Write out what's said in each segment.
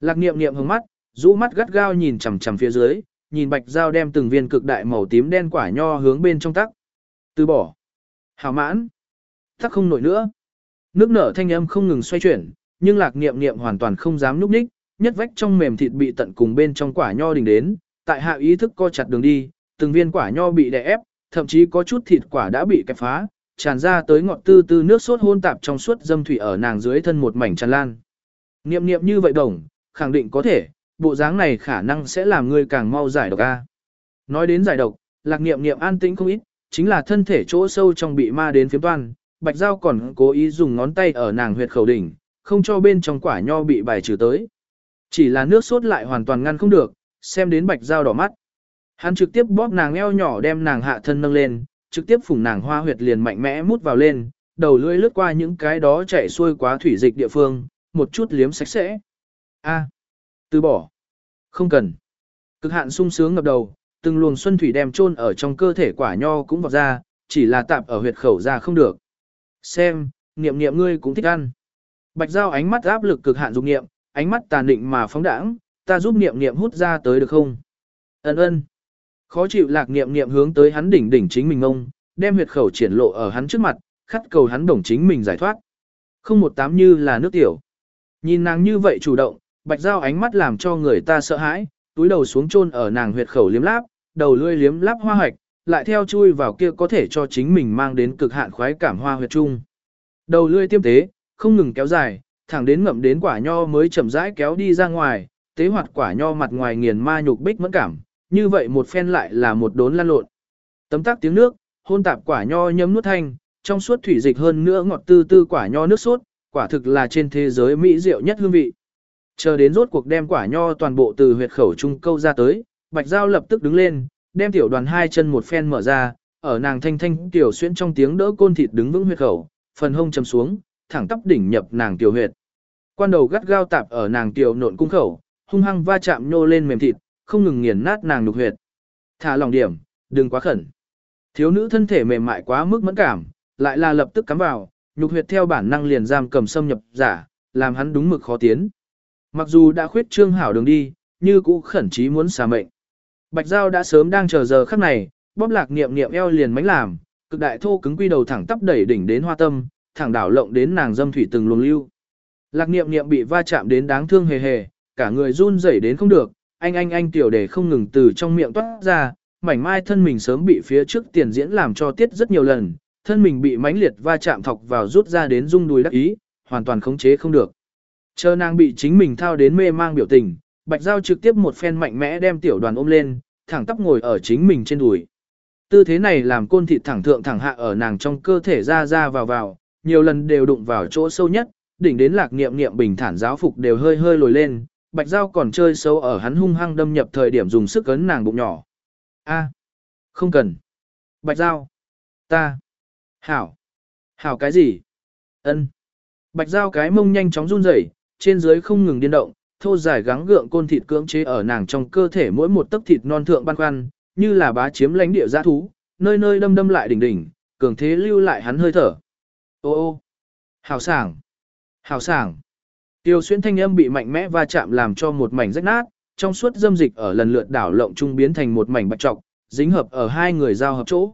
Lạc niệm niệm hướng mắt, rũ mắt gắt gao nhìn chằm chằm phía dưới, nhìn bạch dao đem từng viên cực đại màu tím đen quả nho hướng bên trong tắc. Từ bỏ. Hảo mãn. Tắc không nổi nữa. Nước nở thanh âm không ngừng xoay chuyển, nhưng lạc niệm niệm hoàn toàn không dám núp ních, nhất vách trong mềm thịt bị tận cùng bên trong quả nho đỉnh đến, tại hạ ý thức co chặt đường đi, từng viên quả nho bị đè ép, thậm chí có chút thịt quả đã bị kẹp phá, tràn ra tới ngọt tư tư nước sốt hôn tạp trong suốt dâm thủy ở nàng dưới thân một mảnh tràn lan. Niệm niệm như vậy đồng, khẳng định có thể, bộ dáng này khả năng sẽ làm ngươi càng mau giải độc a. Nói đến giải độc, lạc niệm niệm an tĩnh không ít, chính là thân thể chỗ sâu trong bị ma đến phiếm toan, bạch giao còn cố ý dùng ngón tay ở nàng huyệt khẩu đỉnh, không cho bên trong quả nho bị bài trừ tới. Chỉ là nước sốt lại hoàn toàn ngăn không được, xem đến bạch giao đỏ mắt. Hắn trực tiếp bóp nàng eo nhỏ đem nàng hạ thân nâng lên, trực tiếp phủng nàng hoa huyệt liền mạnh mẽ mút vào lên, đầu lưỡi lướt qua những cái đó chạy xuôi quá thủy dịch địa phương, một chút liếm sạch sẽ. A, từ bỏ. Không cần. Cực hạn sung sướng ngập đầu, từng luồng xuân thủy đem chôn ở trong cơ thể quả nho cũng vọt ra, chỉ là tạm ở huyệt khẩu ra không được. Xem, niệm niệm ngươi cũng thích ăn. Bạch Giao ánh mắt áp lực cực hạn dục niệm, ánh mắt tàn định mà phóng đãng, ta giúp niệm niệm hút ra tới được không? Ân ân. Khó chịu lạc niệm niệm hướng tới hắn đỉnh đỉnh chính mình ông, đem huyệt khẩu triển lộ ở hắn trước mặt, khắt cầu hắn đồng chính mình giải thoát. Không một tám như là nước tiểu. Nhìn nàng như vậy chủ động, bạch Giao ánh mắt làm cho người ta sợ hãi, túi đầu xuống chôn ở nàng huyệt khẩu liếm láp, đầu lươi liếm láp hoa hoạch, lại theo chui vào kia có thể cho chính mình mang đến cực hạn khoái cảm hoa huyệt trung. Đầu lươi tiêm tế, không ngừng kéo dài, thẳng đến ngậm đến quả nho mới chậm rãi kéo đi ra ngoài, tế hoạt quả nho mặt ngoài nghiền ma nhục bích mẫn cảm, như vậy một phen lại là một đốn lan lộn. Tấm tắc tiếng nước, hôn tạp quả nho nhấm nuốt thanh, trong suốt thủy dịch hơn nữa ngọt tư tư quả nho nước sốt, quả thực là trên thế giới mỹ diệu nhất hương vị. Chờ đến rốt cuộc đem quả nho toàn bộ từ huyệt khẩu trung câu ra tới, Bạch Giao lập tức đứng lên, đem tiểu đoàn hai chân một phen mở ra, ở nàng thanh thanh tiểu xuyên trong tiếng đỡ côn thịt đứng vững huyệt khẩu, phần hông chầm xuống, thẳng tắp đỉnh nhập nàng tiểu huyệt. Quan đầu gắt gao tạp ở nàng tiểu nộn cung khẩu, hung hăng va chạm nhô lên mềm thịt, không ngừng nghiền nát nàng nhục huyệt. Thả lòng điểm, đừng quá khẩn. Thiếu nữ thân thể mềm mại quá mức mẫn cảm, lại là lập tức cắm vào, nhục huyệt theo bản năng liền giam cầm xâm nhập giả, làm hắn đúng mực khó tiến. Mặc dù đã khuyết trương hảo đường đi, như cũ khẩn trí muốn xả mệnh. Bạch Giao đã sớm đang chờ giờ khắc này, bóp lạc niệm niệm eo liền mánh làm, cực đại thô cứng quy đầu thẳng tắp đẩy đỉnh đến hoa tâm, thẳng đảo lộng đến nàng dâm thủy từng luồng lưu. Lạc niệm niệm bị va chạm đến đáng thương hề hề, cả người run rẩy đến không được, anh anh anh tiểu để không ngừng từ trong miệng toát ra, mảnh mai thân mình sớm bị phía trước tiền diễn làm cho tiết rất nhiều lần, thân mình bị mãnh liệt va chạm thọc vào rút ra đến rung đùi đắc ý, hoàn toàn khống chế không được. Chờ nàng bị chính mình thao đến mê mang biểu tình, Bạch Giao trực tiếp một phen mạnh mẽ đem tiểu đoàn ôm lên, thẳng tắp ngồi ở chính mình trên đùi. Tư thế này làm côn thịt thẳng thượng thẳng hạ ở nàng trong cơ thể ra ra vào vào, nhiều lần đều đụng vào chỗ sâu nhất, đỉnh đến lạc niệm niệm bình thản giáo phục đều hơi hơi lồi lên, Bạch Giao còn chơi xấu ở hắn hung hăng đâm nhập thời điểm dùng sức ấn nàng bụng nhỏ. A, không cần. Bạch Giao, ta, hảo, hảo cái gì? Ân. Bạch Giao cái mông nhanh chóng run rẩy, trên dưới không ngừng điên động, thô dài gắng gượng côn thịt cưỡng chế ở nàng trong cơ thể mỗi một tấc thịt non thượng ban khoăn, như là bá chiếm lãnh địa giã thú, nơi nơi đâm đâm lại đỉnh đỉnh, cường thế lưu lại hắn hơi thở. Ô ô, hào sảng, hào sảng. Tiêu xuyên thanh âm bị mạnh mẽ va chạm làm cho một mảnh rách nát, trong suốt dâm dịch ở lần lượt đảo lộng trung biến thành một mảnh bạch trọc, dính hợp ở hai người giao hợp chỗ.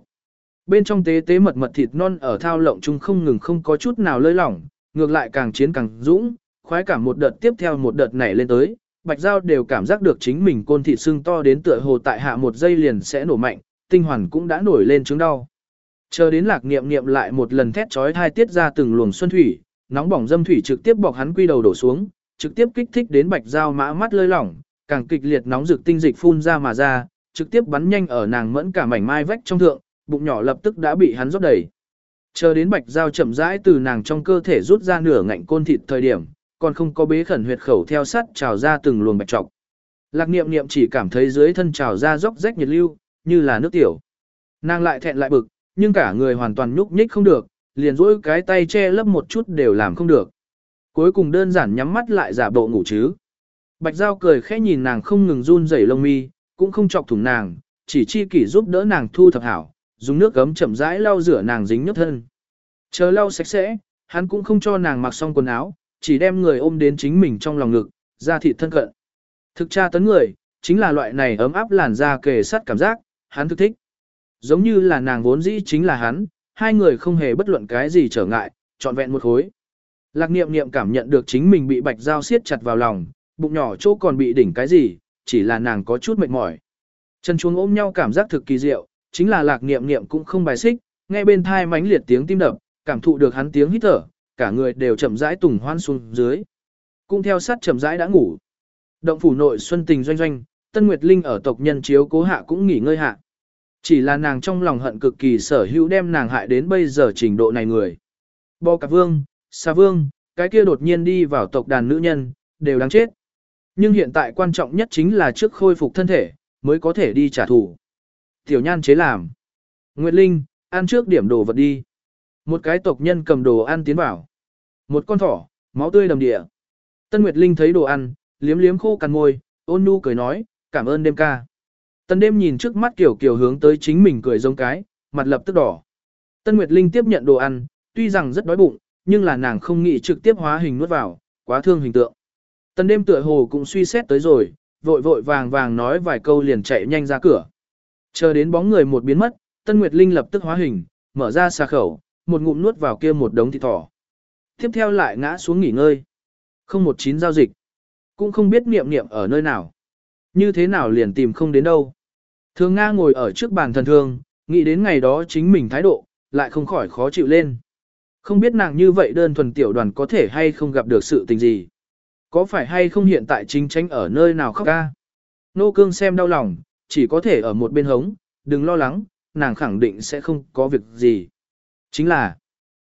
Bên trong tế tế mật mật thịt non ở thao lộng trung không ngừng không có chút nào lơi lỏng, ngược lại càng chiến càng dũng, khoái cảm một đợt tiếp theo một đợt nảy lên tới, Bạch Giao đều cảm giác được chính mình côn thịt sưng to đến tựa hồ tại hạ một giây liền sẽ nổ mạnh, tinh hoàn cũng đã nổi lên chứng đau. Chờ đến lạc niệm niệm lại một lần thét chói thai tiết ra từng luồng xuân thủy, nóng bỏng dâm thủy trực tiếp bọc hắn quy đầu đổ xuống, trực tiếp kích thích đến Bạch Giao mã mắt lơi lỏng, càng kịch liệt nóng rực tinh dịch phun ra mà ra, trực tiếp bắn nhanh ở nàng mẫn cả mảnh mai vách trong thượng, bụng nhỏ lập tức đã bị hắn rót đầy. Chờ đến Bạch Giao chậm rãi từ nàng trong cơ thể rút ra nửa ngạnh côn thịt thời điểm, còn không có bế khẩn huyệt khẩu theo sắt trào ra từng luồng bạch trọc. Lạc niệm niệm chỉ cảm thấy dưới thân trào ra dốc rách nhiệt lưu, như là nước tiểu. Nàng lại thẹn lại bực, nhưng cả người hoàn toàn nhúc nhích không được, liền rỗi cái tay che lấp một chút đều làm không được. Cuối cùng đơn giản nhắm mắt lại giả bộ ngủ chứ. Bạch Giao cười khẽ nhìn nàng không ngừng run rẩy lông mi, cũng không chọc thủng nàng, chỉ chi kỷ giúp đỡ nàng thu thập hảo, dùng nước gấm chậm rãi lau rửa nàng dính nhất thân. Chờ lau sạch sẽ, hắn cũng không cho nàng mặc xong quần áo, chỉ đem người ôm đến chính mình trong lòng ngực, da thịt thân cận. Thực tra tấn người, chính là loại này ấm áp làn da kề sát cảm giác, hắn thực thích. Giống như là nàng vốn dĩ chính là hắn, hai người không hề bất luận cái gì trở ngại, trọn vẹn một khối. Lạc niệm niệm cảm nhận được chính mình bị bạch dao siết chặt vào lòng, bụng nhỏ chỗ còn bị đỉnh cái gì, chỉ là nàng có chút mệt mỏi. Chân chuông ôm nhau cảm giác thực kỳ diệu, chính là lạc niệm niệm cũng không bài xích, nghe bên thai mánh liệt tiếng tim đập, cảm thụ được hắn tiếng hít thở, cả người đều chậm rãi tùng hoan xuống dưới. Cũng theo sát chậm rãi đã ngủ. Động phủ nội xuân tình doanh doanh, Tân Nguyệt Linh ở tộc nhân chiếu cố hạ cũng nghỉ ngơi hạ. Chỉ là nàng trong lòng hận cực kỳ sở hữu đem nàng hại đến bây giờ trình độ này người. Bò cả vương, xa vương, cái kia đột nhiên đi vào tộc đàn nữ nhân, đều đáng chết. Nhưng hiện tại quan trọng nhất chính là trước khôi phục thân thể, mới có thể đi trả thù. Tiểu nhan chế làm. Nguyệt Linh, ăn trước điểm đồ vật đi. Một cái tộc nhân cầm đồ ăn tiến vào. Một con thỏ, máu tươi đầm địa. Tân Nguyệt Linh thấy đồ ăn, liếm liếm khô cằn môi, ôn nhu cười nói, cảm ơn đêm ca. Tân đêm nhìn trước mắt kiểu kiểu hướng tới chính mình cười giống cái, mặt lập tức đỏ. Tân Nguyệt Linh tiếp nhận đồ ăn, tuy rằng rất đói bụng, nhưng là nàng không nghĩ trực tiếp hóa hình nuốt vào, quá thương hình tượng. Tân đêm tựa hồ cũng suy xét tới rồi, vội vội vàng vàng nói vài câu liền chạy nhanh ra cửa. Chờ đến bóng người một biến mất, Tân Nguyệt Linh lập tức hóa hình, mở ra xà khẩu, một ngụm nuốt vào kia một đống thịt thỏ. Tiếp theo lại ngã xuống nghỉ ngơi. Không một chín giao dịch. Cũng không biết niệm niệm ở nơi nào. Như thế nào liền tìm không đến đâu. Thường Nga ngồi ở trước bàn thần thương, nghĩ đến ngày đó chính mình thái độ, lại không khỏi khó chịu lên. Không biết nàng như vậy đơn thuần tiểu đoàn có thể hay không gặp được sự tình gì. Có phải hay không hiện tại chính tránh ở nơi nào khóc ca. Nô cương xem đau lòng, chỉ có thể ở một bên hống, đừng lo lắng, nàng khẳng định sẽ không có việc gì. Chính là,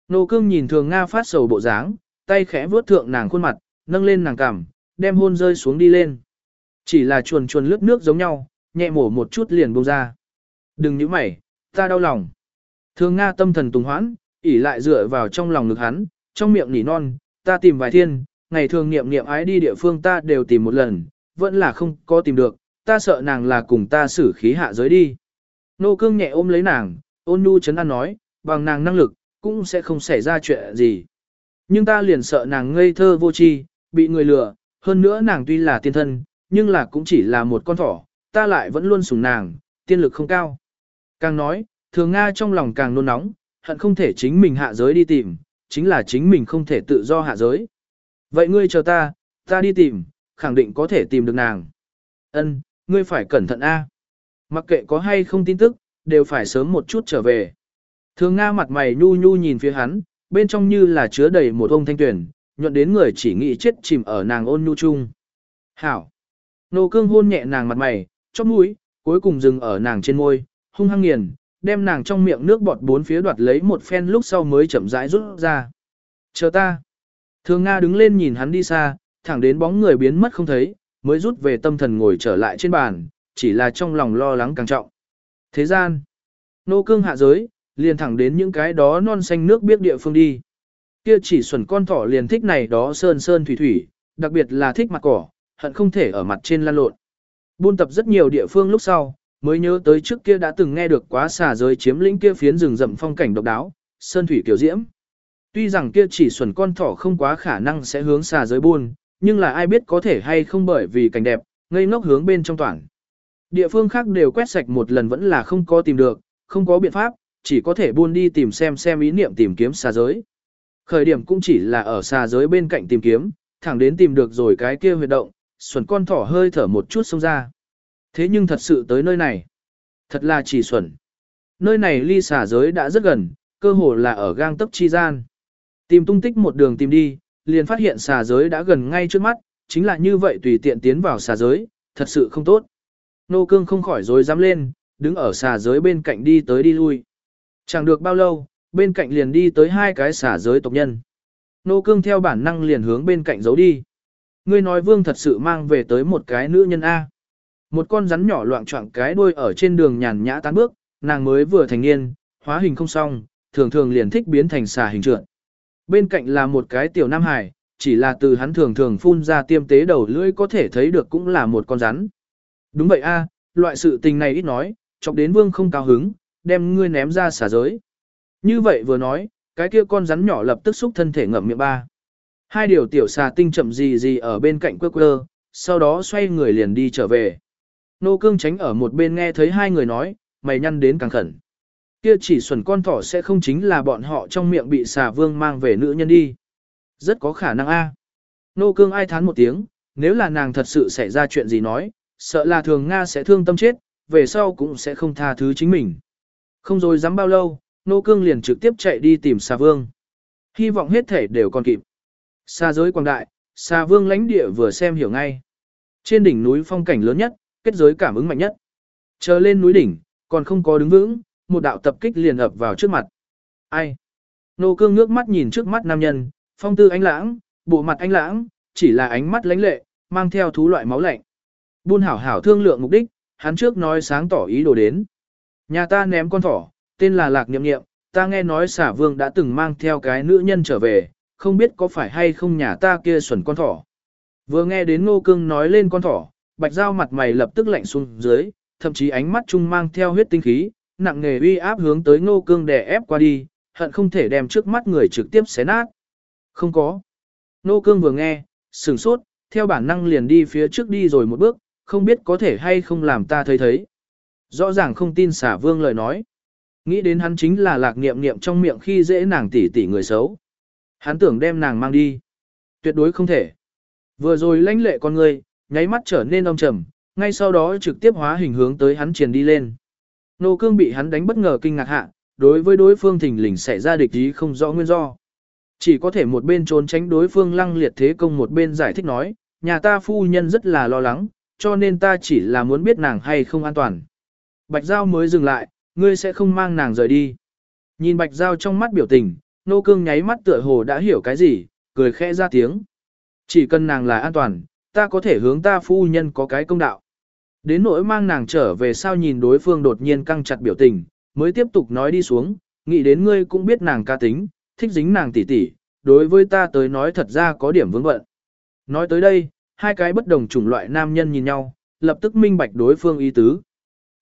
nô cương nhìn thường Nga phát sầu bộ dáng, tay khẽ vuốt thượng nàng khuôn mặt, nâng lên nàng cằm, đem hôn rơi xuống đi lên. Chỉ là chuồn chuồn lướt nước giống nhau, nhẹ mổ một chút liền buông ra. Đừng nhíu mày, ta đau lòng. Thường Nga tâm thần tùng hoãn, ỉ lại dựa vào trong lòng ngực hắn, trong miệng nỉ non, ta tìm vài thiên, ngày thường niệm niệm ái đi địa phương ta đều tìm một lần, vẫn là không có tìm được, ta sợ nàng là cùng ta xử khí hạ giới đi. Nô cương nhẹ ôm lấy nàng, ôn nhu chấn an nói, bằng nàng năng lực, cũng sẽ không xảy ra chuyện gì. Nhưng ta liền sợ nàng ngây thơ vô tri, bị người lừa, hơn nữa nàng tuy là tiên thân, nhưng là cũng chỉ là một con thỏ, ta lại vẫn luôn sủng nàng, tiên lực không cao. Càng nói, thường Nga trong lòng càng nôn nóng, hận không thể chính mình hạ giới đi tìm, chính là chính mình không thể tự do hạ giới. Vậy ngươi chờ ta, ta đi tìm, khẳng định có thể tìm được nàng. Ân, ngươi phải cẩn thận a. Mặc kệ có hay không tin tức, đều phải sớm một chút trở về. Thường Nga mặt mày nhu nhu nhìn phía hắn, bên trong như là chứa đầy một ông thanh tuyển, nhuận đến người chỉ nghĩ chết chìm ở nàng ôn nhu chung. Hảo. Nô cương hôn nhẹ nàng mặt mày, chóp mũi, cuối cùng dừng ở nàng trên môi, hung hăng nghiền, đem nàng trong miệng nước bọt bốn phía đoạt lấy một phen lúc sau mới chậm rãi rút ra. Chờ ta. Thường Nga đứng lên nhìn hắn đi xa, thẳng đến bóng người biến mất không thấy, mới rút về tâm thần ngồi trở lại trên bàn, chỉ là trong lòng lo lắng càng trọng. Thế gian. Nô cương hạ giới, liền thẳng đến những cái đó non xanh nước biết địa phương đi. Kia chỉ xuẩn con thỏ liền thích này đó sơn sơn thủy thủy, đặc biệt là thích mặt cỏ, hận không thể ở mặt trên lan lộn. Buôn tập rất nhiều địa phương lúc sau, mới nhớ tới trước kia đã từng nghe được quá xà giới chiếm lĩnh kia phiến rừng rậm phong cảnh độc đáo, sơn thủy kiểu diễm. Tuy rằng kia chỉ xuẩn con thỏ không quá khả năng sẽ hướng xà giới buôn, nhưng là ai biết có thể hay không bởi vì cảnh đẹp, ngây ngốc hướng bên trong toàn. Địa phương khác đều quét sạch một lần vẫn là không có tìm được, không có biện pháp, chỉ có thể buôn đi tìm xem xem ý niệm tìm kiếm xà giới. Khởi điểm cũng chỉ là ở xà giới bên cạnh tìm kiếm, thẳng đến tìm được rồi cái kia huyệt động, xuẩn con thỏ hơi thở một chút xông ra. Thế nhưng thật sự tới nơi này, thật là chỉ xuẩn. Nơi này ly xà giới đã rất gần, cơ hồ là ở gang tấc chi gian. Tìm tung tích một đường tìm đi, liền phát hiện xà giới đã gần ngay trước mắt, chính là như vậy tùy tiện tiến vào xà giới, thật sự không tốt. Nô cương không khỏi dối dám lên, đứng ở xà giới bên cạnh đi tới đi lui. Chẳng được bao lâu, bên cạnh liền đi tới hai cái xả giới tộc nhân. Nô cương theo bản năng liền hướng bên cạnh giấu đi. Ngươi nói vương thật sự mang về tới một cái nữ nhân A. Một con rắn nhỏ loạn trọng cái đuôi ở trên đường nhàn nhã tán bước, nàng mới vừa thành niên, hóa hình không xong, thường thường liền thích biến thành xà hình trượt. Bên cạnh là một cái tiểu nam hải, chỉ là từ hắn thường thường phun ra tiêm tế đầu lưỡi có thể thấy được cũng là một con rắn. Đúng vậy a, loại sự tình này ít nói, chọc đến vương không cao hứng, đem ngươi ném ra xả giới. Như vậy vừa nói, cái kia con rắn nhỏ lập tức xúc thân thể ngậm miệng ba. Hai điều tiểu xà tinh chậm gì gì ở bên cạnh quơ quơ, sau đó xoay người liền đi trở về. Nô cương tránh ở một bên nghe thấy hai người nói, mày nhăn đến càng khẩn. Kia chỉ xuẩn con thỏ sẽ không chính là bọn họ trong miệng bị xà vương mang về nữ nhân đi. Rất có khả năng a. Nô cương ai thán một tiếng, nếu là nàng thật sự xảy ra chuyện gì nói, sợ là thường Nga sẽ thương tâm chết, về sau cũng sẽ không tha thứ chính mình. Không rồi dám bao lâu, nô cương liền trực tiếp chạy đi tìm xà vương. Hy vọng hết thể đều còn kịp. Xa giới quang đại, xà vương lãnh địa vừa xem hiểu ngay. Trên đỉnh núi phong cảnh lớn nhất, kết giới cảm ứng mạnh nhất. Chờ lên núi đỉnh, còn không có đứng vững, một đạo tập kích liền ập vào trước mặt. Ai? Nô cương ngước mắt nhìn trước mắt nam nhân, phong tư ánh lãng, bộ mặt ánh lãng, chỉ là ánh mắt lãnh lệ, mang theo thú loại máu lạnh. Buôn hảo hảo thương lượng mục đích, hắn trước nói sáng tỏ ý đồ đến. Nhà ta ném con thỏ, tên là Lạc Niệm Niệm, ta nghe nói xả vương đã từng mang theo cái nữ nhân trở về, không biết có phải hay không nhà ta kia xuẩn con thỏ. Vừa nghe đến Ngô Cương nói lên con thỏ, Bạch Giao mặt mày lập tức lạnh xuống dưới, thậm chí ánh mắt trung mang theo huyết tinh khí, nặng nề uy áp hướng tới Ngô Cương đè ép qua đi, hận không thể đem trước mắt người trực tiếp xé nát. Không có. Ngô Cương vừa nghe, sửng sốt, theo bản năng liền đi phía trước đi rồi một bước, không biết có thể hay không làm ta thấy thấy. Rõ ràng không tin xả vương lời nói. Nghĩ đến hắn chính là lạc niệm niệm trong miệng khi dễ nàng tỉ tỉ người xấu. Hắn tưởng đem nàng mang đi. Tuyệt đối không thể. Vừa rồi lãnh lệ con người, nháy mắt trở nên âm trầm, ngay sau đó trực tiếp hóa hình hướng tới hắn truyền đi lên. Nô cương bị hắn đánh bất ngờ kinh ngạc hạ, đối với đối phương thình lình xảy ra địch ý không rõ nguyên do. Chỉ có thể một bên trốn tránh đối phương lăng liệt thế công một bên giải thích nói, nhà ta phu nhân rất là lo lắng, cho nên ta chỉ là muốn biết nàng hay không an toàn. Bạch Giao mới dừng lại, ngươi sẽ không mang nàng rời đi. Nhìn Bạch Giao trong mắt biểu tình, nô cương nháy mắt tựa hồ đã hiểu cái gì, cười khẽ ra tiếng. Chỉ cần nàng là an toàn, ta có thể hướng ta phu nhân có cái công đạo. Đến nỗi mang nàng trở về sao nhìn đối phương đột nhiên căng chặt biểu tình, mới tiếp tục nói đi xuống, nghĩ đến ngươi cũng biết nàng ca tính, thích dính nàng tỉ tỉ, đối với ta tới nói thật ra có điểm vướng bận. Nói tới đây, hai cái bất đồng chủng loại nam nhân nhìn nhau, lập tức minh bạch đối phương ý tứ.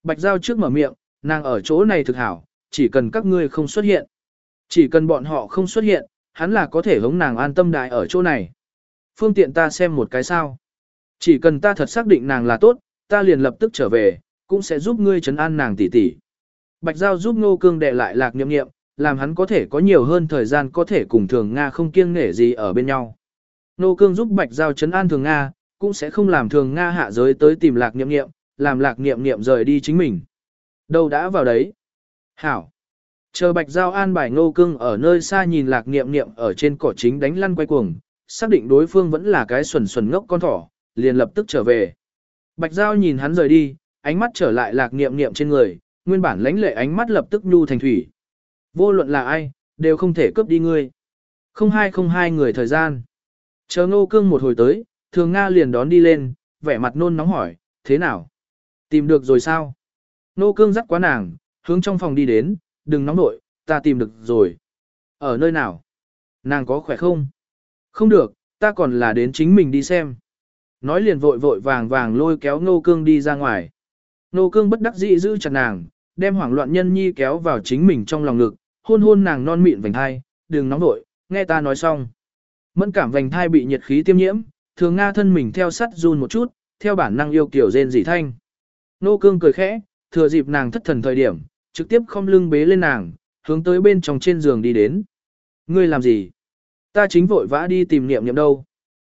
Bạch Giao trước mở miệng, nàng ở chỗ này thực hảo, chỉ cần các ngươi không xuất hiện. Chỉ cần bọn họ không xuất hiện, hắn là có thể hống nàng an tâm đại ở chỗ này. Phương tiện ta xem một cái sao. Chỉ cần ta thật xác định nàng là tốt, ta liền lập tức trở về, cũng sẽ giúp ngươi trấn an nàng tỉ tỉ. Bạch Giao giúp Ngô Cương đệ lại lạc niệm niệm, làm hắn có thể có nhiều hơn thời gian có thể cùng Thường Nga không kiêng nể gì ở bên nhau. Ngô Cương giúp Bạch Giao trấn an Thường Nga, cũng sẽ không làm Thường Nga hạ giới tới tìm lạc niệm niệm, làm lạc niệm niệm rời đi chính mình. Đâu đã vào đấy? Hảo. Chờ Bạch Giao an bài Ngô Cương ở nơi xa nhìn lạc niệm niệm ở trên cỏ chính đánh lăn quay cuồng, xác định đối phương vẫn là cái xuẩn xuẩn ngốc con thỏ, liền lập tức trở về. Bạch Giao nhìn hắn rời đi, ánh mắt trở lại lạc niệm niệm trên người, nguyên bản lãnh lệ ánh mắt lập tức nhu thành thủy. Vô luận là ai, đều không thể cướp đi ngươi. Không hai không hai người thời gian. Chờ ngô cương một hồi tới, thường Nga liền đón đi lên, vẻ mặt nôn nóng hỏi, thế nào? Tìm được rồi sao? Nô cương dắt quá nàng, hướng trong phòng đi đến, đừng nóng nội, ta tìm được rồi. Ở nơi nào? Nàng có khỏe không? Không được, ta còn là đến chính mình đi xem. Nói liền vội vội vàng vàng lôi kéo nô cương đi ra ngoài. Nô cương bất đắc dĩ giữ chặt nàng, đem hoảng loạn nhân nhi kéo vào chính mình trong lòng ngực, hôn hôn nàng non mịn vành thai, đừng nóng nội, nghe ta nói xong. Mẫn cảm vành thai bị nhiệt khí tiêm nhiễm, thường Nga thân mình theo sắt run một chút, theo bản năng yêu kiểu rên dị thanh. Nô cương cười khẽ, thừa dịp nàng thất thần thời điểm, trực tiếp không lưng bế lên nàng, hướng tới bên trong trên giường đi đến. Ngươi làm gì? Ta chính vội vã đi tìm niệm niệm đâu.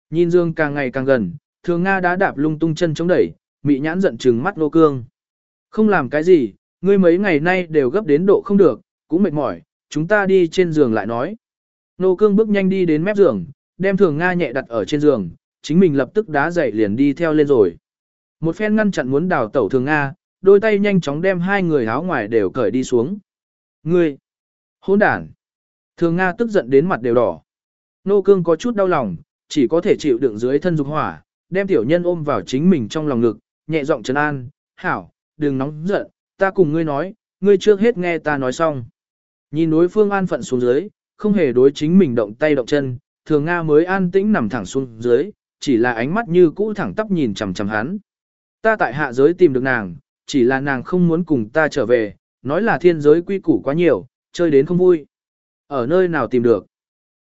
Nhìn dương càng ngày càng gần, thường Nga đã đạp lung tung chân chống đẩy, mị nhãn giận trừng mắt nô cương. Không làm cái gì, ngươi mấy ngày nay đều gấp đến độ không được, cũng mệt mỏi, chúng ta đi trên giường lại nói. Nô cương bước nhanh đi đến mép giường, đem thường Nga nhẹ đặt ở trên giường, chính mình lập tức đá dậy liền đi theo lên rồi. Một phen ngăn chặn muốn đào tẩu thường Nga, đôi tay nhanh chóng đem hai người áo ngoài đều cởi đi xuống. Ngươi! Hỗn đản! Thường Nga tức giận đến mặt đều đỏ. Nô cương có chút đau lòng, chỉ có thể chịu đựng dưới thân dục hỏa, đem tiểu nhân ôm vào chính mình trong lòng ngực, nhẹ giọng trấn an, hảo, đừng nóng giận, ta cùng ngươi nói, ngươi trước hết nghe ta nói xong. Nhìn đối phương an phận xuống dưới, không hề đối chính mình động tay động chân, thường Nga mới an tĩnh nằm thẳng xuống dưới, chỉ là ánh mắt như cũ thẳng tắp nhìn chằm chằm hắn. Ta tại hạ giới tìm được nàng, chỉ là nàng không muốn cùng ta trở về, nói là thiên giới quy củ quá nhiều, chơi đến không vui. Ở nơi nào tìm được?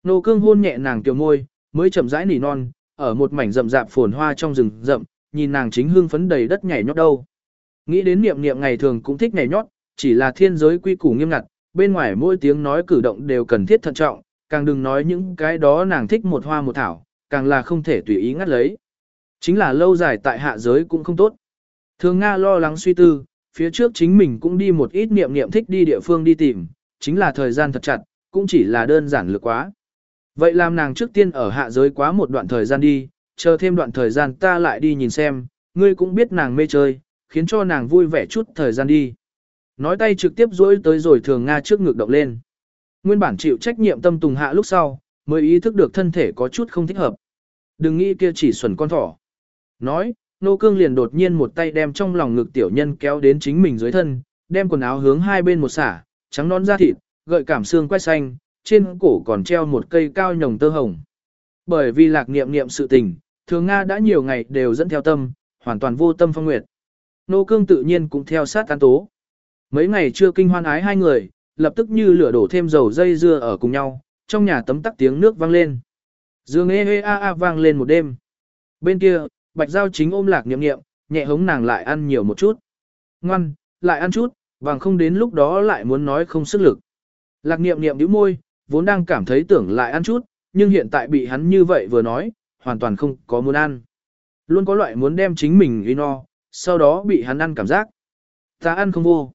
Nô cương hôn nhẹ nàng tiểu môi, mới chậm rãi nỉ non, ở một mảnh rậm rạp phồn hoa trong rừng rậm, nhìn nàng chính hương phấn đầy đất nhảy nhót đâu. Nghĩ đến niệm niệm ngày thường cũng thích nhảy nhót, chỉ là thiên giới quy củ nghiêm ngặt, bên ngoài mỗi tiếng nói cử động đều cần thiết thận trọng, càng đừng nói những cái đó nàng thích một hoa một thảo, càng là không thể tùy ý ngắt lấy. Chính là lâu dài tại hạ giới cũng không tốt. Thường Nga lo lắng suy tư, phía trước chính mình cũng đi một ít niệm niệm thích đi địa phương đi tìm, chính là thời gian thật chặt, cũng chỉ là đơn giản lược quá. Vậy làm nàng trước tiên ở hạ giới quá một đoạn thời gian đi, chờ thêm đoạn thời gian ta lại đi nhìn xem, ngươi cũng biết nàng mê chơi, khiến cho nàng vui vẻ chút thời gian đi. Nói tay trực tiếp duỗi tới rồi thường Nga trước ngực động lên. Nguyên bản chịu trách nhiệm tâm tùng hạ lúc sau, mới ý thức được thân thể có chút không thích hợp. Đừng nghĩ kia chỉ xuẩn con thỏ. Nói, nô cương liền đột nhiên một tay đem trong lòng ngực tiểu nhân kéo đến chính mình dưới thân, đem quần áo hướng hai bên một xả, trắng non da thịt, gợi cảm xương quay xanh, trên cổ còn treo một cây cao nhồng tơ hồng. Bởi vì lạc niệm niệm sự tình, thường Nga đã nhiều ngày đều dẫn theo tâm, hoàn toàn vô tâm phong nguyệt. Nô cương tự nhiên cũng theo sát tán tố. Mấy ngày chưa kinh hoan ái hai người, lập tức như lửa đổ thêm dầu dây dưa ở cùng nhau, trong nhà tấm tắc tiếng nước vang lên. Dương ê ê a a vang lên một đêm. Bên kia, bạch giao chính ôm lạc niệm niệm, nhẹ hống nàng lại ăn nhiều một chút. Ngoan, lại ăn chút, vàng không đến lúc đó lại muốn nói không sức lực. Lạc niệm niệm nhíu môi, vốn đang cảm thấy tưởng lại ăn chút, nhưng hiện tại bị hắn như vậy vừa nói, hoàn toàn không có muốn ăn. Luôn có loại muốn đem chính mình uy no, sau đó bị hắn ăn cảm giác. Ta ăn không vô.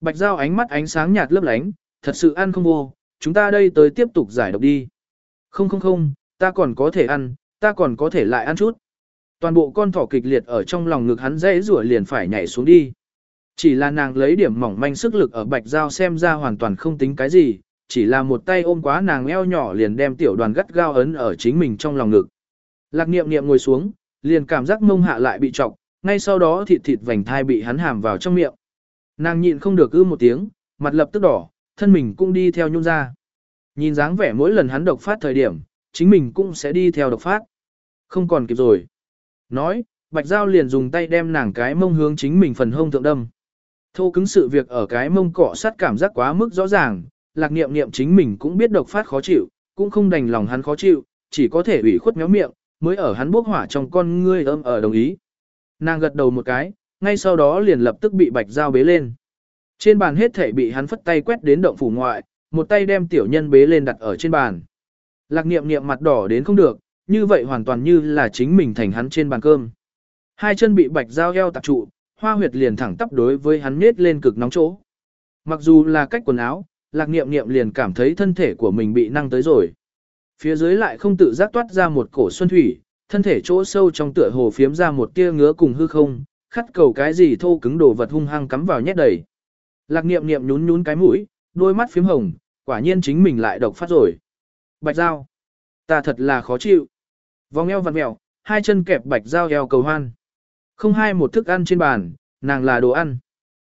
Bạch Giao ánh mắt ánh sáng nhạt lấp lánh, thật sự ăn không vô, chúng ta đây tới tiếp tục giải độc đi. Không không không, ta còn có thể ăn, ta còn có thể lại ăn chút. Toàn bộ con thỏ kịch liệt ở trong lòng ngực hắn dễ rủa liền phải nhảy xuống đi. Chỉ là nàng lấy điểm mỏng manh sức lực ở Bạch Giao xem ra hoàn toàn không tính cái gì, chỉ là một tay ôm quá nàng eo nhỏ liền đem tiểu đoàn gắt gao ấn ở chính mình trong lòng ngực. Lạc niệm niệm ngồi xuống, liền cảm giác mông hạ lại bị trọc, ngay sau đó thịt thịt vành thai bị hắn hàm vào trong miệng. Nàng nhịn không được ư một tiếng, mặt lập tức đỏ, thân mình cũng đi theo nhung ra. Nhìn dáng vẻ mỗi lần hắn độc phát thời điểm, chính mình cũng sẽ đi theo độc phát. Không còn kịp rồi. Nói, Bạch Giao liền dùng tay đem nàng cái mông hướng chính mình phần hông thượng đâm. Thô cứng sự việc ở cái mông cọ sát cảm giác quá mức rõ ràng, lạc niệm niệm chính mình cũng biết độc phát khó chịu, cũng không đành lòng hắn khó chịu, chỉ có thể ủy khuất méo miệng, mới ở hắn bốc hỏa trong con ngươi âm ở đồng ý. Nàng gật đầu một cái, ngay sau đó liền lập tức bị bạch giao bế lên. Trên bàn hết thể bị hắn phất tay quét đến động phủ ngoại, một tay đem tiểu nhân bế lên đặt ở trên bàn. Lạc niệm niệm mặt đỏ đến không được, như vậy hoàn toàn như là chính mình thành hắn trên bàn cơm. Hai chân bị bạch dao eo tạp trụ, hoa huyệt liền thẳng tắp đối với hắn nết lên cực nóng chỗ. Mặc dù là cách quần áo, lạc niệm niệm liền cảm thấy thân thể của mình bị năng tới rồi. Phía dưới lại không tự giác toát ra một cổ xuân thủy, thân thể chỗ sâu trong tựa hồ phiếm ra một tia ngứa cùng hư không, khắt cầu cái gì thô cứng đồ vật hung hăng cắm vào nhét đầy. Lạc niệm niệm nhún nhún cái mũi, đôi mắt phím hồng, quả nhiên chính mình lại độc phát rồi. Bạch dao. Ta thật là khó chịu. Vòng eo vặn mèo, hai chân kẹp bạch dao eo cầu hoan. Không hai một thức ăn trên bàn, nàng là đồ ăn.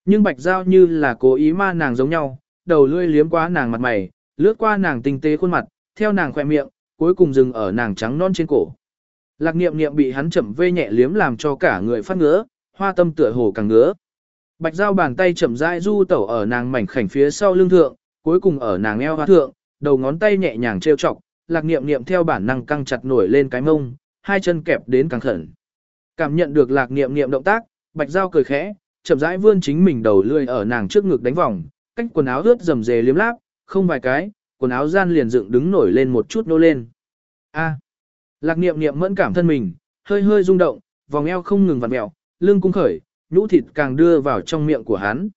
Nhưng bạch dao như là cố ý ma nàng giống nhau, đầu lưỡi liếm qua nàng mặt mày, lướt qua nàng tinh tế khuôn mặt, theo nàng khỏe miệng, cuối cùng dừng ở nàng trắng non trên cổ. Lạc niệm niệm bị hắn chậm vê nhẹ liếm làm cho cả người phát ngứa, hoa tâm tựa hồ càng ngứa. Bạch dao bàn tay chậm rãi du tẩu ở nàng mảnh khảnh phía sau lưng thượng, cuối cùng ở nàng eo hoa thượng, đầu ngón tay nhẹ nhàng trêu chọc, lạc niệm niệm theo bản năng căng chặt nổi lên cái mông, hai chân kẹp đến càng khẩn. Cảm nhận được lạc niệm niệm động tác, bạch dao cười khẽ, chậm rãi vươn chính mình đầu lươi ở nàng trước ngực đánh vòng, cách quần áo ướt rầm rề liếm láp, không vài cái, quần áo gian liền dựng đứng nổi lên một chút nô lên. A. Lạc niệm niệm mẫn cảm thân mình, hơi hơi rung động, vòng eo không ngừng vặn mèo, lưng cung khởi, nhũ thịt càng đưa vào trong miệng của hắn.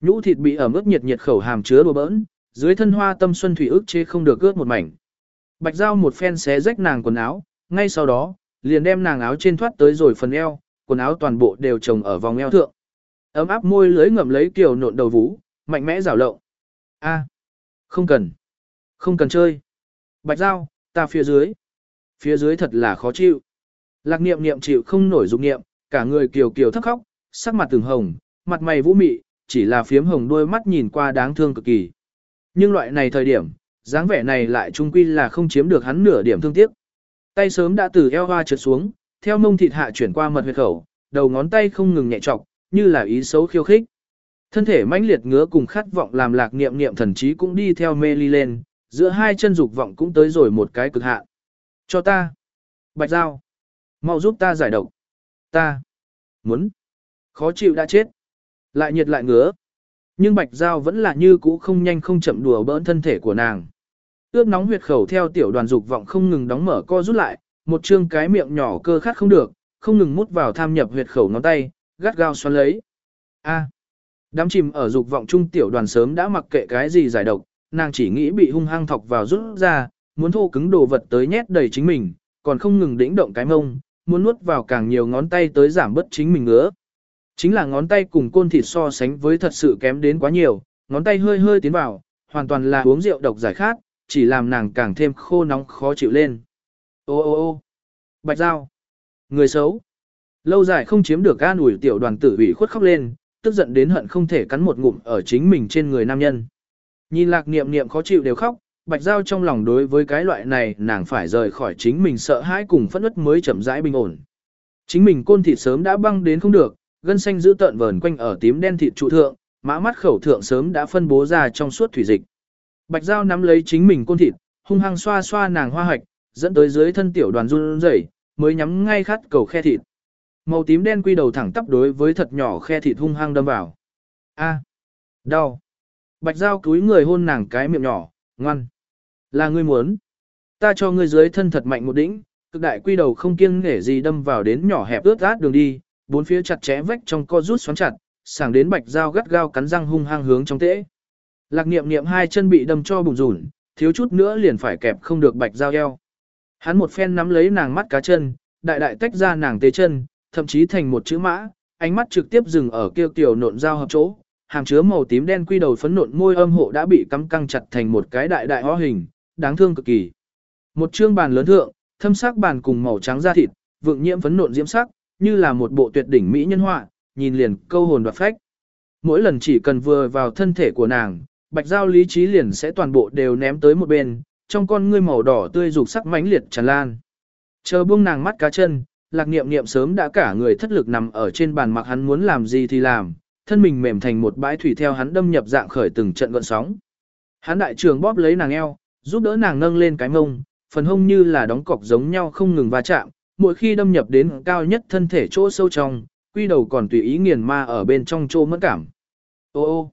Nhũ thịt bị ẩm ướt nhiệt nhiệt khẩu hàm chứa đùa bỡn, dưới thân hoa tâm xuân thủy ức chế không được ướt một mảnh. Bạch Giao một phen xé rách nàng quần áo, ngay sau đó, liền đem nàng áo trên thoát tới rồi phần eo, quần áo toàn bộ đều trồng ở vòng eo thượng. Ấm áp môi lưới ngậm lấy kiều nộn đầu vú, mạnh mẽ rào lộng. A, không cần, không cần chơi. Bạch Giao, ta phía dưới. Phía dưới thật là khó chịu. Lạc niệm niệm chịu không nổi dục niệm, cả người kiều kiều thấp khóc, sắc mặt từng hồng, mặt mày vũ mị, chỉ là phiếm hồng đôi mắt nhìn qua đáng thương cực kỳ. Nhưng loại này thời điểm, dáng vẻ này lại trung quy là không chiếm được hắn nửa điểm thương tiếc. Tay sớm đã từ eo hoa trượt xuống, theo mông thịt hạ chuyển qua mật huyệt khẩu, đầu ngón tay không ngừng nhẹ trọc, như là ý xấu khiêu khích. Thân thể mãnh liệt ngứa cùng khát vọng làm lạc niệm niệm thần trí cũng đi theo mê ly lên, giữa hai chân dục vọng cũng tới rồi một cái cực hạ Cho ta. Bạch Giao. Mau giúp ta giải độc. Ta. Muốn. Khó chịu đã chết. Lại nhiệt lại ngứa. Nhưng Bạch Giao vẫn là như cũ không nhanh không chậm đùa bỡn thân thể của nàng. Ướp nóng huyệt khẩu theo tiểu đoàn dục vọng không ngừng đóng mở co rút lại, một chương cái miệng nhỏ cơ khát không được, không ngừng mút vào tham nhập huyệt khẩu ngón tay, gắt gao xoắn lấy. A. Đám chìm ở dục vọng trung tiểu đoàn sớm đã mặc kệ cái gì giải độc, nàng chỉ nghĩ bị hung hăng thọc vào rút ra, muốn thô cứng đồ vật tới nhét đầy chính mình, còn không ngừng đĩnh động cái mông, muốn nuốt vào càng nhiều ngón tay tới giảm bớt chính mình ngứa. Chính là ngón tay cùng côn thịt so sánh với thật sự kém đến quá nhiều, ngón tay hơi hơi tiến vào, hoàn toàn là uống rượu độc giải khát, chỉ làm nàng càng thêm khô nóng khó chịu lên. Ô ô ô bạch Giao, người xấu. Lâu dài không chiếm được an ủi tiểu đoàn tử ủy khuất khóc lên, tức giận đến hận không thể cắn một ngụm ở chính mình trên người nam nhân. Nhìn lạc niệm niệm khó chịu đều khóc, bạch giao trong lòng đối với cái loại này nàng phải rời khỏi chính mình sợ hãi cùng phẫn ức mới chậm rãi bình ổn. Chính mình côn thịt sớm đã băng đến không được, gân xanh giữ tợn vờn quanh ở tím đen thịt trụ thượng, mã mắt khẩu thượng sớm đã phân bố ra trong suốt thủy dịch. Bạch Giao nắm lấy chính mình côn thịt, hung hăng xoa xoa nàng hoa hạch, dẫn tới dưới thân tiểu đoàn run rẩy, mới nhắm ngay khát cầu khe thịt. Màu tím đen quy đầu thẳng tắp đối với thật nhỏ khe thịt hung hăng đâm vào. A, đau. Bạch Giao cúi người hôn nàng cái miệng nhỏ, ngoan. Là ngươi muốn. Ta cho ngươi dưới thân thật mạnh một đỉnh, cực đại quy đầu không kiêng nể gì đâm vào đến nhỏ hẹp ướt át đường đi, bốn phía chặt chẽ vách trong co rút xoắn chặt, sảng đến Bạch Giao gắt gao cắn răng hung hăng hướng trong tễ. Lạc niệm niệm hai chân bị đâm cho bùn rủn, thiếu chút nữa liền phải kẹp không được Bạch Giao eo. Hắn một phen nắm lấy nàng mắt cá chân, đại đại tách ra nàng tế chân, thậm chí thành một chữ mã, ánh mắt trực tiếp dừng ở kêu tiểu nộn giao hợp chỗ, hàm chứa màu tím đen quy đầu phấn nộn môi âm hộ đã bị cắm căng chặt thành một cái đại đại hóa hình, đáng thương cực kỳ. Một chương bàn lớn thượng, thâm sắc bàn cùng màu trắng da thịt, vượng nhiễm phấn nộn diễm sắc, như là một bộ tuyệt đỉnh mỹ nhân họa, nhìn liền câu hồn đoạt phách. Mỗi lần chỉ cần vừa vào thân thể của nàng, bạch giao lý trí liền sẽ toàn bộ đều ném tới một bên, trong con ngươi màu đỏ tươi dục sắc mãnh liệt tràn lan. Chờ buông nàng mắt cá chân, lạc niệm niệm sớm đã cả người thất lực nằm ở trên bàn mặc hắn muốn làm gì thì làm, thân mình mềm thành một bãi thủy theo hắn đâm nhập dạng khởi từng trận gợn sóng. Hắn đại trường bóp lấy nàng eo, giúp đỡ nàng nâng lên cái mông, phần hông như là đóng cọc giống nhau không ngừng va chạm, mỗi khi đâm nhập đến cao nhất thân thể chỗ sâu trong, quy đầu còn tùy ý nghiền ma ở bên trong chỗ mất cảm. Ô ô,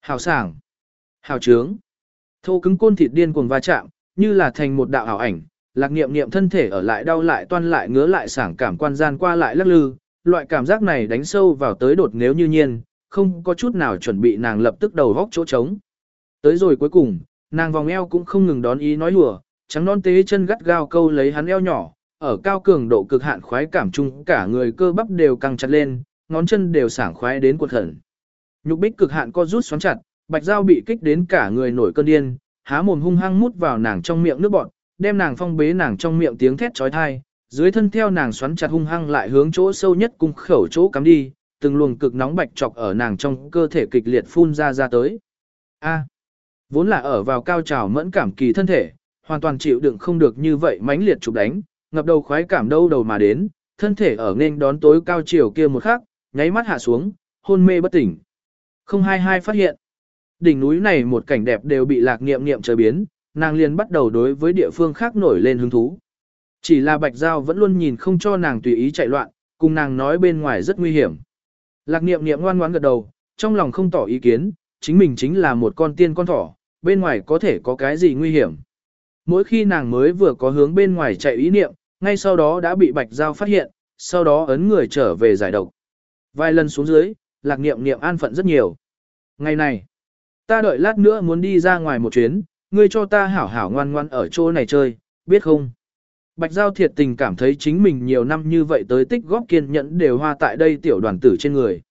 hào sảng, hào trướng, thô cứng côn thịt điên cuồng va chạm, như là thành một đạo ảo ảnh, lạc niệm niệm thân thể ở lại đau lại toan lại ngứa lại sảng cảm quan gian qua lại lắc lư, loại cảm giác này đánh sâu vào tới đột nếu như nhiên, không có chút nào chuẩn bị nàng lập tức đầu góc chỗ trống. Tới rồi cuối cùng, nàng vòng eo cũng không ngừng đón ý nói lùa, trắng non tế chân gắt gao câu lấy hắn eo nhỏ, ở cao cường độ cực hạn khoái cảm chung cả người cơ bắp đều căng chặt lên, ngón chân đều sảng khoái đến cuộn khẩn. Nhục bích cực hạn co rút xoắn chặt, bạch Giao bị kích đến cả người nổi cơn điên, há mồm hung hăng mút vào nàng trong miệng nước bọt, đem nàng phong bế nàng trong miệng tiếng thét chói tai, dưới thân theo nàng xoắn chặt hung hăng lại hướng chỗ sâu nhất cung khẩu chỗ cắm đi, từng luồng cực nóng bạch chọc ở nàng trong cơ thể kịch liệt phun ra ra tới. A. vốn là ở vào cao trào mẫn cảm kỳ thân thể, hoàn toàn chịu đựng không được như vậy mãnh liệt chụp đánh, ngập đầu khoái cảm đâu đầu mà đến, thân thể ở nên đón tối cao chiều kia một khắc, nháy mắt hạ xuống, hôn mê bất tỉnh. Không hai hai phát hiện. Đỉnh núi này một cảnh đẹp đều bị lạc nghiệm nghiệm trở biến, nàng liền bắt đầu đối với địa phương khác nổi lên hứng thú. Chỉ là Bạch Giao vẫn luôn nhìn không cho nàng tùy ý chạy loạn, cùng nàng nói bên ngoài rất nguy hiểm. Lạc niệm niệm ngoan ngoãn gật đầu, trong lòng không tỏ ý kiến, chính mình chính là một con tiên con thỏ, bên ngoài có thể có cái gì nguy hiểm. Mỗi khi nàng mới vừa có hướng bên ngoài chạy ý niệm, ngay sau đó đã bị Bạch Giao phát hiện, sau đó ấn người trở về giải độc. Vài lần xuống dưới, lạc niệm niệm an phận rất nhiều. Ngày này, ta đợi lát nữa muốn đi ra ngoài một chuyến, ngươi cho ta hảo hảo ngoan ngoan ở chỗ này chơi, biết không? Bạch Giao thiệt tình cảm thấy chính mình nhiều năm như vậy tới tích góp kiên nhẫn đều hoa tại đây tiểu đoàn tử trên người.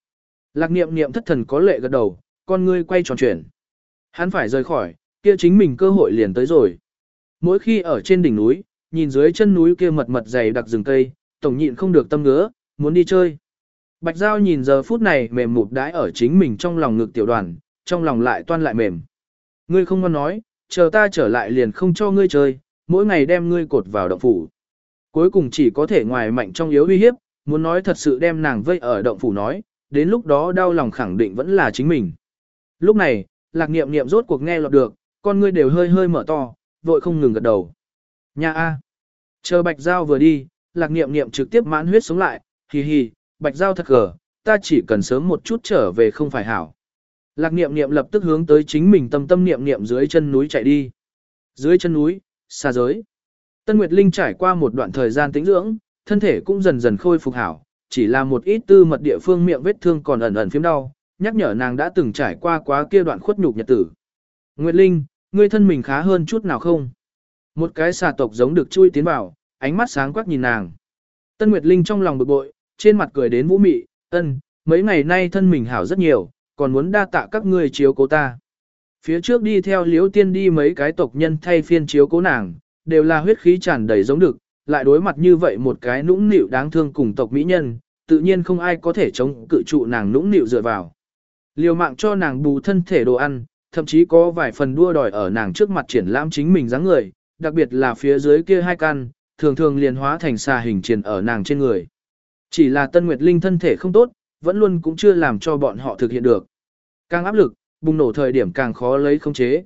Lạc niệm niệm thất thần có lệ gật đầu, con ngươi quay tròn chuyển. Hắn phải rời khỏi, kia chính mình cơ hội liền tới rồi. Mỗi khi ở trên đỉnh núi, nhìn dưới chân núi kia mật mật dày đặc rừng cây, tổng nhịn không được tâm ngứa, muốn đi chơi. Bạch Giao nhìn giờ phút này mềm mụt đãi ở chính mình trong lòng ngực tiểu đoàn, trong lòng lại toan lại mềm. Ngươi không ngon nói, chờ ta trở lại liền không cho ngươi chơi, mỗi ngày đem ngươi cột vào động phủ. Cuối cùng chỉ có thể ngoài mạnh trong yếu uy hiếp, muốn nói thật sự đem nàng vây ở động phủ nói, đến lúc đó đau lòng khẳng định vẫn là chính mình. Lúc này, lạc niệm niệm rốt cuộc nghe lọt được, con ngươi đều hơi hơi mở to, vội không ngừng gật đầu. Nha A. Chờ Bạch Giao vừa đi, lạc niệm niệm trực tiếp mãn huyết sống lại, hì hì, Bạch Giao thật gờ, ta chỉ cần sớm một chút trở về không phải hảo. Lạc niệm niệm lập tức hướng tới chính mình tâm tâm niệm niệm dưới chân núi chạy đi. Dưới chân núi, xa giới. Tân Nguyệt Linh trải qua một đoạn thời gian tĩnh dưỡng, thân thể cũng dần dần khôi phục hảo, chỉ là một ít tư mật địa phương miệng vết thương còn ẩn ẩn phím đau, nhắc nhở nàng đã từng trải qua quá kia đoạn khuất nhục nhật tử. Nguyệt Linh, ngươi thân mình khá hơn chút nào không? Một cái xà tộc giống được chui tiến vào, ánh mắt sáng quắc nhìn nàng. Tân Nguyệt Linh trong lòng bực bội, trên mặt cười đến vũ mị, ân, mấy ngày nay thân mình hảo rất nhiều, còn muốn đa tạ các ngươi chiếu cố ta. Phía trước đi theo liễu tiên đi mấy cái tộc nhân thay phiên chiếu cố nàng, đều là huyết khí tràn đầy giống được, lại đối mặt như vậy một cái nũng nịu đáng thương cùng tộc mỹ nhân, tự nhiên không ai có thể chống cự trụ nàng nũng nịu dựa vào. Liều mạng cho nàng bù thân thể đồ ăn, thậm chí có vài phần đua đòi ở nàng trước mặt triển lãm chính mình dáng người, đặc biệt là phía dưới kia hai căn, thường thường liền hóa thành xà hình triển ở nàng trên người. Chỉ là Tân Nguyệt Linh thân thể không tốt, vẫn luôn cũng chưa làm cho bọn họ thực hiện được. Càng áp lực, bùng nổ thời điểm càng khó lấy không chế.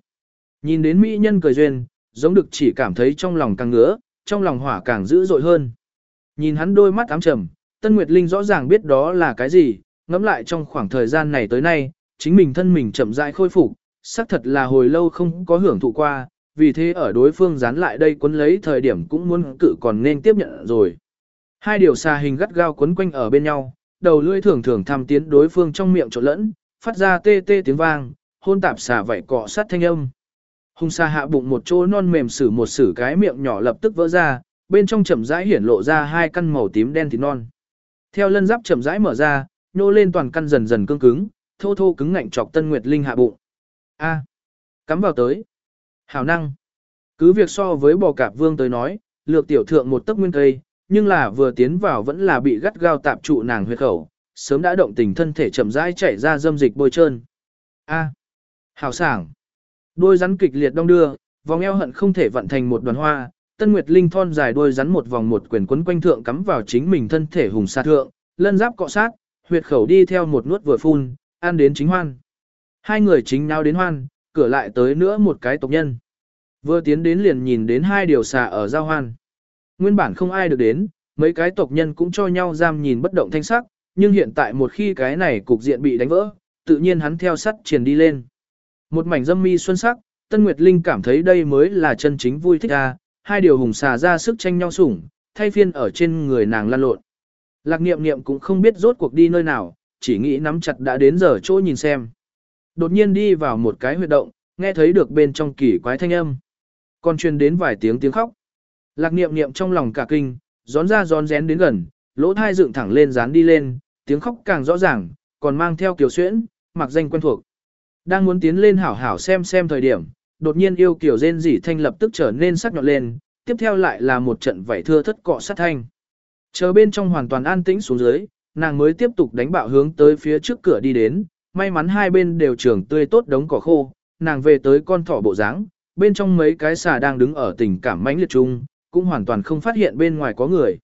Nhìn đến mỹ nhân cười duyên, giống được chỉ cảm thấy trong lòng càng ngứa, trong lòng hỏa càng dữ dội hơn. Nhìn hắn đôi mắt ám trầm, Tân Nguyệt Linh rõ ràng biết đó là cái gì, ngẫm lại trong khoảng thời gian này tới nay, chính mình thân mình chậm rãi khôi phục, xác thật là hồi lâu không có hưởng thụ qua, vì thế ở đối phương dán lại đây quấn lấy thời điểm cũng muốn cự còn nên tiếp nhận rồi. Hai điều xà hình gắt gao quấn quanh ở bên nhau, đầu lưỡi thường thường thăm tiến đối phương trong miệng trộn lẫn, phát ra tê tê tiếng vang, hôn tạp xà vảy cọ sát thanh âm. hung xà hạ bụng một chỗ non mềm sử một sử cái miệng nhỏ lập tức vỡ ra, bên trong chậm rãi hiển lộ ra hai căn màu tím đen thịt non. Theo lân giáp chậm rãi mở ra, nô lên toàn căn dần dần cương cứng, thô thô cứng ngạnh chọc Tân Nguyệt Linh hạ bụng. A, cắm vào tới. Hảo năng. Cứ việc so với bò cạp vương tới nói, lược tiểu thượng một tấc nguyên cây, nhưng là vừa tiến vào vẫn là bị gắt gao tạp trụ nàng huyệt khẩu, sớm đã động tình thân thể chậm rãi chảy ra dâm dịch bôi trơn. A, hảo sảng. Đôi rắn kịch liệt đong đưa, vòng eo hận không thể vận thành một đoàn hoa, Tân Nguyệt Linh thon dài đôi rắn một vòng một quyền quấn quanh thượng cắm vào chính mình thân thể hùng sa thượng, lân giáp cọ sát, huyệt khẩu đi theo một nuốt vừa phun, ăn đến chính hoan. Hai người chính nào đến hoan, cửa lại tới nữa một cái tộc nhân. Vừa tiến đến liền nhìn đến hai điều xà ở giao hoan. Nguyên bản không ai được đến, mấy cái tộc nhân cũng cho nhau giam nhìn bất động thanh sắc, nhưng hiện tại một khi cái này cục diện bị đánh vỡ, tự nhiên hắn theo sắt triển đi lên. Một mảnh dâm mi xuân sắc, Tân Nguyệt Linh cảm thấy đây mới là chân chính vui thích ra, hai điều hùng xà ra sức tranh nhau sủng, thay phiên ở trên người nàng lan lộn. Lạc niệm niệm cũng không biết rốt cuộc đi nơi nào, chỉ nghĩ nắm chặt đã đến giờ chỗ nhìn xem. Đột nhiên đi vào một cái huyệt động, nghe thấy được bên trong kỳ quái thanh âm. Còn truyền đến vài tiếng tiếng khóc. Lạc niệm niệm trong lòng cả kinh, gión ra gión rén đến gần, lỗ thai dựng thẳng lên dán đi lên, tiếng khóc càng rõ ràng, còn mang theo kiều xuyễn, mặc danh quen thuộc. Đang muốn tiến lên hảo hảo xem xem thời điểm, đột nhiên yêu kiểu rên rỉ thanh lập tức trở nên sắc nhọn lên, tiếp theo lại là một trận vảy thưa thất cọ sát thanh. Chờ bên trong hoàn toàn an tĩnh xuống dưới, nàng mới tiếp tục đánh bạo hướng tới phía trước cửa đi đến, may mắn hai bên đều trường tươi tốt đống cỏ khô, nàng về tới con thỏ bộ dáng, bên trong mấy cái xà đang đứng ở tình cảm mãnh liệt chung, cũng hoàn toàn không phát hiện bên ngoài có người.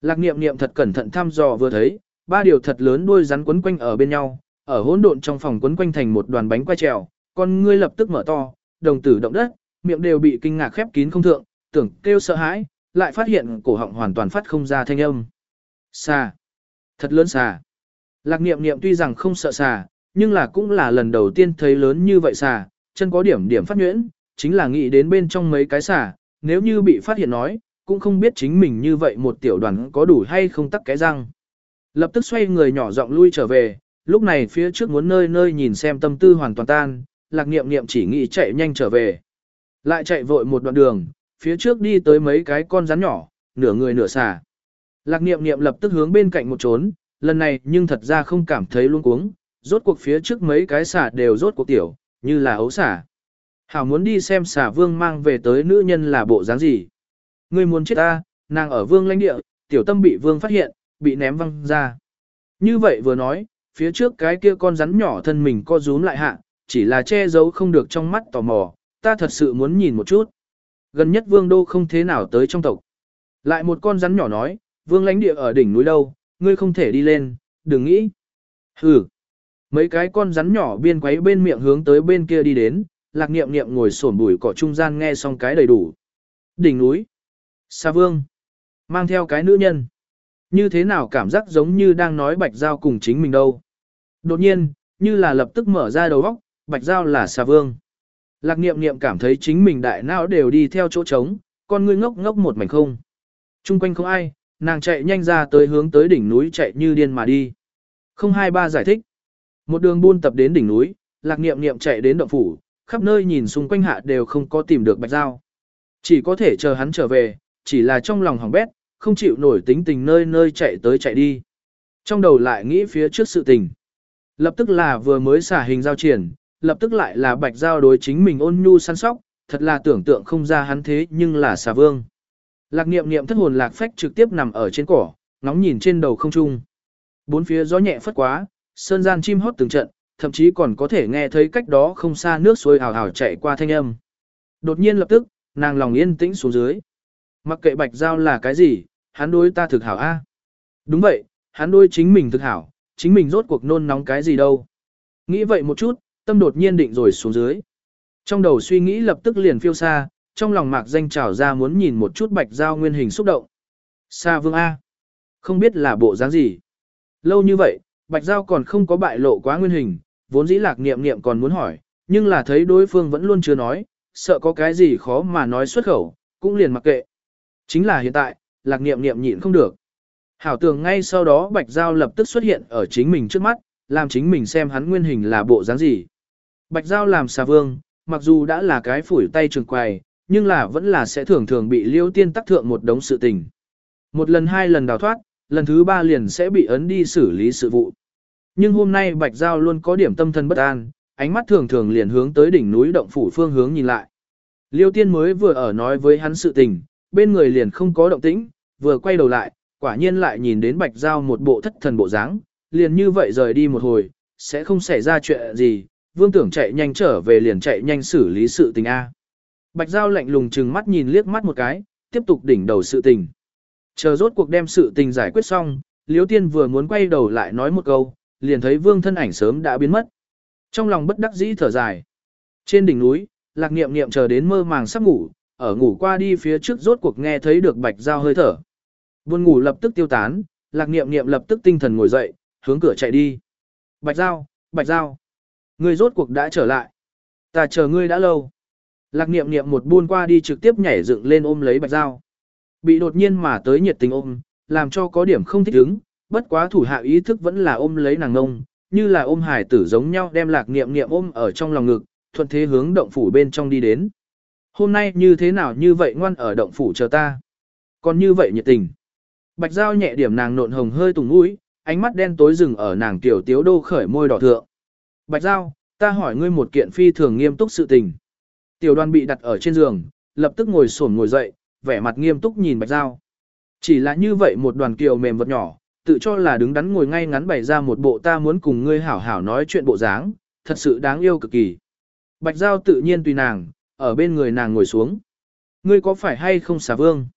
Lạc niệm niệm thật cẩn thận thăm dò vừa thấy, ba điều thật lớn đuôi rắn quấn quanh ở bên nhau, ở hỗn độn trong phòng quấn quanh thành một đoàn bánh quay trèo, con ngươi lập tức mở to, đồng tử động đất, miệng đều bị kinh ngạc khép kín không thượng, tưởng kêu sợ hãi, lại phát hiện cổ họng hoàn toàn phát không ra thanh âm. Xà. Thật lớn xà. Lạc niệm niệm tuy rằng không sợ xà, nhưng là cũng là lần đầu tiên thấy lớn như vậy xà, chân có điểm điểm phát nhuyễn, chính là nghĩ đến bên trong mấy cái xà, nếu như bị phát hiện nói, cũng không biết chính mình như vậy một tiểu đoàn có đủ hay không tắc cái răng. Lập tức xoay người nhỏ giọng lui trở về, lúc này phía trước muốn nơi nơi nhìn xem tâm tư hoàn toàn tan, lạc niệm niệm chỉ nghĩ chạy nhanh trở về. Lại chạy vội một đoạn đường, phía trước đi tới mấy cái con rắn nhỏ, nửa người nửa xà. Lạc niệm niệm lập tức hướng bên cạnh một trốn, lần này nhưng thật ra không cảm thấy luôn cuống, rốt cuộc phía trước mấy cái xà đều rốt cuộc tiểu, như là ấu xà. Hảo muốn đi xem xà vương mang về tới nữ nhân là bộ dáng gì. Ngươi muốn chết ta, nàng ở vương lãnh địa, tiểu tâm bị vương phát hiện, bị ném văng ra. Như vậy vừa nói, phía trước cái kia con rắn nhỏ thân mình co rúm lại hạ, chỉ là che giấu không được trong mắt tò mò, ta thật sự muốn nhìn một chút. Gần nhất vương đô không thế nào tới trong tộc. Lại một con rắn nhỏ nói, vương lãnh địa ở đỉnh núi đâu, ngươi không thể đi lên, đừng nghĩ. Hừ. Mấy cái con rắn nhỏ biên quấy bên miệng hướng tới bên kia đi đến, lạc niệm niệm ngồi sổn bụi cỏ trung gian nghe xong cái đầy đủ. Đỉnh núi. Sa vương. Mang theo cái nữ nhân. Như thế nào cảm giác giống như đang nói bạch giao cùng chính mình đâu. Đột nhiên, như là lập tức mở ra đầu óc, bạch giao là Sa vương. Lạc niệm niệm cảm thấy chính mình đại não đều đi theo chỗ trống, con ngươi ngốc ngốc một mảnh không. Trung quanh không ai, nàng chạy nhanh ra tới hướng tới đỉnh núi chạy như điên mà đi. Không hai ba giải thích. Một đường buôn tập đến đỉnh núi, lạc niệm niệm chạy đến động phủ, khắp nơi nhìn xung quanh hạ đều không có tìm được bạch giao. Chỉ có thể chờ hắn trở về, chỉ là trong lòng hỏng bét, không chịu nổi tính tình nơi nơi chạy tới chạy đi. Trong đầu lại nghĩ phía trước sự tình. Lập tức là vừa mới xả hình giao triển, lập tức lại là bạch giao đối chính mình ôn nhu săn sóc, thật là tưởng tượng không ra hắn thế nhưng là xà vương. Lạc niệm niệm thất hồn lạc phách trực tiếp nằm ở trên cỏ, ngóng nhìn trên đầu không trung. Bốn phía gió nhẹ phất quá, sơn gian chim hót từng trận, thậm chí còn có thể nghe thấy cách đó không xa nước suối hào hào chạy qua thanh âm. Đột nhiên lập tức, nàng lòng yên tĩnh xuống dưới. Mặc kệ bạch giao là cái gì, hắn đối ta thực hảo a. Đúng vậy, hắn đối chính mình thực hảo, chính mình rốt cuộc nôn nóng cái gì đâu. Nghĩ vậy một chút, tâm đột nhiên định rồi xuống dưới. Trong đầu suy nghĩ lập tức liền phiêu xa, trong lòng mạc danh trào ra muốn nhìn một chút bạch giao nguyên hình xúc động. Sa vương A. Không biết là bộ dáng gì. Lâu như vậy, bạch giao còn không có bại lộ quá nguyên hình, vốn dĩ lạc niệm niệm còn muốn hỏi, nhưng là thấy đối phương vẫn luôn chưa nói, sợ có cái gì khó mà nói xuất khẩu, cũng liền mặc kệ. Chính là hiện tại, lạc niệm niệm nhịn không được. Hảo tường ngay sau đó bạch giao lập tức xuất hiện ở chính mình trước mắt, làm chính mình xem hắn nguyên hình là bộ dáng gì. Bạch giao làm xà vương, mặc dù đã là cái phủi tay trường quài, nhưng là vẫn là sẽ thường thường bị liêu tiên tắc thượng một đống sự tình. Một lần hai lần đào thoát, lần thứ ba liền sẽ bị ấn đi xử lý sự vụ. Nhưng hôm nay Bạch Giao luôn có điểm tâm thần bất an, ánh mắt thường thường liền hướng tới đỉnh núi động phủ phương hướng nhìn lại. Liêu tiên mới vừa ở nói với hắn sự tình, bên người liền không có động tĩnh, vừa quay đầu lại, quả nhiên lại nhìn đến Bạch Giao một bộ thất thần bộ dáng, liền như vậy rời đi một hồi, sẽ không xảy ra chuyện gì, vương tưởng chạy nhanh trở về liền chạy nhanh xử lý sự tình A. Bạch Giao lạnh lùng chừng mắt nhìn liếc mắt một cái, tiếp tục đỉnh đầu sự tình. Chờ rốt cuộc đem sự tình giải quyết xong, Liêu Tiên vừa muốn quay đầu lại nói một câu, liền thấy vương thân ảnh sớm đã biến mất. Trong lòng bất đắc dĩ thở dài. Trên đỉnh núi, lạc niệm niệm chờ đến mơ màng sắp ngủ, ở ngủ qua đi phía trước rốt cuộc nghe thấy được bạch giao hơi thở. Buồn ngủ lập tức tiêu tán, lạc niệm niệm lập tức tinh thần ngồi dậy, hướng cửa chạy đi. Bạch giao, bạch giao. Ngươi rốt cuộc đã trở lại. Ta chờ ngươi đã lâu. Lạc niệm niệm một buôn qua đi trực tiếp nhảy dựng lên ôm lấy bạch giao. Bị đột nhiên mà tới nhiệt tình ôm, làm cho có điểm không thích ứng, bất quá thủ hạ ý thức vẫn là ôm lấy nàng ngông, như là ôm hải tử giống nhau đem lạc niệm niệm ôm ở trong lòng ngực, thuận thế hướng động phủ bên trong đi đến. Hôm nay như thế nào như vậy ngoan ở động phủ chờ ta. Còn như vậy nhiệt tình. Bạch Giao nhẹ điểm nàng nộn hồng hơi tùng mũi, ánh mắt đen tối rừng ở nàng tiểu tiếu đô khởi môi đỏ thượng. Bạch Giao, ta hỏi ngươi một kiện phi thường nghiêm túc sự tình. Tiểu đoàn bị đặt ở trên giường, lập tức ngồi xổm ngồi dậy, vẻ mặt nghiêm túc nhìn Bạch Giao. Chỉ là như vậy một đoàn kiều mềm vật nhỏ, tự cho là đứng đắn ngồi ngay ngắn bày ra một bộ ta muốn cùng ngươi hảo hảo nói chuyện bộ dáng, thật sự đáng yêu cực kỳ. Bạch Giao tự nhiên tùy nàng, ở bên người nàng ngồi xuống. Ngươi có phải hay không xà vương?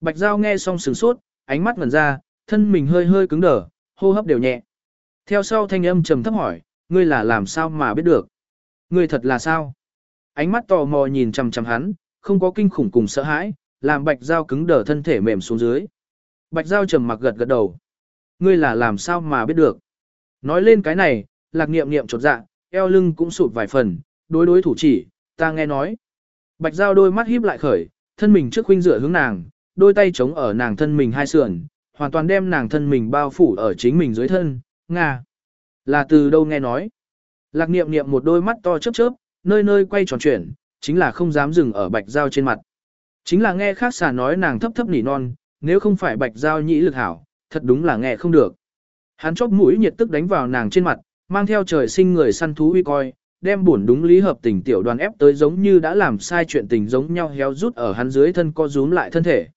Bạch Giao nghe xong sửng sốt, ánh mắt ngẩn ra, thân mình hơi hơi cứng đờ, hô hấp đều nhẹ. Theo sau thanh âm trầm thấp hỏi, ngươi là làm sao mà biết được? Ngươi thật là sao? Ánh mắt tò mò nhìn chằm chằm hắn, không có kinh khủng cùng sợ hãi, làm Bạch Giao cứng đờ thân thể mềm xuống dưới. Bạch Giao trầm mặc gật gật đầu. Ngươi là làm sao mà biết được? Nói lên cái này, lạc niệm niệm chột dạ, eo lưng cũng sụt vài phần, đối đối thủ chỉ, ta nghe nói. Bạch Giao đôi mắt híp lại khởi, thân mình trước huynh dựa hướng nàng, đôi tay chống ở nàng thân mình hai sườn, hoàn toàn đem nàng thân mình bao phủ ở chính mình dưới thân, Nga. Là từ đâu nghe nói? Lạc niệm niệm một đôi mắt to chớp chớp, nơi nơi quay tròn chuyển, chính là không dám dừng ở bạch giao trên mặt. Chính là nghe khác xà nói nàng thấp thấp nỉ non, nếu không phải bạch giao nhĩ lực hảo, thật đúng là nghe không được. Hắn chóp mũi nhiệt tức đánh vào nàng trên mặt, mang theo trời sinh người săn thú uy coi, đem buồn đúng lý hợp tình tiểu đoàn ép tới giống như đã làm sai chuyện tình giống nhau héo rút ở hắn dưới thân co rúm lại thân thể.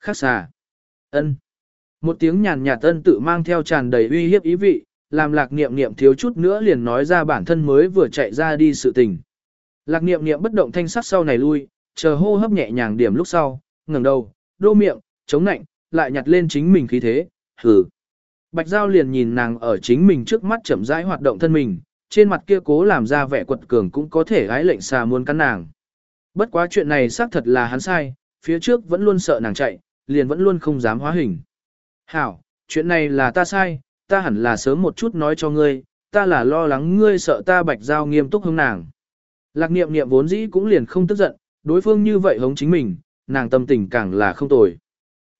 Khác xà. ân Một tiếng nhàn nhạt ân tự mang theo tràn đầy uy hiếp ý vị, làm lạc niệm niệm thiếu chút nữa liền nói ra bản thân mới vừa chạy ra đi sự tình. Lạc niệm niệm bất động thanh sắc sau này lui, chờ hô hấp nhẹ nhàng điểm lúc sau, ngẩng đầu, đô miệng, chống nạnh, lại nhặt lên chính mình khí thế, hừ. Bạch Giao liền nhìn nàng ở chính mình trước mắt chậm rãi hoạt động thân mình, trên mặt kia cố làm ra vẻ quật cường cũng có thể gái lệnh xà muốn cắn nàng. Bất quá chuyện này xác thật là hắn sai, phía trước vẫn luôn sợ nàng chạy, liền vẫn luôn không dám hóa hình. Hảo, chuyện này là ta sai, ta hẳn là sớm một chút nói cho ngươi, ta là lo lắng ngươi sợ ta bạch giao nghiêm túc hông nàng. Lạc niệm niệm vốn dĩ cũng liền không tức giận, đối phương như vậy hống chính mình, nàng tâm tình càng là không tồi.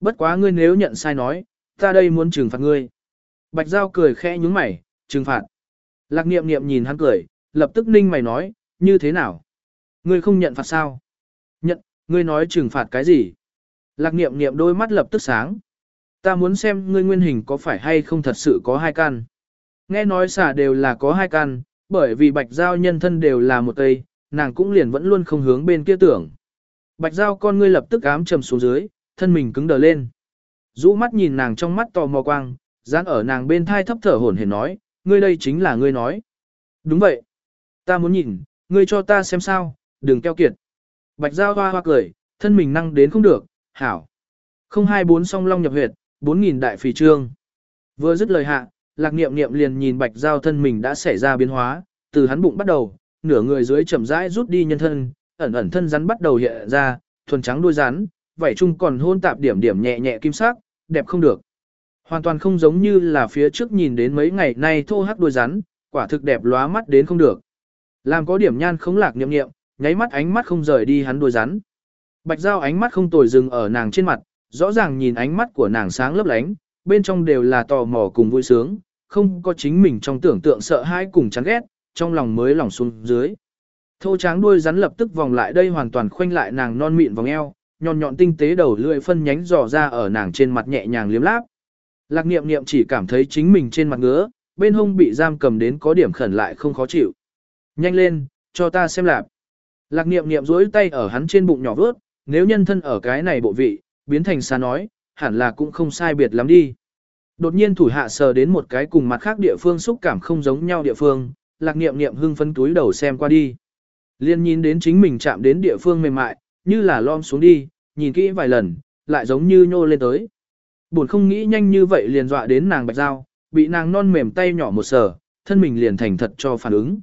Bất quá ngươi nếu nhận sai nói, ta đây muốn trừng phạt ngươi. Bạch giao cười khẽ nhúng mày, trừng phạt. Lạc niệm niệm nhìn hắn cười, lập tức ninh mày nói, như thế nào? Ngươi không nhận phạt sao? Nhận, ngươi nói trừng phạt cái gì? Lạc niệm niệm đôi mắt lập tức sáng. Ta muốn xem ngươi nguyên hình có phải hay không thật sự có hai căn. Nghe nói xả đều là có hai căn, bởi vì bạch giao nhân thân đều là một cây, nàng cũng liền vẫn luôn không hướng bên kia tưởng. Bạch giao con ngươi lập tức ám trầm xuống dưới, thân mình cứng đờ lên. Rũ mắt nhìn nàng trong mắt tò mò quang, dán ở nàng bên thai thấp thở hổn hển nói, ngươi đây chính là ngươi nói. Đúng vậy. Ta muốn nhìn, ngươi cho ta xem sao, đừng keo kiệt. Bạch giao hoa hoa cười, thân mình năng đến không được, hảo. 024 song long nhập huyệt, 4.000 đại phì trương. Vừa dứt lời hạ, lạc niệm niệm liền nhìn bạch giao thân mình đã xảy ra biến hóa, từ hắn bụng bắt đầu, nửa người dưới chậm rãi rút đi nhân thân, ẩn ẩn thân rắn bắt đầu hiện ra, thuần trắng đuôi rắn, vảy chung còn hôn tạp điểm điểm nhẹ nhẹ kim sắc, đẹp không được. Hoàn toàn không giống như là phía trước nhìn đến mấy ngày nay thô hắc đuôi rắn, quả thực đẹp lóa mắt đến không được. Làm có điểm nhan không lạc niệm niệm, nháy mắt ánh mắt không rời đi hắn đuôi rắn. Bạch Giao ánh mắt không tồi dừng ở nàng trên mặt, rõ ràng nhìn ánh mắt của nàng sáng lấp lánh, bên trong đều là tò mò cùng vui sướng, không có chính mình trong tưởng tượng sợ hãi cùng chán ghét, trong lòng mới lỏng xuống dưới. Thô tráng đuôi rắn lập tức vòng lại đây hoàn toàn khoanh lại nàng non mịn vòng eo, nhọn nhọn tinh tế đầu lưỡi phân nhánh dò ra ở nàng trên mặt nhẹ nhàng liếm láp. Lạc niệm niệm chỉ cảm thấy chính mình trên mặt ngứa, bên hông bị giam cầm đến có điểm khẩn lại không khó chịu. Nhanh lên, cho ta xem lạp. Lạc niệm niệm duỗi tay ở hắn trên bụng nhỏ vớt, nếu nhân thân ở cái này bộ vị, biến thành xa nói, hẳn là cũng không sai biệt lắm đi. Đột nhiên thủ hạ sờ đến một cái cùng mặt khác địa phương xúc cảm không giống nhau địa phương, lạc niệm niệm hưng phấn túi đầu xem qua đi. Liên nhìn đến chính mình chạm đến địa phương mềm mại, như là lom xuống đi, nhìn kỹ vài lần, lại giống như nhô lên tới. Buồn không nghĩ nhanh như vậy liền dọa đến nàng bạch dao, bị nàng non mềm tay nhỏ một sờ, thân mình liền thành thật cho phản ứng.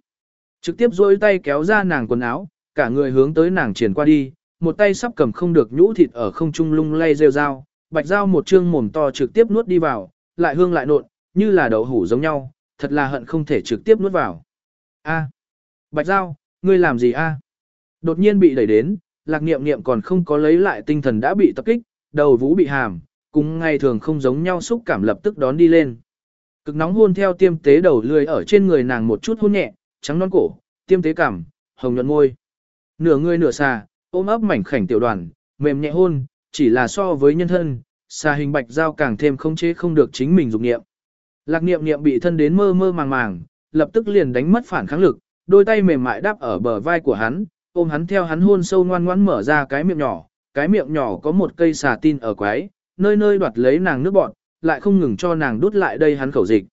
Trực tiếp duỗi tay kéo ra nàng quần áo, cả người hướng tới nàng triển qua đi, một tay sắp cầm không được nhũ thịt ở không trung lung lay rêu dao, bạch dao một trương mồm to trực tiếp nuốt đi vào, lại hương lại nộn, như là đậu hủ giống nhau, thật là hận không thể trực tiếp nuốt vào. A, bạch dao, ngươi làm gì a? Đột nhiên bị đẩy đến, lạc niệm niệm còn không có lấy lại tinh thần đã bị tập kích, đầu vũ bị hàm, cùng ngày thường không giống nhau xúc cảm lập tức đón đi lên. Cực nóng hôn theo tiêm tế đầu lười ở trên người nàng một chút hôn nhẹ, trắng non cổ, tiêm tế cảm, hồng nhuận môi. Nửa người nửa xà, ôm ấp mảnh khảnh tiểu đoàn, mềm nhẹ hôn, chỉ là so với nhân thân, xà hình bạch giao càng thêm không chế không được chính mình dục niệm. Lạc niệm niệm bị thân đến mơ mơ màng màng, lập tức liền đánh mất phản kháng lực, đôi tay mềm mại đáp ở bờ vai của hắn, ôm hắn theo hắn hôn sâu ngoan ngoãn mở ra cái miệng nhỏ, cái miệng nhỏ có một cây xà tin ở quái, nơi nơi đoạt lấy nàng nước bọt, lại không ngừng cho nàng đút lại đây hắn khẩu dịch.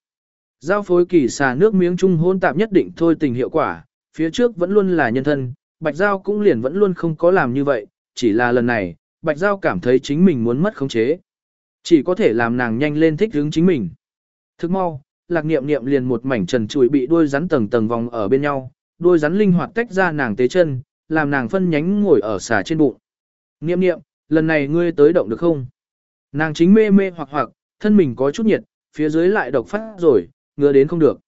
Giao phối kỳ xà nước miếng chung hôn tạp nhất định thôi tình hiệu quả, phía trước vẫn luôn là nhân thân, Bạch Giao cũng liền vẫn luôn không có làm như vậy, chỉ là lần này, Bạch Giao cảm thấy chính mình muốn mất khống chế. Chỉ có thể làm nàng nhanh lên thích hướng chính mình. Thức mau, lạc niệm niệm liền một mảnh trần trụi bị đuôi rắn tầng tầng vòng ở bên nhau, đuôi rắn linh hoạt tách ra nàng tế chân, làm nàng phân nhánh ngồi ở xà trên bụng. Niệm niệm, lần này ngươi tới động được không? Nàng chính mê mê hoặc hoặc, thân mình có chút nhiệt, phía dưới lại độc phát rồi, ngứa đến không được.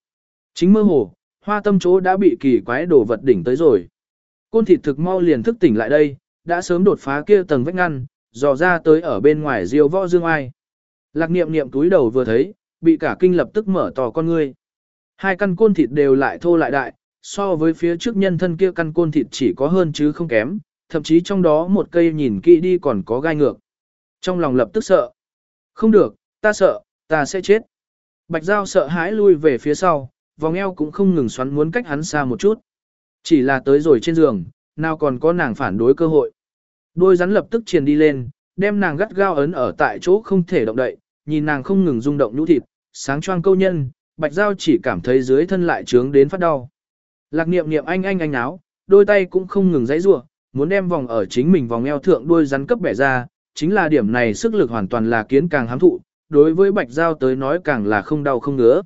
Chính mơ hồ, hoa tâm chỗ đã bị kỳ quái đổ vật đỉnh tới rồi. Côn thịt thực mau liền thức tỉnh lại đây, đã sớm đột phá kia tầng vách ngăn, dò ra tới ở bên ngoài diêu võ dương ai. Lạc niệm niệm túi đầu vừa thấy, bị cả kinh lập tức mở tỏ con ngươi. Hai căn côn thịt đều lại thô lại đại, so với phía trước nhân thân kia căn côn thịt chỉ có hơn chứ không kém, thậm chí trong đó một cây nhìn kỹ đi còn có gai ngược. Trong lòng lập tức sợ. Không được, ta sợ, ta sẽ chết. Bạch Giao sợ hãi lui về phía sau, vòng eo cũng không ngừng xoắn muốn cách hắn xa một chút. Chỉ là tới rồi trên giường, nào còn có nàng phản đối cơ hội. Đôi rắn lập tức triền đi lên, đem nàng gắt gao ấn ở tại chỗ không thể động đậy, nhìn nàng không ngừng rung động nhũ thịt, sáng choang câu nhân, bạch giao chỉ cảm thấy dưới thân lại trướng đến phát đau. Lạc niệm niệm anh anh anh áo, đôi tay cũng không ngừng dãy rủa, muốn đem vòng ở chính mình vòng eo thượng đôi rắn cấp bẻ ra, chính là điểm này sức lực hoàn toàn là kiến càng hám thụ, đối với bạch giao tới nói càng là không đau không ngứa.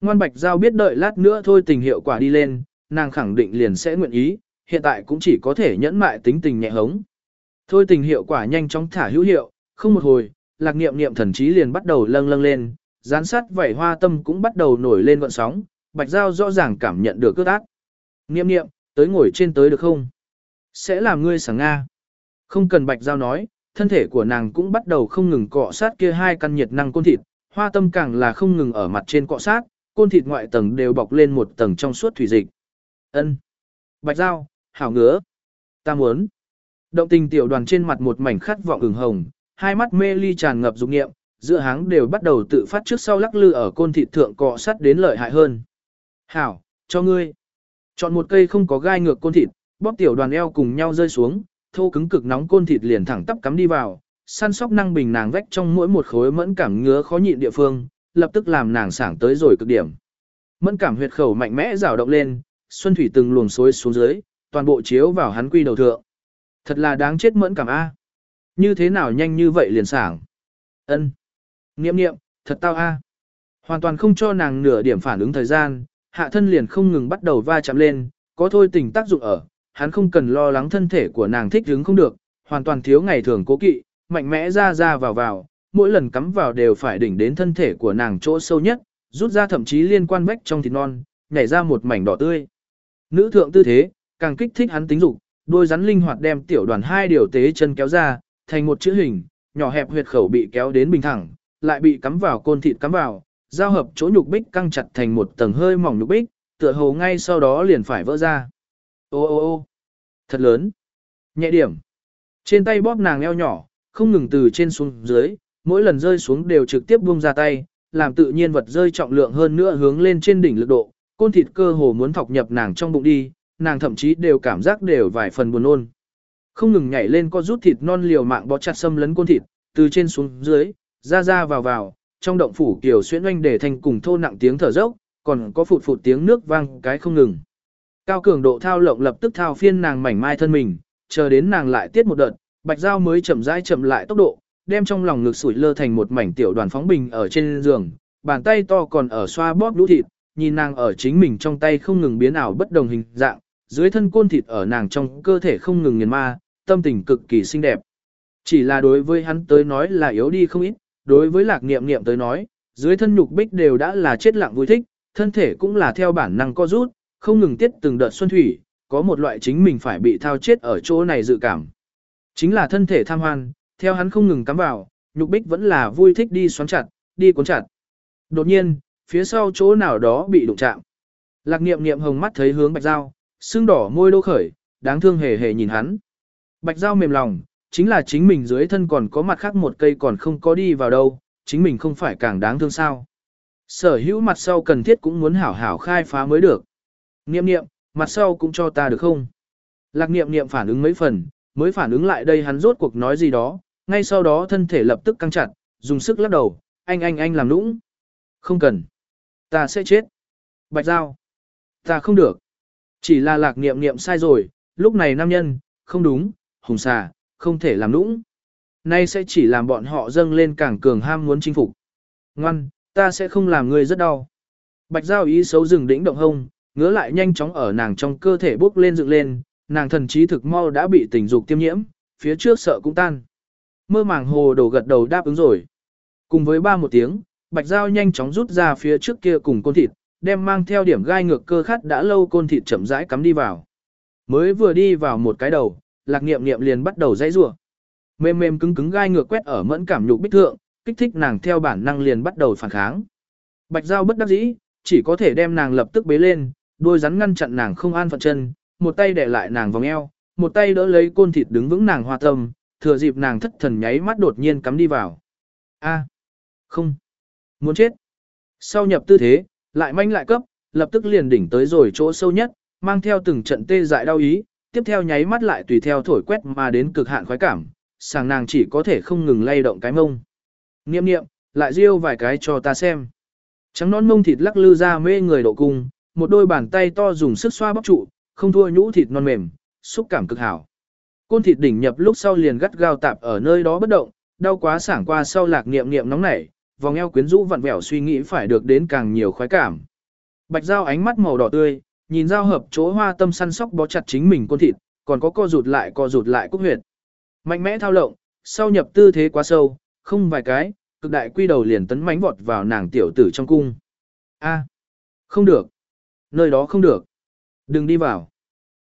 Ngoan bạch giao biết đợi lát nữa thôi tình hiệu quả đi lên, nàng khẳng định liền sẽ nguyện ý, hiện tại cũng chỉ có thể nhẫn mại tính tình nhẹ hống. Thôi tình hiệu quả nhanh chóng thả hữu hiệu, không một hồi, lạc niệm niệm thần trí liền bắt đầu lâng lâng lên, gián sát vảy hoa tâm cũng bắt đầu nổi lên gọn sóng, bạch giao rõ ràng cảm nhận được cước ác. Niệm niệm, tới ngồi trên tới được không? Sẽ làm ngươi sáng Nga. Không cần bạch giao nói, thân thể của nàng cũng bắt đầu không ngừng cọ sát kia hai căn nhiệt năng côn thịt, hoa tâm càng là không ngừng ở mặt trên cọ sát, côn thịt ngoại tầng đều bọc lên một tầng trong suốt thủy dịch. Ân, Bạch giao, hảo ngứa. Ta muốn. Động tình tiểu đoàn trên mặt một mảnh khát vọng ửng hồng, hai mắt mê ly tràn ngập dục nghiệm, giữa háng đều bắt đầu tự phát trước sau lắc lư ở côn thịt thượng cọ sát đến lợi hại hơn. Hảo, cho ngươi. Chọn một cây không có gai ngược côn thịt, bóp tiểu đoàn eo cùng nhau rơi xuống, thô cứng cực nóng côn thịt liền thẳng tắp cắm đi vào, săn sóc năng bình nàng vách trong mỗi một khối mẫn cảm ngứa khó nhịn địa phương, lập tức làm nàng sảng tới rồi cực điểm. Mẫn cảm huyệt khẩu mạnh mẽ rào động lên, xuân thủy từng luồng xối xuống dưới, toàn bộ chiếu vào hắn quy đầu thượng. Thật là đáng chết mẫn cảm a. Như thế nào nhanh như vậy liền sảng. Ân. Niệm niệm, thật tao a. Hoàn toàn không cho nàng nửa điểm phản ứng thời gian, hạ thân liền không ngừng bắt đầu va chạm lên, có thôi tình tác dụng ở, hắn không cần lo lắng thân thể của nàng thích hứng không được, hoàn toàn thiếu ngày thường cố kỵ, mạnh mẽ ra ra vào vào, mỗi lần cắm vào đều phải đỉnh đến thân thể của nàng chỗ sâu nhất, rút ra thậm chí liên quan vách trong thịt non, nhảy ra một mảnh đỏ tươi. Nữ thượng tư thế, càng kích thích hắn tính dục, đôi rắn linh hoạt đem tiểu đoàn hai điều tế chân kéo ra, thành một chữ hình, nhỏ hẹp huyệt khẩu bị kéo đến bình thẳng, lại bị cắm vào côn thịt cắm vào, giao hợp chỗ nhục bích căng chặt thành một tầng hơi mỏng nhục bích, tựa hồ ngay sau đó liền phải vỡ ra. Ô ô ô thật lớn. Nhẹ điểm. Trên tay bóp nàng eo nhỏ, không ngừng từ trên xuống dưới, mỗi lần rơi xuống đều trực tiếp buông ra tay, làm tự nhiên vật rơi trọng lượng hơn nữa hướng lên trên đỉnh lực độ, côn thịt cơ hồ muốn thọc nhập nàng trong bụng đi, nàng thậm chí đều cảm giác đều vài phần buồn nôn. Không ngừng nhảy lên có rút thịt non liều mạng bó chặt xâm lấn côn thịt, từ trên xuống dưới, ra ra vào vào, trong động phủ kiều xuyên oanh để thành cùng thô nặng tiếng thở dốc, còn có phụt phụt tiếng nước vang cái không ngừng. Cao cường độ thao lộng lập tức thao phiên nàng mảnh mai thân mình, chờ đến nàng lại tiết một đợt, bạch dao mới chậm rãi chậm lại tốc độ, đem trong lòng ngực sủi lơ thành một mảnh tiểu đoàn phóng bình ở trên giường, bàn tay to còn ở xoa bóp lũ thịt, nhìn nàng ở chính mình trong tay không ngừng biến ảo bất đồng hình dạng, dưới thân côn thịt ở nàng trong cơ thể không ngừng nghiền ma, tâm tình cực kỳ xinh đẹp. Chỉ là đối với hắn tới nói là yếu đi không ít, đối với lạc niệm niệm tới nói, dưới thân nhục bích đều đã là chết lặng vui thích, thân thể cũng là theo bản năng co rút, không ngừng tiết từng đợt xuân thủy, có một loại chính mình phải bị thao chết ở chỗ này dự cảm. Chính là thân thể tham hoan, theo hắn không ngừng cắm vào, nhục bích vẫn là vui thích đi xoắn chặt, đi cuốn chặt. Đột nhiên, phía sau chỗ nào đó bị đụng chạm. Lạc niệm niệm hồng mắt thấy hướng bạch dao, xương đỏ môi đô khởi, đáng thương hề hề nhìn hắn. Bạch dao mềm lòng, chính là chính mình dưới thân còn có mặt khác một cây còn không có đi vào đâu, chính mình không phải càng đáng thương sao. Sở hữu mặt sau cần thiết cũng muốn hảo hảo khai phá mới được. Niệm niệm, mặt sau cũng cho ta được không? Lạc niệm niệm phản ứng mấy phần, mới phản ứng lại đây hắn rốt cuộc nói gì đó, ngay sau đó thân thể lập tức căng chặt, dùng sức lắc đầu, anh anh anh làm nũng. Không cần. Ta sẽ chết. Bạch Giao. Ta không được. Chỉ là lạc niệm niệm sai rồi, lúc này nam nhân, không đúng, hùng xà, không thể làm nũng. Nay sẽ chỉ làm bọn họ dâng lên càng cường ham muốn chinh phục. Ngoan, ta sẽ không làm ngươi rất đau. Bạch Giao ý xấu dừng đỉnh động hông, ngứa lại nhanh chóng ở nàng trong cơ thể bốc lên dựng lên, nàng thần trí thực mau đã bị tình dục tiêm nhiễm, phía trước sợ cũng tan. Mơ màng hồ đồ gật đầu đáp ứng rồi. Cùng với ba một tiếng, bạch dao nhanh chóng rút ra phía trước kia cùng côn thịt, đem mang theo điểm gai ngược cơ khát đã lâu côn thịt chậm rãi cắm đi vào. Mới vừa đi vào một cái đầu, lạc nghiệm nghiệm liền bắt đầu dãy rủa. Mềm mềm cứng cứng gai ngược quét ở mẫn cảm nhục bích thượng, kích thích nàng theo bản năng liền bắt đầu phản kháng. Bạch dao bất đắc dĩ, chỉ có thể đem nàng lập tức bế lên, đôi rắn ngăn chặn nàng không an phận chân, một tay để lại nàng vòng eo, một tay đỡ lấy côn thịt đứng vững nàng hoa tâm, thừa dịp nàng thất thần nháy mắt đột nhiên cắm đi vào. A, không, muốn chết. Sau nhập tư thế, lại manh lại cấp, lập tức liền đỉnh tới rồi chỗ sâu nhất, mang theo từng trận tê dại đau ý, tiếp theo nháy mắt lại tùy theo thổi quét mà đến cực hạn khoái cảm, sàng nàng chỉ có thể không ngừng lay động cái mông. Niệm niệm, lại riêu vài cái cho ta xem. Trắng non mông thịt lắc lư ra mê người độ cung, một đôi bàn tay to dùng sức xoa bóc trụ, không thua nhũ thịt non mềm, xúc cảm cực hảo. Côn thịt đỉnh nhập lúc sau liền gắt gao tạp ở nơi đó bất động, đau quá sảng qua sau lạc niệm niệm nóng nảy, vòng eo quyến rũ vặn vẹo suy nghĩ phải được đến càng nhiều khoái cảm. Bạch dao ánh mắt màu đỏ tươi, nhìn dao hợp chỗ hoa tâm săn sóc bó chặt chính mình con thịt, còn có co rụt lại co rụt lại cúc huyệt. mạnh mẽ thao lộng, sau nhập tư thế quá sâu, không vài cái, cực đại quy đầu liền tấn mánh vọt vào nàng tiểu tử trong cung. A, không được. Nơi đó không được. Đừng đi vào.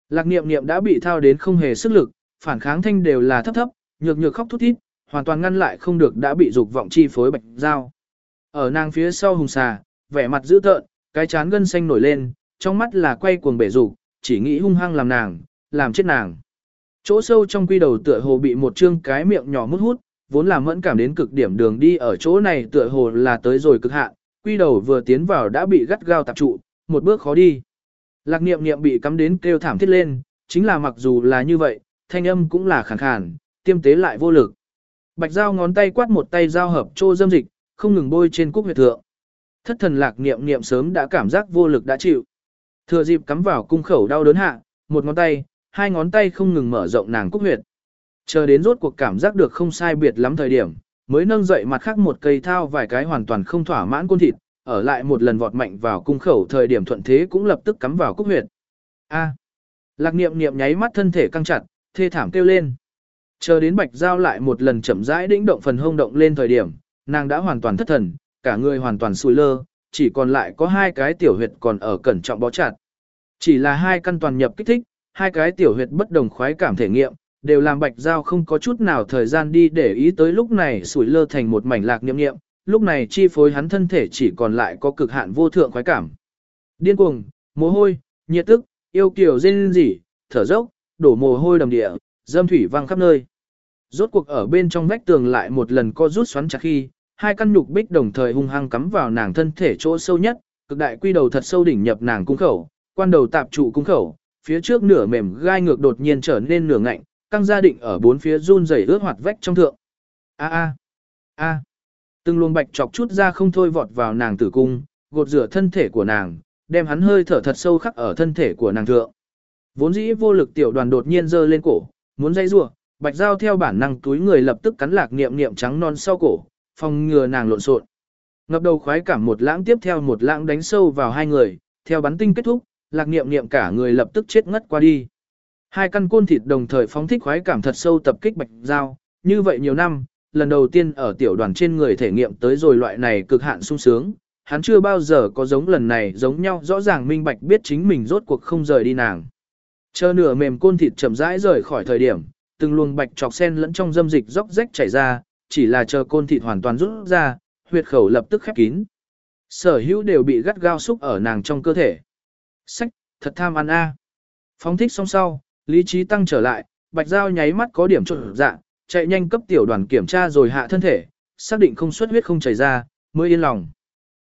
Lạc niệm niệm đã bị thao đến không hề sức lực, phản kháng thanh đều là thấp thấp, nhược nhược khóc thút thít, hoàn toàn ngăn lại không được đã bị dục vọng chi phối bạch dao. Ở nàng phía sau hùng xà, vẻ mặt dữ tợn, cái chán gân xanh nổi lên, trong mắt là quay cuồng bể dục, chỉ nghĩ hung hăng làm nàng, làm chết nàng. Chỗ sâu trong quy đầu tựa hồ bị một chương cái miệng nhỏ mút hút, vốn là mẫn cảm đến cực điểm đường đi ở chỗ này tựa hồ là tới rồi cực hạn, quy đầu vừa tiến vào đã bị gắt gao tạp trụ, một bước khó đi. Lạc niệm niệm bị cắm đến kêu thảm thiết lên, chính là mặc dù là như vậy, thanh âm cũng là khàn khàn, tiêm tế lại vô lực. Bạch dao ngón tay quát một tay dao hợp trô dâm dịch, không ngừng bôi trên cúc huyệt thượng. Thất thần lạc niệm niệm sớm đã cảm giác vô lực đã chịu. Thừa dịp cắm vào cung khẩu đau đớn hạ, một ngón tay, hai ngón tay không ngừng mở rộng nàng cúc huyệt. Chờ đến rốt cuộc cảm giác được không sai biệt lắm thời điểm, mới nâng dậy mặt khác một cây thao vài cái hoàn toàn không thỏa mãn côn thịt, ở lại một lần vọt mạnh vào cung khẩu thời điểm thuận thế cũng lập tức cắm vào cúc huyệt. A. Lạc niệm niệm nháy mắt thân thể căng chặt, thê thảm kêu lên. Chờ đến bạch giao lại một lần chậm rãi đĩnh động phần hông động lên thời điểm, nàng đã hoàn toàn thất thần, cả người hoàn toàn sùi lơ, chỉ còn lại có hai cái tiểu huyệt còn ở cẩn trọng bó chặt. Chỉ là hai căn toàn nhập kích thích, hai cái tiểu huyệt bất đồng khoái cảm thể nghiệm, đều làm bạch giao không có chút nào thời gian đi để ý tới lúc này sủi lơ thành một mảnh lạc niệm niệm, lúc này chi phối hắn thân thể chỉ còn lại có cực hạn vô thượng khoái cảm. Điên cuồng, mồ hôi, nhiệt tức, yêu kiều rên rỉ, thở dốc, đổ mồ hôi đầm địa, dâm thủy văng khắp nơi. Rốt cuộc ở bên trong vách tường lại một lần co rút xoắn chặt khi, hai căn nhục bích đồng thời hung hăng cắm vào nàng thân thể chỗ sâu nhất, cực đại quy đầu thật sâu đỉnh nhập nàng cung khẩu, quan đầu tạp trụ cung khẩu, phía trước nửa mềm gai ngược đột nhiên trở nên nửa ngạnh, căng gia định ở bốn phía run rẩy ướt hoạt vách trong thượng. A a a. Từng luồng bạch chọc chút ra không thôi vọt vào nàng tử cung, gột rửa thân thể của nàng, đem hắn hơi thở thật sâu khắc ở thân thể của nàng thượng. Vốn dĩ vô lực tiểu đoàn đột nhiên giơ lên cổ, muốn dây rủa, bạch dao theo bản năng túi người lập tức cắn lạc niệm niệm trắng non sau cổ, phòng ngừa nàng lộn xộn. Ngập đầu khoái cảm một lãng tiếp theo một lãng đánh sâu vào hai người, theo bắn tinh kết thúc, lạc niệm niệm cả người lập tức chết ngất qua đi. Hai căn côn thịt đồng thời phóng thích khoái cảm thật sâu tập kích bạch dao, như vậy nhiều năm, lần đầu tiên ở tiểu đoàn trên người thể nghiệm tới rồi loại này cực hạn sung sướng, hắn chưa bao giờ có giống lần này giống nhau rõ ràng minh bạch biết chính mình rốt cuộc không rời đi nàng. Chờ nửa mềm côn thịt chậm rãi rời khỏi thời điểm, từng luồng bạch trọc sen lẫn trong dâm dịch róc rách chảy ra, chỉ là chờ côn thịt hoàn toàn rút ra, huyệt khẩu lập tức khép kín. Sở hữu đều bị gắt gao xúc ở nàng trong cơ thể. Sách, thật tham ăn a. À. Phóng thích xong sau, lý trí tăng trở lại, bạch dao nháy mắt có điểm trộn dạ, chạy nhanh cấp tiểu đoàn kiểm tra rồi hạ thân thể, xác định không xuất huyết không chảy ra, mới yên lòng.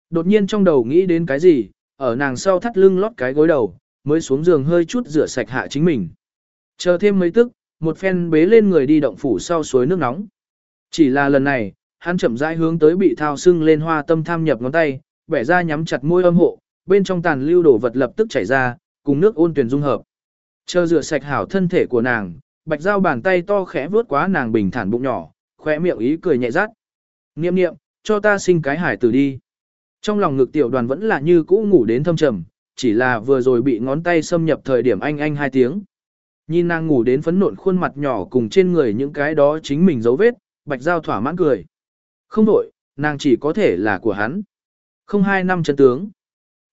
Đột nhiên trong đầu nghĩ đến cái gì, ở nàng sau thắt lưng lót cái gối đầu, mới xuống giường hơi chút rửa sạch hạ chính mình. Chờ thêm mấy tức, một phen bế lên người đi động phủ sau suối nước nóng. Chỉ là lần này, hắn chậm rãi hướng tới bị thao sưng lên hoa tâm tham nhập ngón tay, bẻ ra nhắm chặt môi âm hộ, bên trong tàn lưu đổ vật lập tức chảy ra, cùng nước ôn tuyển dung hợp. Chờ rửa sạch hảo thân thể của nàng, bạch dao bàn tay to khẽ vuốt quá nàng bình thản bụng nhỏ, khóe miệng ý cười nhẹ rát. Niệm niệm, cho ta sinh cái hải tử đi. Trong lòng ngực tiểu đoàn vẫn là như cũ ngủ đến thâm trầm, chỉ là vừa rồi bị ngón tay xâm nhập thời điểm anh anh hai tiếng. Nhìn nàng ngủ đến phấn nộn khuôn mặt nhỏ cùng trên người những cái đó chính mình dấu vết, bạch giao thỏa mãn cười. Không đổi, nàng chỉ có thể là của hắn. Không hai năm chân tướng.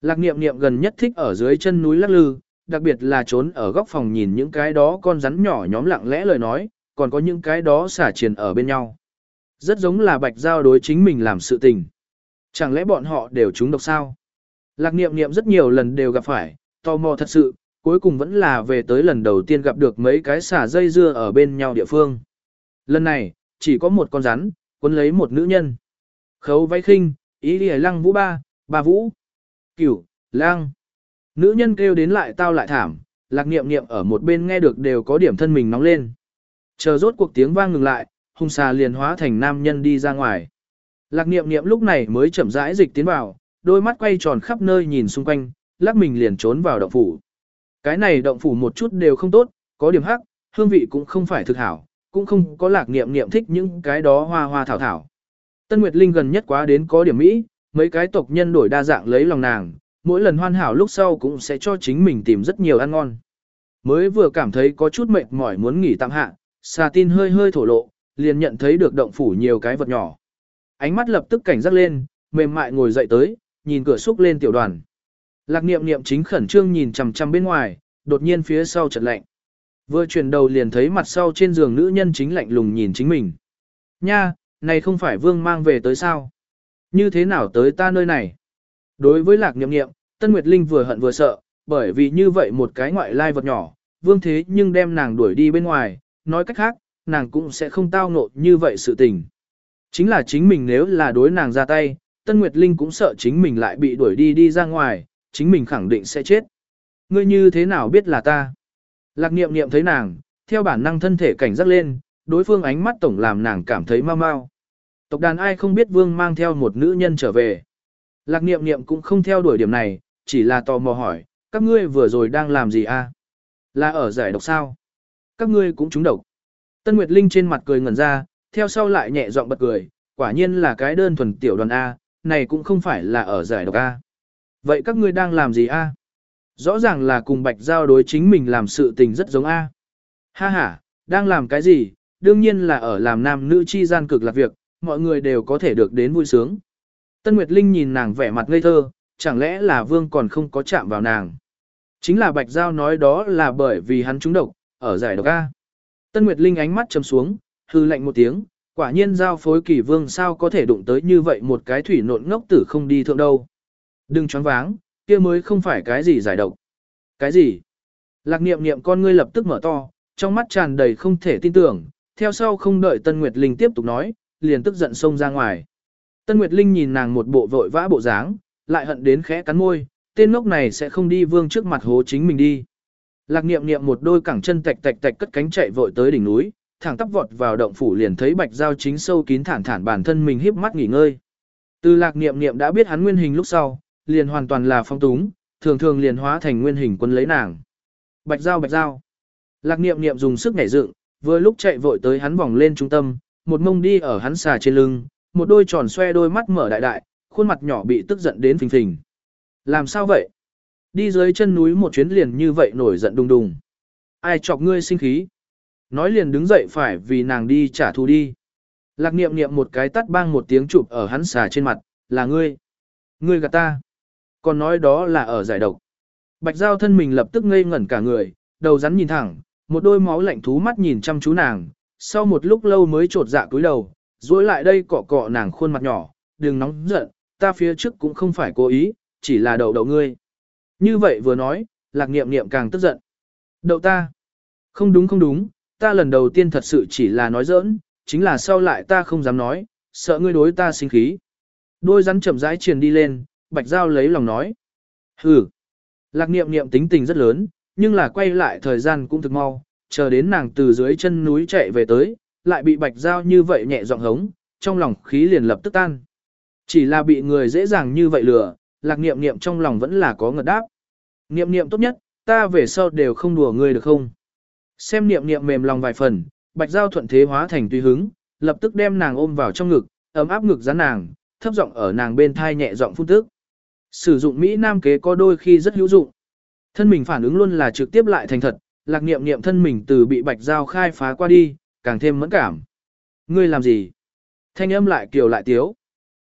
Lạc niệm niệm gần nhất thích ở dưới chân núi lắc lư, đặc biệt là trốn ở góc phòng nhìn những cái đó con rắn nhỏ nhóm lặng lẽ lời nói, còn có những cái đó xả triền ở bên nhau. Rất giống là bạch giao đối chính mình làm sự tình. Chẳng lẽ bọn họ đều trúng độc sao? Lạc niệm niệm rất nhiều lần đều gặp phải, tò mò thật sự, cuối cùng vẫn là về tới lần đầu tiên gặp được mấy cái xả dây dưa ở bên nhau địa phương. Lần này, chỉ có một con rắn, cuốn lấy một nữ nhân. Khấu váy khinh, ý đi lăng vũ ba, ba vũ, cửu, lang. Nữ nhân kêu đến lại tao lại thảm, lạc niệm niệm ở một bên nghe được đều có điểm thân mình nóng lên. Chờ rốt cuộc tiếng vang ngừng lại, hung xà liền hóa thành nam nhân đi ra ngoài. Lạc niệm niệm lúc này mới chậm rãi dịch tiến vào, đôi mắt quay tròn khắp nơi nhìn xung quanh, lắc mình liền trốn vào động phủ. Cái này động phủ một chút đều không tốt, có điểm hắc, hương vị cũng không phải thực hảo, cũng không có lạc niệm niệm thích những cái đó hoa hoa thảo thảo. Tân Nguyệt Linh gần nhất quá đến có điểm mỹ, mấy cái tộc nhân đổi đa dạng lấy lòng nàng, mỗi lần hoàn hảo lúc sau cũng sẽ cho chính mình tìm rất nhiều ăn ngon. Mới vừa cảm thấy có chút mệt mỏi muốn nghỉ tạm hạ, xà tin hơi hơi thổ lộ, liền nhận thấy được động phủ nhiều cái vật nhỏ. Ánh mắt lập tức cảnh giác lên, mềm mại ngồi dậy tới, nhìn cửa xúc lên tiểu đoàn. Lạc niệm niệm chính khẩn trương nhìn chằm chằm bên ngoài, đột nhiên phía sau chợt lạnh. Vừa chuyển đầu liền thấy mặt sau trên giường nữ nhân chính lạnh lùng nhìn chính mình. Nha, này không phải vương mang về tới sao? Như thế nào tới ta nơi này? Đối với lạc niệm niệm, Tân Nguyệt Linh vừa hận vừa sợ, bởi vì như vậy một cái ngoại lai vật nhỏ, vương thế nhưng đem nàng đuổi đi bên ngoài, nói cách khác, nàng cũng sẽ không tao nộ như vậy sự tình. Chính là chính mình nếu là đối nàng ra tay, Tân Nguyệt Linh cũng sợ chính mình lại bị đuổi đi đi ra ngoài, chính mình khẳng định sẽ chết. Ngươi như thế nào biết là ta? Lạc niệm niệm thấy nàng, theo bản năng thân thể cảnh giác lên, đối phương ánh mắt tổng làm nàng cảm thấy mau mau. Tộc đàn ai không biết vương mang theo một nữ nhân trở về. Lạc niệm niệm cũng không theo đuổi điểm này, chỉ là tò mò hỏi, các ngươi vừa rồi đang làm gì a? Là ở giải độc sao? Các ngươi cũng trúng độc. Tân Nguyệt Linh trên mặt cười ngẩn ra, theo sau lại nhẹ giọng bật cười, quả nhiên là cái đơn thuần tiểu đoàn A, này cũng không phải là ở giải độc A. Vậy các ngươi đang làm gì A? Rõ ràng là cùng Bạch Giao đối chính mình làm sự tình rất giống A. Ha ha, đang làm cái gì? Đương nhiên là ở làm nam nữ chi gian cực lạc việc, mọi người đều có thể được đến vui sướng. Tân Nguyệt Linh nhìn nàng vẻ mặt ngây thơ, chẳng lẽ là vương còn không có chạm vào nàng. Chính là Bạch Giao nói đó là bởi vì hắn trúng độc, ở giải độc A. Tân Nguyệt Linh ánh mắt trầm xuống, hư lạnh một tiếng, quả nhiên giao phối kỳ vương sao có thể đụng tới như vậy một cái thủy nộn ngốc tử không đi thượng đâu. Đừng choáng váng, kia mới không phải cái gì giải độc. Cái gì? Lạc niệm niệm con ngươi lập tức mở to, trong mắt tràn đầy không thể tin tưởng, theo sau không đợi Tân Nguyệt Linh tiếp tục nói, liền tức giận xông ra ngoài. Tân Nguyệt Linh nhìn nàng một bộ vội vã bộ dáng, lại hận đến khẽ cắn môi, tên ngốc này sẽ không đi vương trước mặt hố chính mình đi. Lạc niệm niệm một đôi cẳng chân tạch tạch tạch cất cánh chạy vội tới đỉnh núi, thẳng tắp vọt vào động phủ liền thấy bạch giao chính sâu kín thản thản bản thân mình híp mắt nghỉ ngơi. Từ lạc niệm niệm đã biết hắn nguyên hình lúc sau, liền hoàn toàn là phong túng, thường thường liền hóa thành nguyên hình quân lấy nàng. Bạch giao bạch giao. Lạc niệm niệm dùng sức nhảy dựng, vừa lúc chạy vội tới hắn vòng lên trung tâm, một mông đi ở hắn xà trên lưng, một đôi tròn xoe đôi mắt mở đại đại, khuôn mặt nhỏ bị tức giận đến phình phình. Làm sao vậy? Đi dưới chân núi một chuyến liền như vậy nổi giận đùng đùng. Ai chọc ngươi sinh khí? Nói liền đứng dậy phải vì nàng đi trả thù đi. Lạc niệm niệm một cái tắt bang một tiếng chụp ở hắn xà trên mặt, là ngươi. Ngươi gạt ta. Còn nói đó là ở giải độc. Bạch Giao thân mình lập tức ngây ngẩn cả người, đầu rắn nhìn thẳng, một đôi máu lạnh thú mắt nhìn chăm chú nàng, sau một lúc lâu mới trột dạ cúi đầu, duỗi lại đây cọ cọ nàng khuôn mặt nhỏ, đừng nóng giận, ta phía trước cũng không phải cố ý, chỉ là đậu đậu ngươi. Như vậy vừa nói, lạc nghiệm nghiệm càng tức giận. Đậu ta. Không đúng không đúng, ta lần đầu tiên thật sự chỉ là nói giỡn, chính là sau lại ta không dám nói, sợ ngươi đối ta sinh khí. Đôi rắn chậm rãi truyền đi lên, bạch giao lấy lòng nói. Hừ. Lạc Niệm Niệm tính tình rất lớn, nhưng là quay lại thời gian cũng thực mau, chờ đến nàng từ dưới chân núi chạy về tới, lại bị bạch giao như vậy nhẹ giọng hống, trong lòng khí liền lập tức tan. Chỉ là bị người dễ dàng như vậy lừa, lạc niệm niệm trong lòng vẫn là có ngật đáp. Niệm niệm tốt nhất, ta về sau đều không đùa ngươi được không? Xem niệm niệm mềm lòng vài phần, bạch giao thuận thế hóa thành tùy hứng, lập tức đem nàng ôm vào trong ngực, ấm áp ngực dán nàng, thấp giọng ở nàng bên thai nhẹ giọng phun tức. Sử dụng Mỹ Nam kế có đôi khi rất hữu dụng. Thân mình phản ứng luôn là trực tiếp lại thành thật, lạc niệm niệm thân mình từ bị bạch giao khai phá qua đi, càng thêm mẫn cảm. Ngươi làm gì? Thanh âm lại kiều lại tiếu.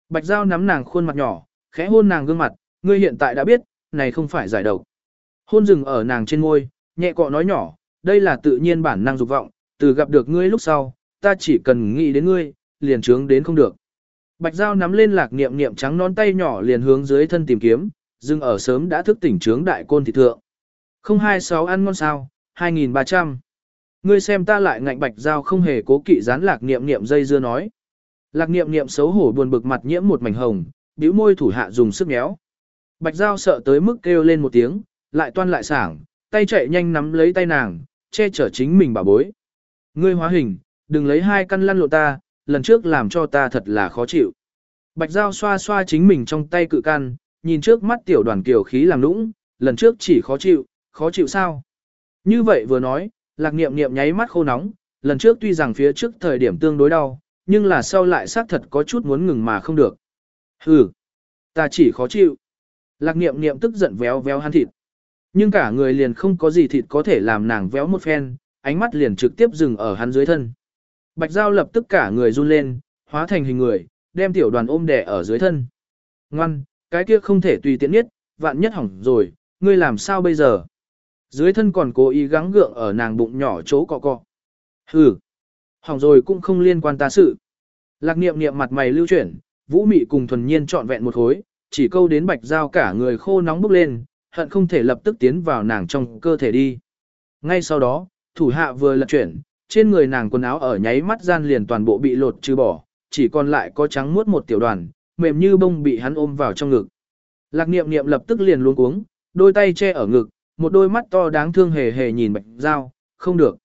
Bạch giao nắm nàng khuôn mặt nhỏ, khẽ hôn nàng gương mặt, ngươi hiện tại đã biết, này không phải giải độc. Hôn rừng ở nàng trên môi, nhẹ cọ nói nhỏ, đây là tự nhiên bản năng dục vọng, từ gặp được ngươi lúc sau, ta chỉ cần nghĩ đến ngươi, liền trướng đến không được. Bạch Giao nắm lên lạc niệm niệm trắng nón tay nhỏ liền hướng dưới thân tìm kiếm, dừng ở sớm đã thức tỉnh trướng đại côn thị thượng. 026 ăn ngon sao, 2300. Ngươi xem ta lại ngạnh Bạch Giao không hề cố kỵ dán lạc niệm niệm dây dưa nói. Lạc niệm niệm xấu hổ buồn bực mặt nhiễm một mảnh hồng, bĩu môi thủ hạ dùng sức méo. Bạch Giao sợ tới mức kêu lên một tiếng, lại toan lại sảng, tay chạy nhanh nắm lấy tay nàng, che chở chính mình bà bối. Ngươi hóa hình, đừng lấy hai căn lăn lộ ta, lần trước làm cho ta thật là khó chịu. Bạch Giao xoa xoa chính mình trong tay cự can, nhìn trước mắt tiểu đoàn kiều khí làm lũng, lần trước chỉ khó chịu, khó chịu sao? Như vậy vừa nói, lạc niệm niệm nháy mắt khô nóng, lần trước tuy rằng phía trước thời điểm tương đối đau, nhưng là sau lại xác thật có chút muốn ngừng mà không được. Hừ, ta chỉ khó chịu. Lạc niệm niệm tức giận véo véo hắn thịt. Nhưng cả người liền không có gì thịt có thể làm nàng véo một phen, ánh mắt liền trực tiếp dừng ở hắn dưới thân. Bạch Giao lập tức cả người run lên, hóa thành hình người, đem tiểu đoàn ôm đẻ ở dưới thân. Ngoan, cái kia không thể tùy tiện nhất, vạn nhất hỏng rồi, ngươi làm sao bây giờ? Dưới thân còn cố ý gắng gượng ở nàng bụng nhỏ chỗ cọ cọ. Hừ, hỏng rồi cũng không liên quan ta sự. Lạc niệm niệm mặt mày lưu chuyển, vũ mị cùng thuần nhiên trọn vẹn một hối, chỉ câu đến bạch giao cả người khô nóng bốc lên, hận không thể lập tức tiến vào nàng trong cơ thể đi. Ngay sau đó, thủ hạ vừa lật chuyển, trên người nàng quần áo ở nháy mắt gian liền toàn bộ bị lột trừ bỏ, chỉ còn lại có trắng muốt một tiểu đoàn, mềm như bông bị hắn ôm vào trong ngực. Lạc niệm niệm lập tức liền luống cuống, đôi tay che ở ngực, một đôi mắt to đáng thương hề hề nhìn bạch giao, không được.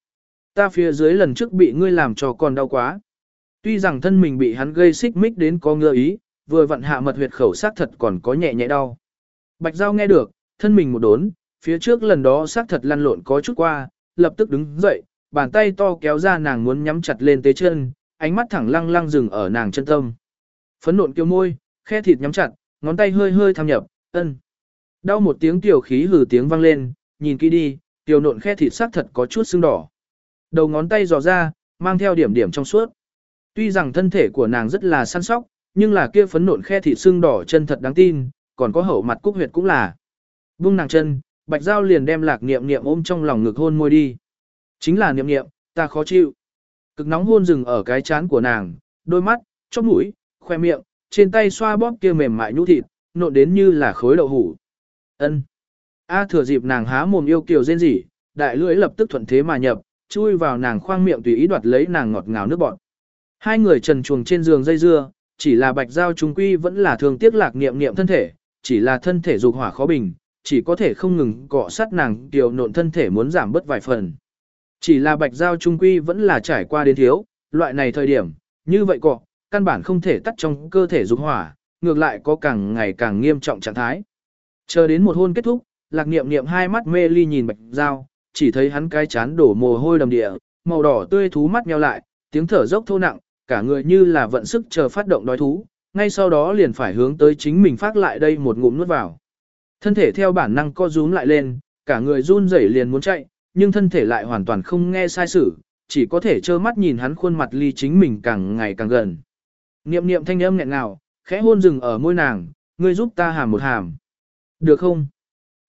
Ta phía dưới lần trước bị ngươi làm cho còn đau quá. Tuy rằng thân mình bị hắn gây xích mích đến có ngựa ý, vừa vặn hạ mật huyệt khẩu sát thật còn có nhẹ nhẹ đau. Bạch giao nghe được, thân mình một đốn, phía trước lần đó sát thật lăn lộn có chút qua, lập tức đứng dậy, bàn tay to kéo ra nàng muốn nhắm chặt lên tế chân, ánh mắt thẳng lăng lăng dừng ở nàng chân tâm. Phấn nộn kiêu môi, khe thịt nhắm chặt, ngón tay hơi hơi tham nhập, ân. Đau một tiếng tiểu khí hừ tiếng vang lên, nhìn kỹ đi, tiểu nộn khe thịt sắc thật có chút sưng đỏ. Đầu ngón tay dò ra, mang theo điểm điểm trong suốt. Tuy rằng thân thể của nàng rất là săn sóc, nhưng là kia phấn nộn khe thịt sưng đỏ chân thật đáng tin, còn có hậu mặt cúc huyệt cũng là. Vung nàng chân, bạch dao liền đem lạc niệm niệm ôm trong lòng ngực hôn môi đi. Chính là niệm niệm, ta khó chịu. Cực nóng hôn dừng ở cái chán của nàng, đôi mắt, chóp mũi, khoe miệng, trên tay xoa bóp kia mềm mại nhũ thịt, nộn đến như là khối đậu hủ. Ân. A thừa dịp nàng há mồm yêu kiều rên rỉ, đại lưỡi lập tức thuận thế mà nhập, chui vào nàng khoang miệng tùy ý đoạt lấy nàng ngọt ngào nước bọt. Hai người trần chuồng trên giường dây dưa, chỉ là bạch giao trung quy vẫn là thường tiếc lạc niệm niệm thân thể, chỉ là thân thể dục hỏa khó bình, chỉ có thể không ngừng cọ sát nàng tiểu nộn thân thể muốn giảm bớt vài phần. Chỉ là bạch giao trung quy vẫn là trải qua đến thiếu, loại này thời điểm, như vậy cọ, căn bản không thể tắt trong cơ thể dục hỏa, ngược lại có càng ngày càng nghiêm trọng trạng thái. Chờ đến một hôn kết thúc, lạc niệm niệm hai mắt mê ly nhìn bạch giao, chỉ thấy hắn cái chán đổ mồ hôi đầm địa, màu đỏ tươi thú mắt nheo lại, tiếng thở dốc thô nặng, cả người như là vận sức chờ phát động đói thú, ngay sau đó liền phải hướng tới chính mình phát lại đây một ngụm nuốt vào. Thân thể theo bản năng co rúm lại lên, cả người run rẩy liền muốn chạy, nhưng thân thể lại hoàn toàn không nghe sai sử, chỉ có thể trơ mắt nhìn hắn khuôn mặt ly chính mình càng ngày càng gần. Niệm niệm thanh âm nghẹn ngào, khẽ hôn rừng ở môi nàng, ngươi giúp ta hàm một hàm. Được không?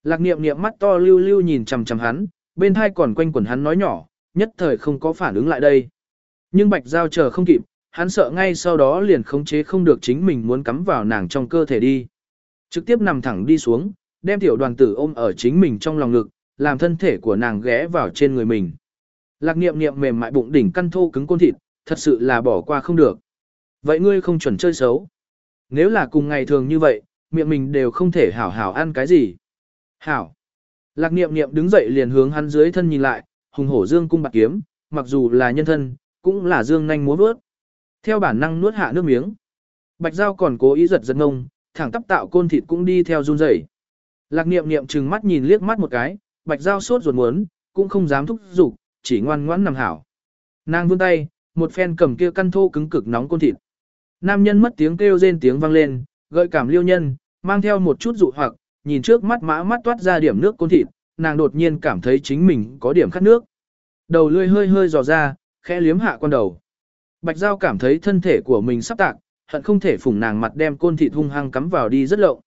Lạc niệm niệm mắt to lưu lưu nhìn chằm chằm hắn, bên thai còn quanh quẩn hắn nói nhỏ, nhất thời không có phản ứng lại đây. Nhưng bạch giao chờ không kịp, hắn sợ ngay sau đó liền khống chế không được chính mình muốn cắm vào nàng trong cơ thể đi. Trực tiếp nằm thẳng đi xuống, đem tiểu đoàn tử ôm ở chính mình trong lòng ngực, làm thân thể của nàng ghé vào trên người mình. Lạc niệm niệm mềm mại bụng đỉnh căn thô cứng côn thịt, thật sự là bỏ qua không được. Vậy ngươi không chuẩn chơi xấu. Nếu là cùng ngày thường như vậy, miệng mình đều không thể hảo hảo ăn cái gì. Hảo. Lạc niệm niệm đứng dậy liền hướng hắn dưới thân nhìn lại, hùng hổ dương cung bạc kiếm, mặc dù là nhân thân, cũng là dương nhanh múa vớt. Theo bản năng nuốt hạ nước miếng. Bạch Giao còn cố ý giật giật ngông, thẳng tắp tạo côn thịt cũng đi theo run rẩy. Lạc niệm niệm trừng mắt nhìn liếc mắt một cái, Bạch Giao sốt ruột muốn, cũng không dám thúc giục, chỉ ngoan ngoãn nằm hảo. Nàng vươn tay, một phen cầm kia căn thô cứng cực nóng côn thịt. Nam nhân mất tiếng kêu rên tiếng vang lên, gợi cảm liêu nhân, mang theo một chút dụ hoặc, nhìn trước mắt mã mắt toát ra điểm nước côn thịt, nàng đột nhiên cảm thấy chính mình có điểm khát nước. Đầu lươi hơi hơi dò ra, khẽ liếm hạ con đầu. Bạch Giao cảm thấy thân thể của mình sắp tạc, hận không thể phủng nàng mặt đem côn thịt hung hăng cắm vào đi rất lộng.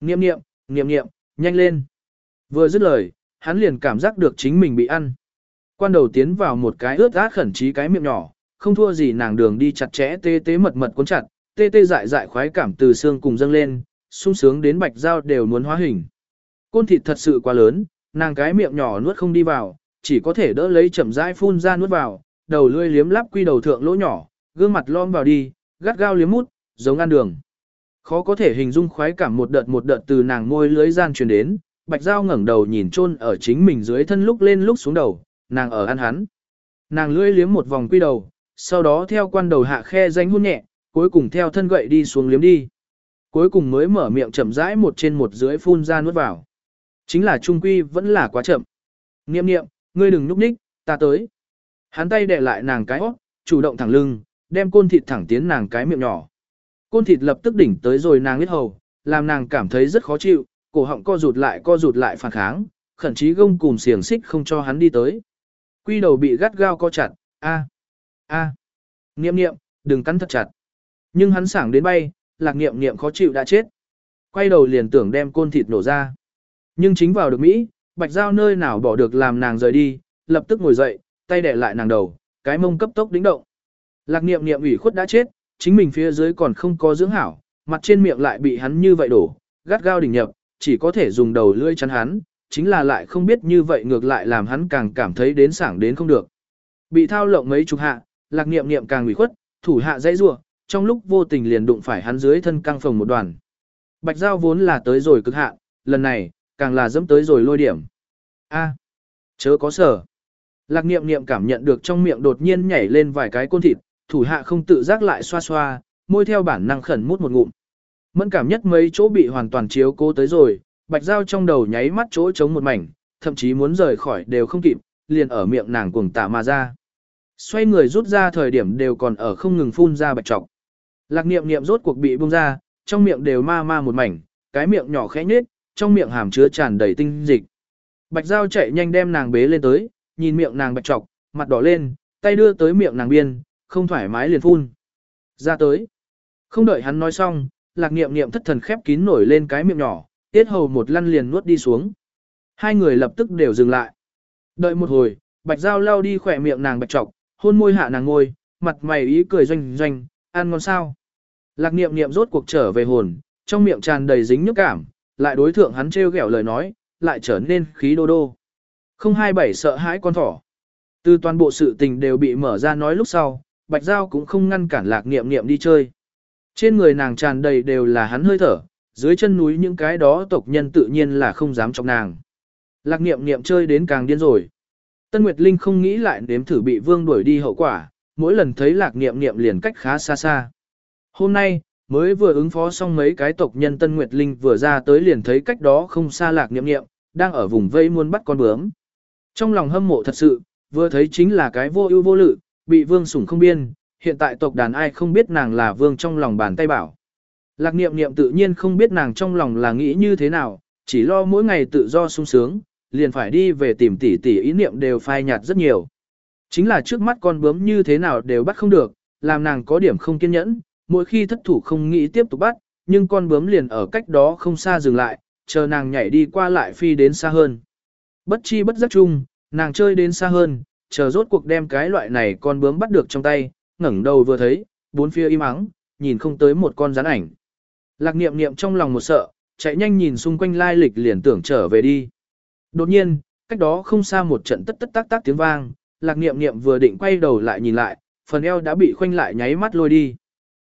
Niệm niệm, niệm niệm, nhanh lên. Vừa dứt lời, hắn liền cảm giác được chính mình bị ăn. Quan đầu tiến vào một cái ướt át khẩn trí cái miệng nhỏ, không thua gì nàng đường đi chặt chẽ tê tê mật mật cuốn chặt, tê tê dại dại khoái cảm từ xương cùng dâng lên, sung sướng đến bạch dao đều muốn hóa hình. Côn thịt thật sự quá lớn, nàng cái miệng nhỏ nuốt không đi vào, chỉ có thể đỡ lấy chậm rãi phun ra nuốt vào, đầu lưỡi liếm lắp quy đầu thượng lỗ nhỏ, gương mặt lom vào đi, gắt gao liếm mút, giống ăn đường. Khó có thể hình dung khoái cảm một đợt một đợt từ nàng môi lưới gian truyền đến, Bạch Giao ngẩng đầu nhìn chôn ở chính mình dưới thân lúc lên lúc xuống đầu, nàng ở ăn hắn. Nàng lưỡi liếm một vòng quy đầu, sau đó theo quan đầu hạ khe danh hôn nhẹ, cuối cùng theo thân gậy đi xuống liếm đi. Cuối cùng mới mở miệng chậm rãi một trên một dưới phun ra nuốt vào. Chính là trung quy vẫn là quá chậm. Niệm niệm, ngươi đừng núp ních, ta tới. Hắn tay đè lại nàng cái hót, chủ động thẳng lưng, đem côn thịt thẳng tiến nàng cái miệng nhỏ. Côn thịt lập tức đỉnh tới rồi nàng huyết hầu, làm nàng cảm thấy rất khó chịu, cổ họng co rụt lại co rụt lại phản kháng, khẩn chí gông cùm xiềng xích không cho hắn đi tới. Quy đầu bị gắt gao co chặt, a, a, niệm niệm, đừng cắn thật chặt. Nhưng hắn sảng đến bay, lạc niệm niệm khó chịu đã chết. Quay đầu liền tưởng đem côn thịt nổ ra. Nhưng chính vào được Mỹ, bạch giao nơi nào bỏ được làm nàng rời đi, lập tức ngồi dậy, tay đẻ lại nàng đầu, cái mông cấp tốc đính động. Lạc niệm niệm ủy khuất đã chết, chính mình phía dưới còn không có dưỡng hảo, mặt trên miệng lại bị hắn như vậy đổ, gắt gao đỉnh nhập, chỉ có thể dùng đầu lưỡi chắn hắn, chính là lại không biết như vậy ngược lại làm hắn càng cảm thấy đến sảng đến không được. Bị thao lộng mấy chục hạ, lạc niệm niệm càng ủy khuất, thủ hạ dãy rủa, trong lúc vô tình liền đụng phải hắn dưới thân căng phồng một đoàn. Bạch Giao vốn là tới rồi cực hạ, lần này, càng là dẫm tới rồi lôi điểm. A, chớ có sở. Lạc niệm niệm cảm nhận được trong miệng đột nhiên nhảy lên vài cái côn thịt, thủ hạ không tự giác lại xoa xoa, môi theo bản năng khẩn mút một ngụm. Mẫn cảm nhất mấy chỗ bị hoàn toàn chiếu cố tới rồi, bạch dao trong đầu nháy mắt chỗ trống một mảnh, thậm chí muốn rời khỏi đều không kịp, liền ở miệng nàng cuồng tả mà ra. Xoay người rút ra thời điểm đều còn ở không ngừng phun ra bạch trọc. Lạc niệm niệm rốt cuộc bị bung ra, trong miệng đều ma ma một mảnh, cái miệng nhỏ khẽ nhếch, trong miệng hàm chứa tràn đầy tinh dịch. Bạch dao chạy nhanh đem nàng bế lên tới, nhìn miệng nàng bạch trọc, mặt đỏ lên, tay đưa tới miệng nàng biên, không thoải mái liền phun. Ra tới. Không đợi hắn nói xong, lạc niệm niệm thất thần khép kín nổi lên cái miệng nhỏ, tiết hầu một lăn liền nuốt đi xuống. Hai người lập tức đều dừng lại. Đợi một hồi, bạch dao lao đi khỏe miệng nàng bạch trọc, hôn môi hạ nàng ngôi, mặt mày ý cười doanh doanh, ăn ngon sao. Lạc niệm niệm rốt cuộc trở về hồn, trong miệng tràn đầy dính nhức cảm, lại đối thượng hắn trêu ghẹo lời nói, lại trở nên khí đô đô. Không hai bảy sợ hãi con thỏ. Từ toàn bộ sự tình đều bị mở ra nói lúc sau, Bạch Giao cũng không ngăn cản lạc niệm niệm đi chơi. Trên người nàng tràn đầy đều là hắn hơi thở, dưới chân núi những cái đó tộc nhân tự nhiên là không dám chọc nàng. Lạc niệm niệm chơi đến càng điên rồi. Tân Nguyệt Linh không nghĩ lại nếm thử bị vương đuổi đi hậu quả, mỗi lần thấy lạc niệm niệm liền cách khá xa xa. Hôm nay, mới vừa ứng phó xong mấy cái tộc nhân Tân Nguyệt Linh vừa ra tới liền thấy cách đó không xa lạc niệm niệm, đang ở vùng vây muốn bắt con bướm. Trong lòng hâm mộ thật sự, vừa thấy chính là cái vô ưu vô lự, bị vương sủng không biên, hiện tại tộc đàn ai không biết nàng là vương trong lòng bàn tay bảo. Lạc niệm niệm tự nhiên không biết nàng trong lòng là nghĩ như thế nào, chỉ lo mỗi ngày tự do sung sướng, liền phải đi về tìm tỷ tỷ ý niệm đều phai nhạt rất nhiều. Chính là trước mắt con bướm như thế nào đều bắt không được, làm nàng có điểm không kiên nhẫn, mỗi khi thất thủ không nghĩ tiếp tục bắt, nhưng con bướm liền ở cách đó không xa dừng lại, chờ nàng nhảy đi qua lại phi đến xa hơn. Bất chi bất giác chung, nàng chơi đến xa hơn, chờ rốt cuộc đem cái loại này con bướm bắt được trong tay, ngẩng đầu vừa thấy, bốn phía im ắng, nhìn không tới một con rắn ảnh. Lạc niệm niệm trong lòng một sợ, chạy nhanh nhìn xung quanh lai lịch liền tưởng trở về đi. Đột nhiên, cách đó không xa một trận tất tất tác tác tiếng vang, lạc niệm niệm vừa định quay đầu lại nhìn lại, phần eo đã bị khoanh lại nháy mắt lôi đi.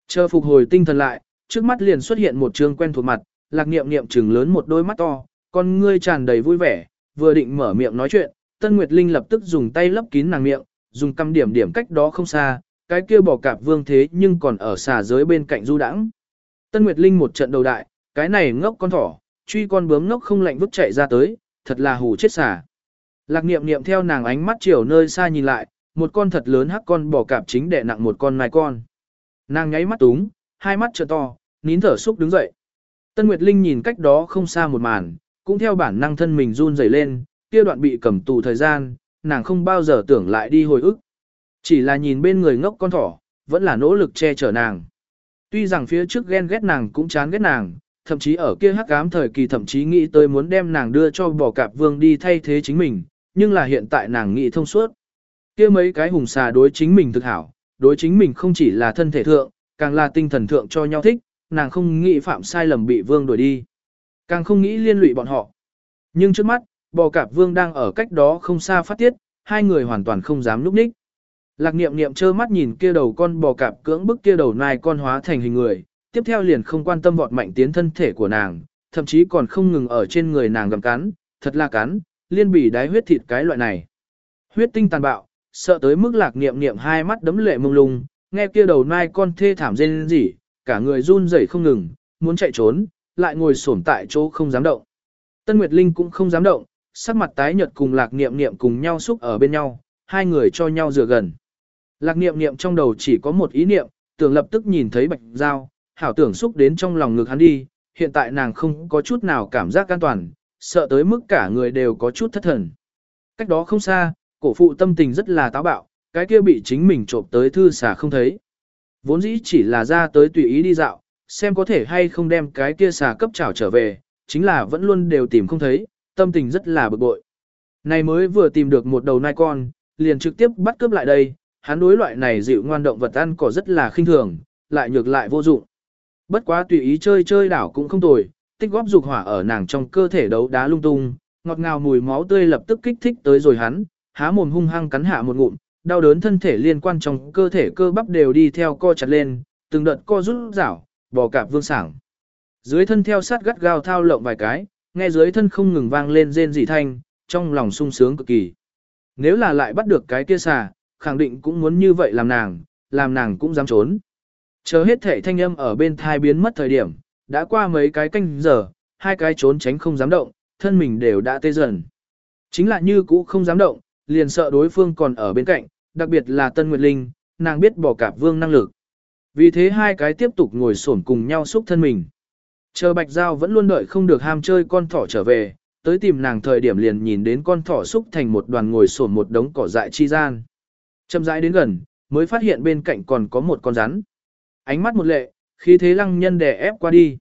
Chờ phục hồi tinh thần lại, trước mắt liền xuất hiện một trương quen thuộc mặt, lạc niệm niệm trừng lớn một đôi mắt to, con ngươi tràn đầy vui vẻ, vừa định mở miệng nói chuyện, Tân Nguyệt Linh lập tức dùng tay lấp kín nàng miệng, dùng căm điểm điểm cách đó không xa, cái kia bỏ cạp vương thế nhưng còn ở xà giới bên cạnh du đãng. Tân Nguyệt Linh một trận đầu đại, cái này ngốc con thỏ, truy con bướm ngốc không lạnh vứt chạy ra tới, thật là hù chết xà. Lạc niệm niệm theo nàng ánh mắt chiều nơi xa nhìn lại, một con thật lớn hắc con bỏ cạp chính đè nặng một con nai con. Nàng nháy mắt túng, hai mắt trợ to, nín thở xúc đứng dậy. Tân Nguyệt Linh nhìn cách đó không xa một màn, cũng theo bản năng thân mình run rẩy lên, kia đoạn bị cầm tù thời gian, nàng không bao giờ tưởng lại đi hồi ức. Chỉ là nhìn bên người ngốc con thỏ, vẫn là nỗ lực che chở nàng. Tuy rằng phía trước ghen ghét nàng cũng chán ghét nàng, thậm chí ở kia hắc ám thời kỳ thậm chí nghĩ tới muốn đem nàng đưa cho bò cạp vương đi thay thế chính mình, nhưng là hiện tại nàng nghĩ thông suốt. Kia mấy cái hùng xà đối chính mình thực hảo, đối chính mình không chỉ là thân thể thượng, càng là tinh thần thượng cho nhau thích, nàng không nghĩ phạm sai lầm bị vương đuổi đi. Càng không nghĩ liên lụy bọn họ. Nhưng trước mắt, bò cạp vương đang ở cách đó không xa phát tiết, hai người hoàn toàn không dám núp ních. Lạc niệm niệm trơ mắt nhìn kia đầu con bò cạp cưỡng bức kia đầu nai con hóa thành hình người, tiếp theo liền không quan tâm vọt mạnh tiến thân thể của nàng, thậm chí còn không ngừng ở trên người nàng gầm cắn, thật là cắn, liên bỉ đái huyết thịt cái loại này. Huyết tinh tàn bạo, sợ tới mức lạc niệm niệm hai mắt đấm lệ mông lung, nghe kia đầu nai con thê thảm rên rỉ, cả người run rẩy không ngừng, muốn chạy trốn, lại ngồi xổm tại chỗ không dám động. Tân Nguyệt Linh cũng không dám động, sắc mặt tái nhợt cùng lạc niệm niệm cùng nhau xúc ở bên nhau, hai người cho nhau dựa gần. Lạc niệm niệm trong đầu chỉ có một ý niệm, tưởng lập tức nhìn thấy bạch dao, hảo tưởng xúc đến trong lòng ngực hắn đi, hiện tại nàng không có chút nào cảm giác an toàn, sợ tới mức cả người đều có chút thất thần. Cách đó không xa, Cổ phụ tâm tình rất là táo bạo, cái kia bị chính mình trộm tới thư xà không thấy. Vốn dĩ chỉ là ra tới tùy ý đi dạo, xem có thể hay không đem cái kia xà cấp trảo trở về, chính là vẫn luôn đều tìm không thấy, tâm tình rất là bực bội. Này mới vừa tìm được một đầu nai con, liền trực tiếp bắt cướp lại đây, hắn đối loại này dịu ngoan động vật ăn cỏ rất là khinh thường, lại nhược lại vô dụng. Bất quá tùy ý chơi chơi đảo cũng không tồi, tích góp dục hỏa ở nàng trong cơ thể đấu đá lung tung, ngọt ngào mùi máu tươi lập tức kích thích tới rồi hắn, há mồm hung hăng cắn hạ một ngụm, đau đớn thân thể liên quan trong cơ thể cơ bắp đều đi theo co chặt lên, từng đợt co rút rảo, bò cạp vương sảng. Dưới thân theo sát gắt gao thao lộng vài cái, nghe dưới thân không ngừng vang lên rên rỉ thanh, trong lòng sung sướng cực kỳ. Nếu là lại bắt được cái kia xà, khẳng định cũng muốn như vậy làm nàng, làm nàng cũng dám trốn. Chờ hết thể thanh âm ở bên thai biến mất thời điểm, đã qua mấy cái canh giờ, hai cái trốn tránh không dám động, thân mình đều đã tê dần. Chính là như cũ không dám động, liền sợ đối phương còn ở bên cạnh, đặc biệt là Tân Nguyệt Linh, nàng biết bỏ cạp vương năng lực. Vì thế hai cái tiếp tục ngồi xổm cùng nhau xúc thân mình. Chờ Bạch Giao vẫn luôn đợi không được ham chơi con thỏ trở về, tới tìm nàng thời điểm liền nhìn đến con thỏ xúc thành một đoàn ngồi xổm một đống cỏ dại chi gian. Chậm rãi đến gần, mới phát hiện bên cạnh còn có một con rắn. Ánh mắt một lệ, khí thế lăng nhân đè ép qua đi.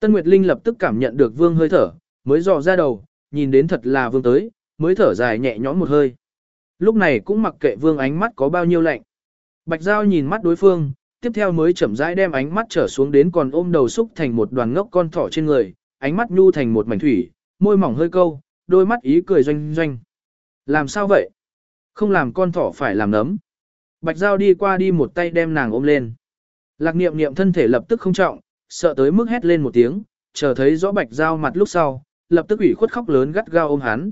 Tân Nguyệt Linh lập tức cảm nhận được vương hơi thở, mới dò ra đầu, nhìn đến thật là vương tới, mới thở dài nhẹ nhõm một hơi. Lúc này cũng mặc kệ vương ánh mắt có bao nhiêu lạnh. Bạch Giao nhìn mắt đối phương, tiếp theo mới chậm rãi đem ánh mắt trở xuống đến còn ôm đầu xúc thành một đoàn ngốc con thỏ trên người, ánh mắt nhu thành một mảnh thủy, môi mỏng hơi câu, đôi mắt ý cười doanh doanh. Làm sao vậy? Không làm con thỏ phải làm nấm. Bạch Giao đi qua đi một tay đem nàng ôm lên. Lạc niệm niệm thân thể lập tức không trọng, sợ tới mức hét lên một tiếng, chờ thấy rõ Bạch Giao mặt lúc sau, lập tức ủy khuất khóc lớn gắt gao ôm hắn.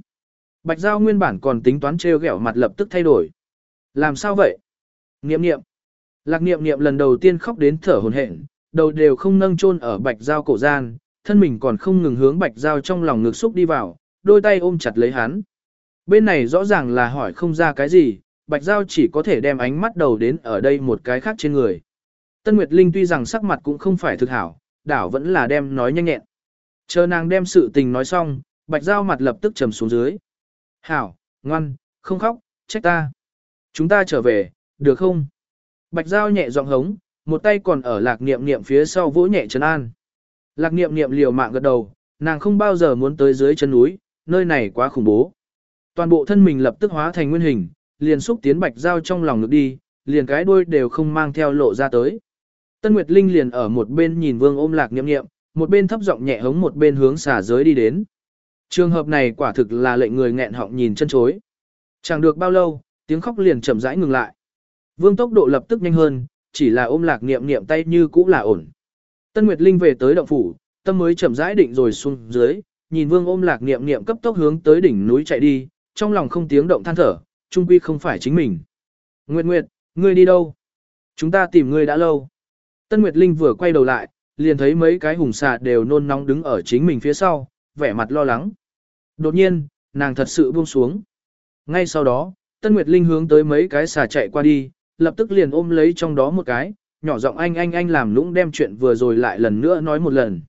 Bạch Giao nguyên bản còn tính toán trêu ghẹo mặt lập tức thay đổi. Làm sao vậy? Niệm niệm. Lạc niệm niệm lần đầu tiên khóc đến thở hồn hển, đầu đều không nâng chôn ở Bạch Giao cổ gian, thân mình còn không ngừng hướng Bạch Giao trong lòng ngực xúc đi vào, đôi tay ôm chặt lấy hắn. Bên này rõ ràng là hỏi không ra cái gì, Bạch Giao chỉ có thể đem ánh mắt đầu đến ở đây một cái khác trên người. Tân Nguyệt Linh tuy rằng sắc mặt cũng không phải thực hảo, đảo vẫn là đem nói nhanh nhẹn. Chờ nàng đem sự tình nói xong, Bạch Giao mặt lập tức trầm xuống dưới. Hảo, ngoan, không khóc, trách ta. Chúng ta trở về, được không? Bạch Giao nhẹ giọng hống, một tay còn ở lạc niệm niệm phía sau vỗ nhẹ chân an. Lạc niệm niệm liều mạng gật đầu, nàng không bao giờ muốn tới dưới chân núi, nơi này quá khủng bố. Toàn bộ thân mình lập tức hóa thành nguyên hình, liền xúc tiến Bạch Giao trong lòng ngực đi, liền cái đuôi đều không mang theo lộ ra tới. Tân Nguyệt Linh liền ở một bên nhìn vương ôm lạc niệm niệm, một bên thấp giọng nhẹ hống một bên hướng xả giới đi đến. Trường hợp này quả thực là lệnh người nghẹn họng nhìn chân chối. Chẳng được bao lâu, tiếng khóc liền chậm rãi ngừng lại. Vương tốc độ lập tức nhanh hơn, chỉ là ôm lạc niệm niệm tay như cũ là ổn. Tân Nguyệt Linh về tới động phủ, tâm mới chậm rãi định rồi xuống dưới, nhìn vương ôm lạc niệm niệm cấp tốc hướng tới đỉnh núi chạy đi, trong lòng không tiếng động than thở, trung quy không phải chính mình. Nguyệt Nguyệt, ngươi đi đâu? Chúng ta tìm ngươi đã lâu. Tân Nguyệt Linh vừa quay đầu lại, liền thấy mấy cái hùng xà đều nôn nóng đứng ở chính mình phía sau, vẻ mặt lo lắng. Đột nhiên, nàng thật sự buông xuống. Ngay sau đó, Tân Nguyệt Linh hướng tới mấy cái xà chạy qua đi, lập tức liền ôm lấy trong đó một cái, nhỏ giọng anh anh anh làm lũng đem chuyện vừa rồi lại lần nữa nói một lần.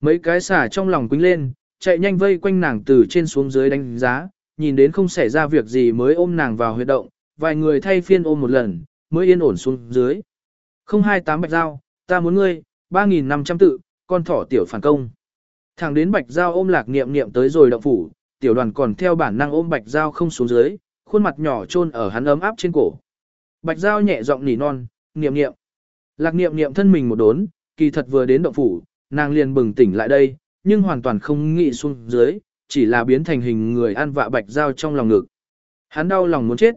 Mấy cái xà trong lòng quính lên, chạy nhanh vây quanh nàng từ trên xuống dưới đánh giá, nhìn đến không xảy ra việc gì mới ôm nàng vào huyệt động, vài người thay phiên ôm một lần, mới yên ổn xuống dưới. 028 Bạch Giao, ta muốn ngươi, 3.500 tự, con thỏ tiểu phản công. Thẳng đến Bạch Giao ôm lạc niệm niệm tới rồi động phủ, tiểu đoàn còn theo bản năng ôm Bạch Giao không xuống dưới, khuôn mặt nhỏ chôn ở hắn ấm áp trên cổ. Bạch Giao nhẹ giọng nỉ non, niệm niệm. Lạc niệm niệm thân mình một đốn, kỳ thật vừa đến động phủ, nàng liền bừng tỉnh lại đây, nhưng hoàn toàn không nghĩ xuống dưới, chỉ là biến thành hình người ăn vạ Bạch Giao trong lòng ngực. Hắn đau lòng muốn chết.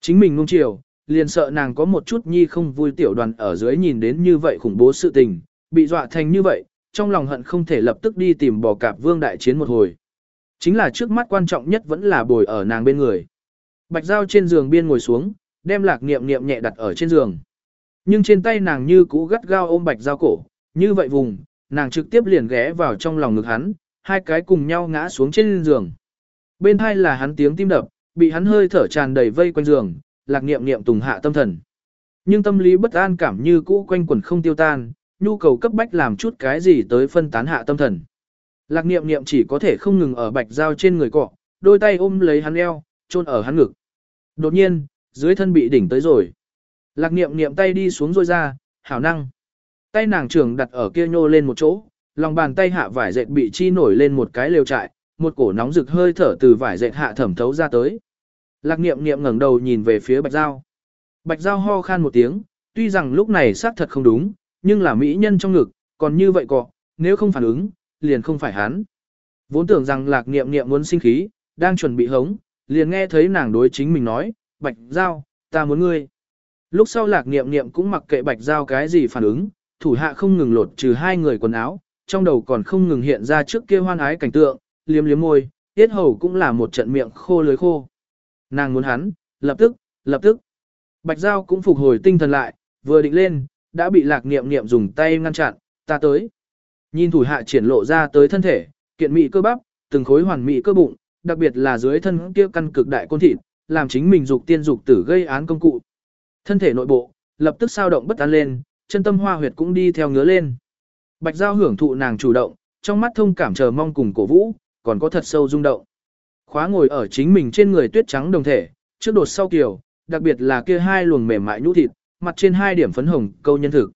Chính mình nung chiều, liền sợ nàng có một chút nhi không vui tiểu đoàn ở dưới nhìn đến như vậy khủng bố sự tình, bị dọa thành như vậy, trong lòng hận không thể lập tức đi tìm bò cạp vương đại chiến một hồi. Chính là trước mắt quan trọng nhất vẫn là bồi ở nàng bên người. Bạch Giao trên giường biên ngồi xuống, đem lạc niệm niệm nhẹ đặt ở trên giường. Nhưng trên tay nàng như cũ gắt gao ôm Bạch Giao cổ, như vậy vùng, nàng trực tiếp liền ghé vào trong lòng ngực hắn, hai cái cùng nhau ngã xuống trên giường. Bên hai là hắn tiếng tim đập, bị hắn hơi thở tràn đầy vây quanh giường, lạc niệm niệm tùng hạ tâm thần. Nhưng tâm lý bất an cảm như cũ quanh quẩn không tiêu tan, nhu cầu cấp bách làm chút cái gì tới phân tán hạ tâm thần. Lạc niệm niệm chỉ có thể không ngừng ở bạch dao trên người cọ, đôi tay ôm lấy hắn eo, chôn ở hắn ngực. Đột nhiên, dưới thân bị đỉnh tới rồi. Lạc niệm niệm tay đi xuống rồi ra, hảo năng. Tay nàng trưởng đặt ở kia nhô lên một chỗ, lòng bàn tay hạ vải dệt bị chi nổi lên một cái lều trại, một cổ nóng rực hơi thở từ vải dệt hạ thẩm thấu ra tới. Lạc niệm niệm ngẩng đầu nhìn về phía bạch giao. Bạch giao ho khan một tiếng, tuy rằng lúc này xác thật không đúng, nhưng là mỹ nhân trong ngực, còn như vậy cọ, nếu không phản ứng, liền không phải hắn. Vốn tưởng rằng lạc niệm niệm muốn sinh khí, đang chuẩn bị hống, liền nghe thấy nàng đối chính mình nói, bạch giao, ta muốn ngươi. Lúc sau lạc niệm niệm cũng mặc kệ bạch giao cái gì phản ứng, thủ hạ không ngừng lột trừ hai người quần áo, trong đầu còn không ngừng hiện ra trước kia hoan ái cảnh tượng, liếm liếm môi, tiết hầu cũng là một trận miệng khô lưới khô. Nàng muốn hắn, lập tức, lập tức. Bạch giao cũng phục hồi tinh thần lại, vừa định lên, đã bị lạc niệm niệm dùng tay ngăn chặn, ta tới. Nhìn thủ hạ triển lộ ra tới thân thể, kiện mị cơ bắp, từng khối hoàn mị cơ bụng, đặc biệt là dưới thân kia căn cực đại côn thịt, làm chính mình dục tiên dục tử gây án công cụ. Thân thể nội bộ, lập tức sao động bất an lên, chân tâm hoa huyệt cũng đi theo ngứa lên. Bạch Giao hưởng thụ nàng chủ động, trong mắt thông cảm chờ mong cùng cổ vũ, còn có thật sâu rung động. Khóa ngồi ở chính mình trên người tuyết trắng đồng thể, trước đột sau kiều, đặc biệt là kia hai luồng mềm mại nhũ thịt, mặt trên hai điểm phấn hồng, câu nhân thực.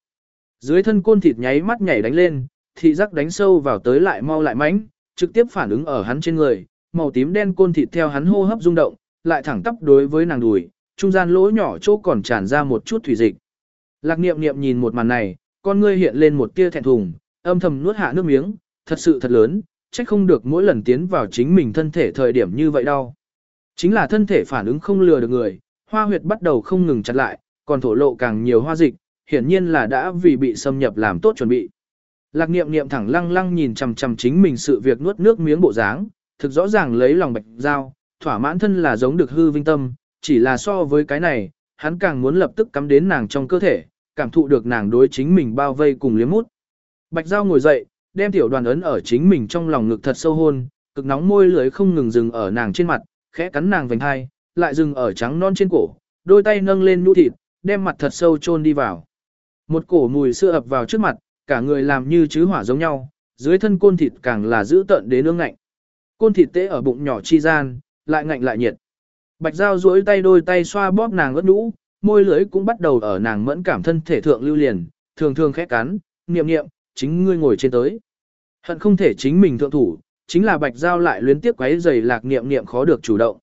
Dưới thân côn thịt nháy mắt nhảy đánh lên, thị giác đánh sâu vào tới lại mau lại mãnh, trực tiếp phản ứng ở hắn trên người, màu tím đen côn thịt theo hắn hô hấp rung động, lại thẳng tắp đối với nàng đùi, trung gian lỗ nhỏ chỗ còn tràn ra một chút thủy dịch. Lạc niệm niệm nhìn một màn này, con ngươi hiện lên một tia thẹn thùng, âm thầm nuốt hạ nước miếng, thật sự thật lớn, trách không được mỗi lần tiến vào chính mình thân thể thời điểm như vậy đâu. Chính là thân thể phản ứng không lừa được người, hoa huyệt bắt đầu không ngừng chặt lại, còn thổ lộ càng nhiều hoa dịch, hiển nhiên là đã vì bị xâm nhập làm tốt chuẩn bị. Lạc niệm niệm thẳng lăng lăng nhìn chằm chằm chính mình sự việc nuốt nước miếng bộ dáng, thực rõ ràng lấy lòng bạch giao, thỏa mãn thân là giống được hư vinh tâm, chỉ là so với cái này, hắn càng muốn lập tức cắm đến nàng trong cơ thể, cảm thụ được nàng đối chính mình bao vây cùng liếm mút. Bạch Giao ngồi dậy, đem tiểu đoàn ấn ở chính mình trong lòng ngực thật sâu hôn, cực nóng môi lưỡi không ngừng dừng ở nàng trên mặt, khẽ cắn nàng vành hai, lại dừng ở trắng non trên cổ, đôi tay nâng lên nhũ thịt, đem mặt thật sâu chôn đi vào. Một cổ mùi sữa ập vào trước mặt, cả người làm như chứ hỏa giống nhau, dưới thân côn thịt càng là giữ tận đến ương ngạnh. Côn thịt tế ở bụng nhỏ chi gian, lại ngạnh lại nhiệt. Bạch Giao duỗi tay đôi tay xoa bóp nàng ướt nũ, môi lưỡi cũng bắt đầu ở nàng mẫn cảm thân thể thượng lưu liền, thường thường khẽ cắn, niệm niệm, chính ngươi ngồi trên tới. Hận không thể chính mình thượng thủ, chính là Bạch Giao lại luyến tiếp quấy giày lạc niệm niệm khó được chủ động.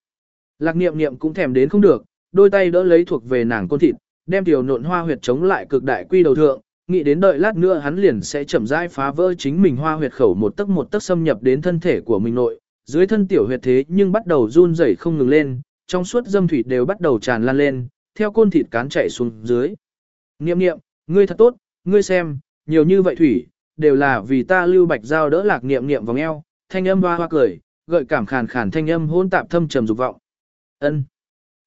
Lạc niệm niệm cũng thèm đến không được, đôi tay đỡ lấy thuộc về nàng con thịt, đem tiểu nộn hoa huyệt chống lại cực đại quy đầu thượng, nghĩ đến đợi lát nữa hắn liền sẽ chậm rãi phá vỡ chính mình hoa huyệt khẩu một tấc một tấc xâm nhập đến thân thể của mình nội, dưới thân tiểu huyệt thế nhưng bắt đầu run rẩy không ngừng lên, trong suốt dâm thủy đều bắt đầu tràn lan lên, theo côn thịt cán chạy xuống dưới. Niệm niệm, ngươi thật tốt, ngươi xem, nhiều như vậy thủy, đều là vì ta lưu bạch giao đỡ lạc niệm niệm vòng eo, thanh âm hoa hoa cười, gợi cảm khàn khàn thanh âm hôn tạp thâm trầm dục vọng. Ân.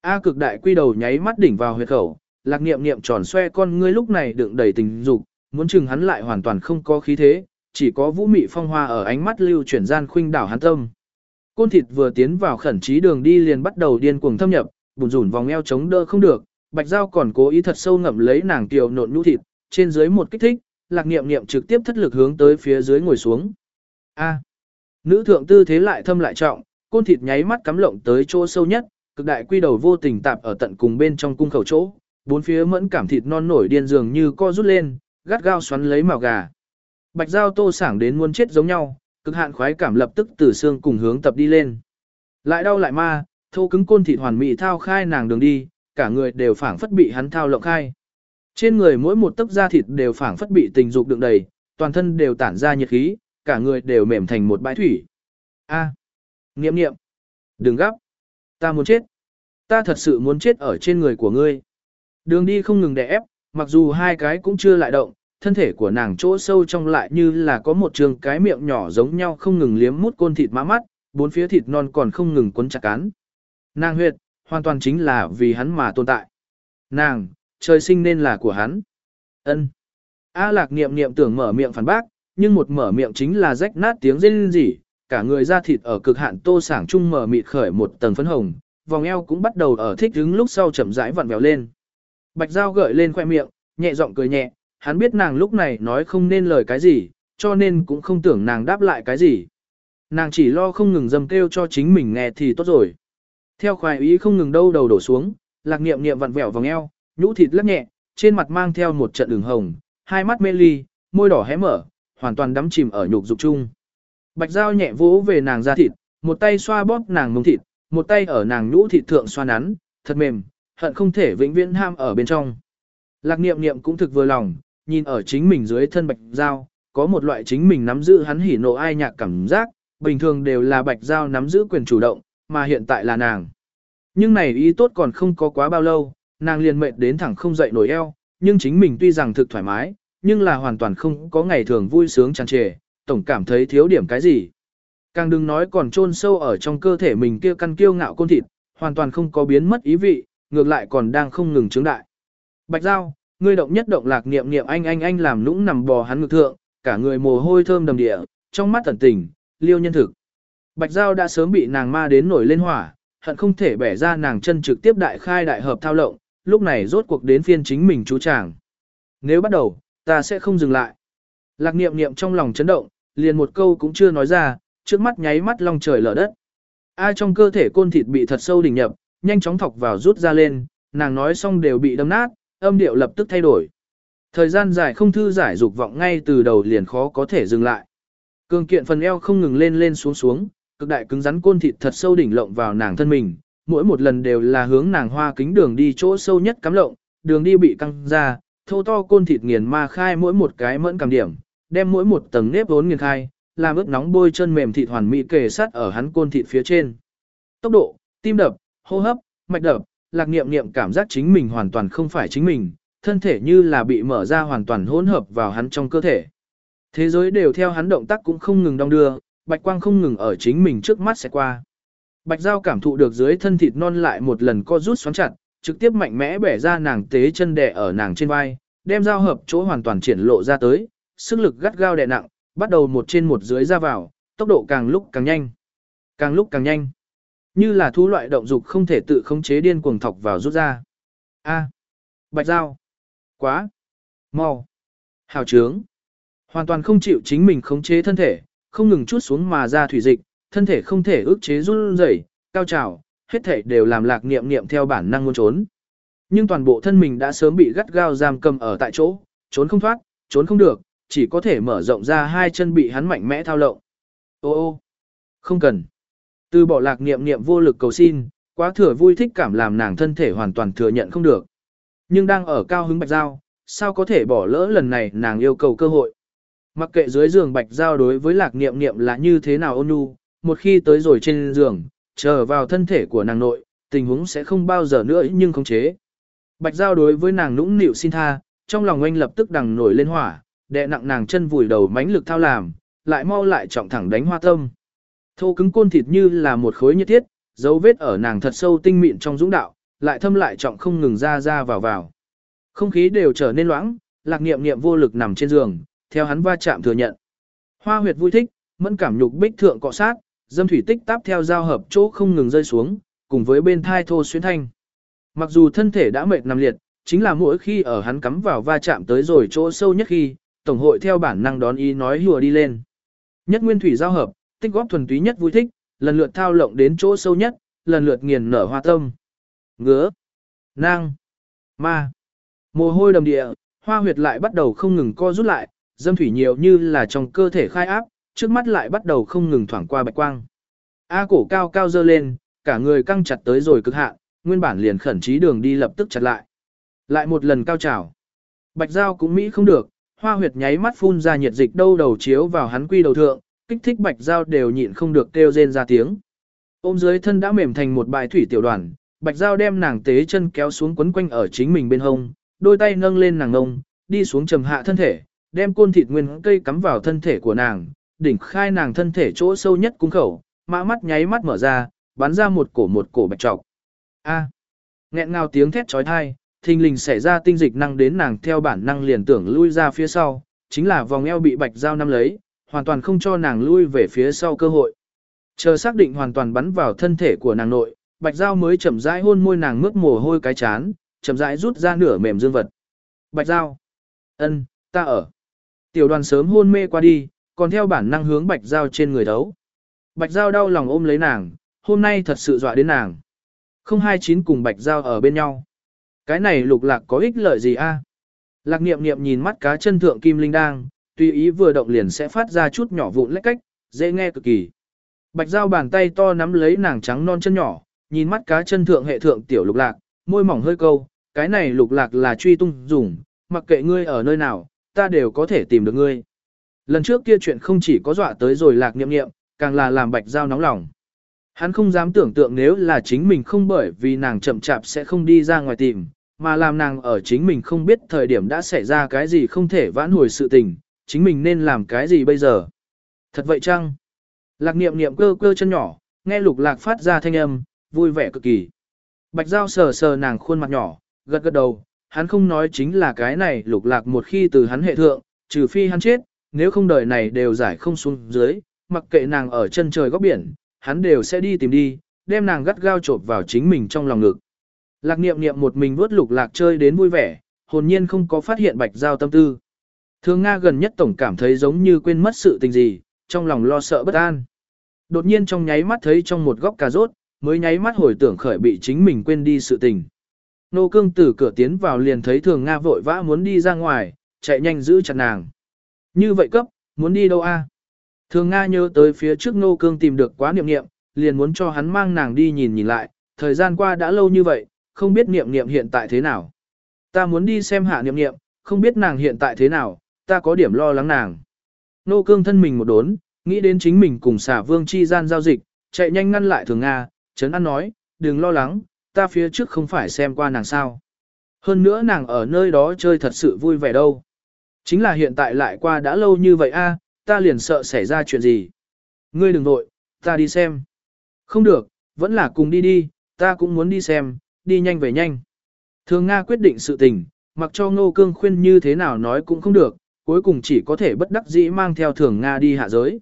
A cực đại quy đầu nháy mắt đỉnh vào huyệt khẩu, lạc niệm niệm tròn xoe con ngươi lúc này đựng đầy tình dục, muốn chừng hắn lại hoàn toàn không có khí thế, chỉ có vũ mị phong hoa ở ánh mắt lưu chuyển gian khuynh đảo hắn tâm. Côn thịt vừa tiến vào khẩn trí đường đi liền bắt đầu điên cuồng thâm nhập, bùn rủn vòng eo chống đỡ không được, bạch giao còn cố ý thật sâu ngậm lấy nàng tiểu nộn nhũ thịt, trên dưới một kích thích, lạc niệm niệm trực tiếp thất lực hướng tới phía dưới ngồi xuống. A. Nữ thượng tư thế lại thâm lại trọng, côn thịt nháy mắt cắm lộng tới chỗ sâu nhất, cực đại quy đầu vô tình tạp ở tận cùng bên trong cung khẩu chỗ, bốn phía mẫn cảm thịt non nổi điên dường như co rút lên, gắt gao xoắn lấy màu gà. Bạch giao tô sảng đến muốn chết giống nhau, cực hạn khoái cảm lập tức từ xương cùng hướng tập đi lên. Lại đau lại ma, thô cứng côn thịt hoàn mỹ thao khai nàng đường đi, cả người đều phảng phất bị hắn thao lộng khai. Trên người mỗi một tấc da thịt đều phảng phất bị tình dục đựng đầy, toàn thân đều tản ra nhiệt khí, cả người đều mềm thành một bãi thủy. A, à, niệm niệm, đừng gấp, ta muốn chết, ta thật sự muốn chết ở trên người của ngươi. Đường đi không ngừng đè ép, mặc dù hai cái cũng chưa lại động, thân thể của nàng chỗ sâu trong lại như là có một trường cái miệng nhỏ giống nhau không ngừng liếm mút côn thịt má mắt, bốn phía thịt non còn không ngừng quấn chặt cán. Nàng huyệt, hoàn toàn chính là vì hắn mà tồn tại. Nàng, trời sinh nên là của hắn. ân A lạc niệm niệm tưởng mở miệng phản bác, nhưng một mở miệng chính là rách nát tiếng rên rỉ, cả người da thịt ở cực hạn tô sảng trung mở mịt khởi một tầng phấn hồng, vòng eo cũng bắt đầu ở thích đứng lúc sau chậm rãi vặn vẹo lên. Bạch dao gợi lên khoe miệng, nhẹ giọng cười nhẹ, hắn biết nàng lúc này nói không nên lời cái gì, cho nên cũng không tưởng nàng đáp lại cái gì. Nàng chỉ lo không ngừng dầm kêu cho chính mình nghe thì tốt rồi. Theo khoái ý không ngừng đâu đầu đổ xuống, lạc niệm niệm vặn vẹo vòng eo, nhũ thịt lắc nhẹ, trên mặt mang theo một trận đường hồng, hai mắt mê ly, môi đỏ hé mở, hoàn toàn đắm chìm ở nhục dục chung. Bạch Giao nhẹ vỗ về nàng da thịt, một tay xoa bóp nàng mông thịt, một tay ở nàng nhũ thịt thượng xoa nắn, thật mềm, hận không thể vĩnh viễn ham ở bên trong. Lạc niệm niệm cũng thực vừa lòng, nhìn ở chính mình dưới thân Bạch Giao, có một loại chính mình nắm giữ hắn hỉ nộ ai nhạc cảm giác, bình thường đều là Bạch Giao nắm giữ quyền chủ động, mà hiện tại là nàng. Nhưng này ý tốt còn không có quá bao lâu, nàng liền mệt đến thẳng không dậy nổi eo, nhưng chính mình tuy rằng thực thoải mái, nhưng là hoàn toàn không có ngày thường vui sướng tràn trề, tổng cảm thấy thiếu điểm cái gì. Càng đừng nói còn chôn sâu ở trong cơ thể mình kia căn kiêu ngạo côn thịt, hoàn toàn không có biến mất ý vị, ngược lại còn đang không ngừng trướng đại. Bạch Giao, ngươi động nhất động lạc niệm niệm anh anh anh làm nũng nằm bò hắn ngực thượng, cả người mồ hôi thơm đầm địa, trong mắt tẩn tình, liêu nhân thực. Bạch Giao đã sớm bị nàng ma đến nổi lên hỏa, hận không thể bẻ ra nàng chân trực tiếp đại khai đại hợp thao lộng, lúc này rốt cuộc đến phiên chính mình chú chàng. Nếu bắt đầu, ta sẽ không dừng lại. Lạc niệm niệm trong lòng chấn động, liền một câu cũng chưa nói ra, trước mắt nháy mắt long trời lở đất. Ai trong cơ thể côn thịt bị thật sâu đỉnh nhập, nhanh chóng thọc vào rút ra lên, nàng nói xong đều bị đâm nát, âm điệu lập tức thay đổi. Thời gian dài không thư giải dục vọng ngay từ đầu liền khó có thể dừng lại. Cương kiện phần eo không ngừng lên lên xuống xuống, cực đại cứng rắn côn thịt thật sâu đỉnh lộng vào nàng thân mình, mỗi một lần đều là hướng nàng hoa kính đường đi chỗ sâu nhất cắm lộng, đường đi bị căng ra, thô to côn thịt nghiền ma khai mỗi một cái mẫn cảm điểm, đem mỗi một tầng nếp vốn nghiền khai, làm ướt nóng bôi chân mềm thịt hoàn mỹ kề sát ở hắn côn thịt phía trên. Tốc độ, tim đập, hô hấp, mạch đập, lạc niệm niệm cảm giác chính mình hoàn toàn không phải chính mình, thân thể như là bị mở ra hoàn toàn hỗn hợp vào hắn trong cơ thể. Thế giới đều theo hắn động tác cũng không ngừng đong đưa, bạch quang không ngừng ở chính mình trước mắt sẽ qua. Bạch Giao cảm thụ được dưới thân thịt non lại một lần co rút xoắn chặt, trực tiếp mạnh mẽ bẻ ra nàng tế chân đè ở nàng trên vai, đem dao hợp chỗ hoàn toàn triển lộ ra tới, sức lực gắt gao đè nặng, bắt đầu một trên một dưới ra vào, tốc độ càng lúc càng nhanh. Càng lúc càng nhanh. Như là thú loại động dục không thể tự khống chế điên cuồng thọc vào rút ra. A. Bạch Giao. Quá. mau, Hào trướng. Hoàn toàn không chịu chính mình khống chế thân thể, không ngừng chút xuống mà ra thủy dịch, thân thể không thể ức chế run rẩy, cao trào, hết thể đều làm lạc niệm niệm theo bản năng muốn trốn. Nhưng toàn bộ thân mình đã sớm bị gắt gao giam cầm ở tại chỗ, trốn không thoát, trốn không được, chỉ có thể mở rộng ra hai chân bị hắn mạnh mẽ thao lộng. Ô ô, không cần. Từ bỏ lạc niệm niệm vô lực cầu xin, quá thừa vui thích cảm làm nàng thân thể hoàn toàn thừa nhận không được. Nhưng đang ở cao hứng bạch giao, sao có thể bỏ lỡ lần này nàng yêu cầu cơ hội. Mặc kệ dưới giường bạch giao đối với lạc niệm niệm là như thế nào ôn nhu, một khi tới rồi trên giường, trở vào thân thể của nàng nội, tình huống sẽ không bao giờ nữa nhưng không chế. Bạch giao đối với nàng nũng nịu xin tha, trong lòng anh lập tức đằng nổi lên hỏa, đè nặng nàng chân vùi đầu mãnh lực thao làm, lại mau lại trọng thẳng đánh hoa tâm. Thô cứng côn thịt như là một khối nhiệt thiết, dấu vết ở nàng thật sâu tinh mịn trong dũng đạo, lại thâm lại trọng không ngừng ra ra vào vào. Không khí đều trở nên loãng, lạc niệm niệm vô lực nằm trên giường, theo hắn va chạm thừa nhận. Hoa huyệt vui thích, mẫn cảm nhục bích thượng cọ sát, dâm thủy tích táp theo giao hợp chỗ không ngừng rơi xuống, cùng với bên thai thô xuyên thanh. Mặc dù thân thể đã mệt nằm liệt, chính là mỗi khi ở hắn cắm vào va chạm tới rồi chỗ sâu nhất khi, tổng hội theo bản năng đón ý nói hùa đi lên. Nhất nguyên thủy giao hợp, tích góp thuần túy nhất vui thích, lần lượt thao lộng đến chỗ sâu nhất, lần lượt nghiền nở hoa tâm. Ngứa, nang, ma, mồ hôi đầm địa, hoa huyệt lại bắt đầu không ngừng co rút lại, dâm thủy nhiều như là trong cơ thể khai áp, trước mắt lại bắt đầu không ngừng thoảng qua bạch quang. A cổ cao cao dơ lên, cả người căng chặt tới rồi cực hạn, nguyên bản liền khẩn trí đường đi lập tức chặt lại. Lại một lần cao trào. Bạch dao cũng mỹ không được, hoa huyệt nháy mắt phun ra nhiệt dịch đâu đầu chiếu vào hắn quy đầu thượng, kích thích bạch dao đều nhịn không được kêu rên ra tiếng. Ôm dưới thân đã mềm thành một bài thủy tiểu đoàn, bạch dao đem nàng tế chân kéo xuống quấn quanh ở chính mình bên hông, đôi tay nâng lên nàng ngông, đi xuống trầm hạ thân thể, đem côn thịt nguyên cây cắm vào thân thể của nàng, đỉnh khai nàng thân thể chỗ sâu nhất cung khẩu, mã mắt nháy mắt mở ra, bắn ra một cổ một cổ bạch trọc. A. Nghẹn ngào tiếng thét trói thai, thình lình xảy ra tinh dịch năng đến nàng theo bản năng liền tưởng lui ra phía sau, chính là vòng eo bị bạch dao nắm lấy, hoàn toàn không cho nàng lui về phía sau cơ hội. Chờ xác định hoàn toàn bắn vào thân thể của nàng nội, bạch dao mới chậm rãi hôn môi nàng mướt mồ hôi cái chán, chậm rãi rút ra nửa mềm dương vật. Bạch dao, ân, ta ở. Tiểu đoàn sớm hôn mê qua đi, còn theo bản năng hướng bạch dao trên người đấu. Bạch dao đau lòng ôm lấy nàng, hôm nay thật sự dọa đến nàng. 029 cùng bạch giao ở bên nhau. Cái này lục lạc có ích lợi gì a? Lạc niệm niệm nhìn mắt cá chân thượng kim linh đang, tùy ý vừa động liền sẽ phát ra chút nhỏ vụn lách cách, dễ nghe cực kỳ. Bạch giao bàn tay to nắm lấy nàng trắng non chân nhỏ, nhìn mắt cá chân thượng hệ thượng tiểu lục lạc, môi mỏng hơi câu, cái này lục lạc là truy tung dùng, mặc kệ ngươi ở nơi nào, ta đều có thể tìm được ngươi. Lần trước kia chuyện không chỉ có dọa tới rồi lạc niệm niệm, càng là làm bạch giao nóng lòng. Hắn không dám tưởng tượng nếu là chính mình không bởi vì nàng chậm chạp sẽ không đi ra ngoài tìm, mà làm nàng ở chính mình không biết thời điểm đã xảy ra cái gì không thể vãn hồi sự tình, chính mình nên làm cái gì bây giờ. Thật vậy chăng? Lạc niệm niệm cơ cơ chân nhỏ, nghe lục lạc phát ra thanh âm, vui vẻ cực kỳ. Bạch Giao sờ sờ nàng khuôn mặt nhỏ, gật gật đầu, hắn không nói chính là cái này lục lạc một khi từ hắn hệ thượng, trừ phi hắn chết, nếu không đời này đều giải không xuống dưới, mặc kệ nàng ở chân trời góc biển, hắn đều sẽ đi tìm đi, đem nàng gắt gao chộp vào chính mình trong lòng ngực. Lạc niệm niệm một mình vớt lục lạc chơi đến vui vẻ, hồn nhiên không có phát hiện bạch giao tâm tư. Thường Nga gần nhất tổng cảm thấy giống như quên mất sự tình gì, trong lòng lo sợ bất an. Đột nhiên trong nháy mắt thấy trong một góc cà rốt, mới nháy mắt hồi tưởng khởi bị chính mình quên đi sự tình. Nô cương từ cửa tiến vào liền thấy thường Nga vội vã muốn đi ra ngoài, chạy nhanh giữ chặt nàng. Như vậy cấp, muốn đi đâu a? Thường Nga nhớ tới phía trước nô cương tìm được quá niệm niệm, liền muốn cho hắn mang nàng đi nhìn nhìn lại, thời gian qua đã lâu như vậy, không biết niệm niệm hiện tại thế nào. Ta muốn đi xem hạ niệm niệm, không biết nàng hiện tại thế nào, ta có điểm lo lắng nàng. Nô cương thân mình một đốn, nghĩ đến chính mình cùng xả vương chi gian giao dịch, chạy nhanh ngăn lại thường Nga, chấn an nói, đừng lo lắng, ta phía trước không phải xem qua nàng sao. Hơn nữa nàng ở nơi đó chơi thật sự vui vẻ đâu. Chính là hiện tại lại qua đã lâu như vậy a, ta liền sợ xảy ra chuyện gì. Ngươi đừng nội, ta đi xem. Không được, vẫn là cùng đi đi, ta cũng muốn đi xem, đi nhanh về nhanh. Thường Nga quyết định sự tình, mặc cho Ngô Cương khuyên như thế nào nói cũng không được, cuối cùng chỉ có thể bất đắc dĩ mang theo Thường Nga đi hạ giới.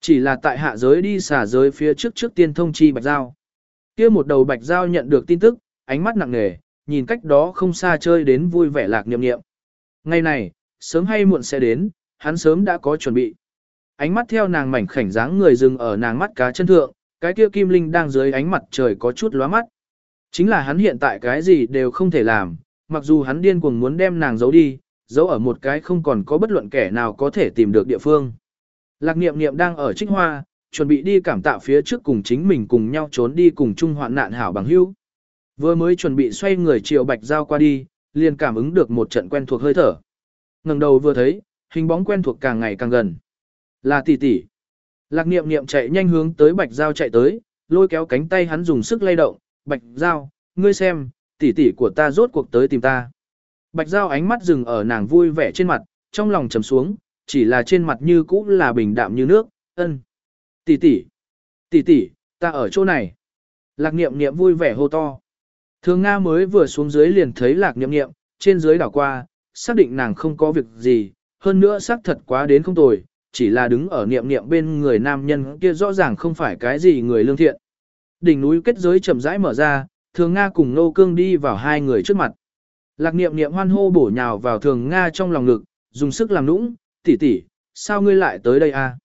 Chỉ là tại hạ giới đi xả giới phía trước trước tiên thông chi Bạch Giao kia một đầu Bạch Giao nhận được tin tức, ánh mắt nặng nề, nhìn cách đó không xa chơi đến vui vẻ lạc niệm niệm. Ngày này, sớm hay muộn sẽ đến, hắn sớm đã có chuẩn bị. Ánh mắt theo nàng mảnh khảnh dáng người dừng ở nàng mắt cá chân thượng, cái kia kim linh đang dưới ánh mặt trời có chút lóa mắt. Chính là hắn hiện tại cái gì đều không thể làm, mặc dù hắn điên cuồng muốn đem nàng giấu đi, giấu ở một cái không còn có bất luận kẻ nào có thể tìm được địa phương. Lạc niệm niệm đang ở trích hoa, chuẩn bị đi cảm tạ phía trước cùng chính mình cùng nhau trốn đi cùng chung hoạn nạn hảo bằng hữu. Vừa mới chuẩn bị xoay người chiều bạch giao qua đi, liền cảm ứng được một trận quen thuộc hơi thở. ngẩng đầu vừa thấy, hình bóng quen thuộc càng ngày càng gần. Là tỷ tỷ. Lạc niệm niệm chạy nhanh hướng tới bạch giao chạy tới, lôi kéo cánh tay hắn dùng sức lay động, bạch giao, ngươi xem, tỷ tỷ của ta rốt cuộc tới tìm ta. Bạch giao ánh mắt dừng ở nàng vui vẻ trên mặt, trong lòng trầm xuống, chỉ là trên mặt như cũ là bình đạm như nước, ân. Tỷ tỷ, tỷ tỷ, ta ở chỗ này. Lạc niệm niệm vui vẻ hô to. Thường Nga mới vừa xuống dưới liền thấy lạc niệm niệm, trên dưới đảo qua, xác định nàng không có việc gì, hơn nữa xác thật quá đến không tồi, chỉ là đứng ở niệm niệm bên người nam nhân kia rõ ràng không phải cái gì người lương thiện. Đỉnh núi kết giới chậm rãi mở ra, thường Nga cùng Nô Cương đi vào hai người trước mặt. Lạc niệm niệm hoan hô bổ nhào vào thường Nga trong lòng ngực, dùng sức làm nũng, tỷ tỷ, sao ngươi lại tới đây a?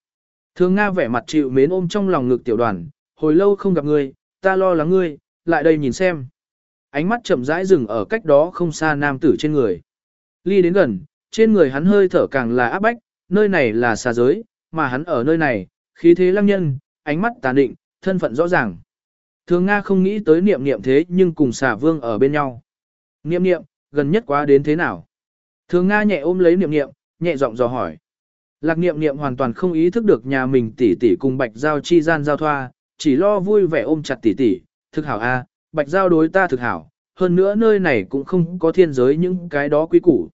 Thường Nga vẻ mặt chịu mến ôm trong lòng ngực tiểu đoàn, hồi lâu không gặp ngươi, ta lo lắng ngươi, lại đây nhìn xem. Ánh mắt chậm rãi dừng ở cách đó không xa nam tử trên người. Ly đến gần, trên người hắn hơi thở càng là áp bách, nơi này là xa giới, mà hắn ở nơi này, khí thế lăng nhân, ánh mắt tàn định, thân phận rõ ràng. Thường Nga không nghĩ tới niệm niệm thế nhưng cùng xà vương ở bên nhau. Niệm niệm, gần nhất quá đến thế nào? Thường Nga nhẹ ôm lấy niệm niệm, nhẹ giọng dò hỏi. Lạc niệm niệm hoàn toàn không ý thức được nhà mình tỷ tỷ cùng bạch giao chi gian giao thoa, chỉ lo vui vẻ ôm chặt tỷ tỷ, thực hảo a, bạch giao đối ta thực hảo, hơn nữa nơi này cũng không có thiên giới những cái đó quý củ.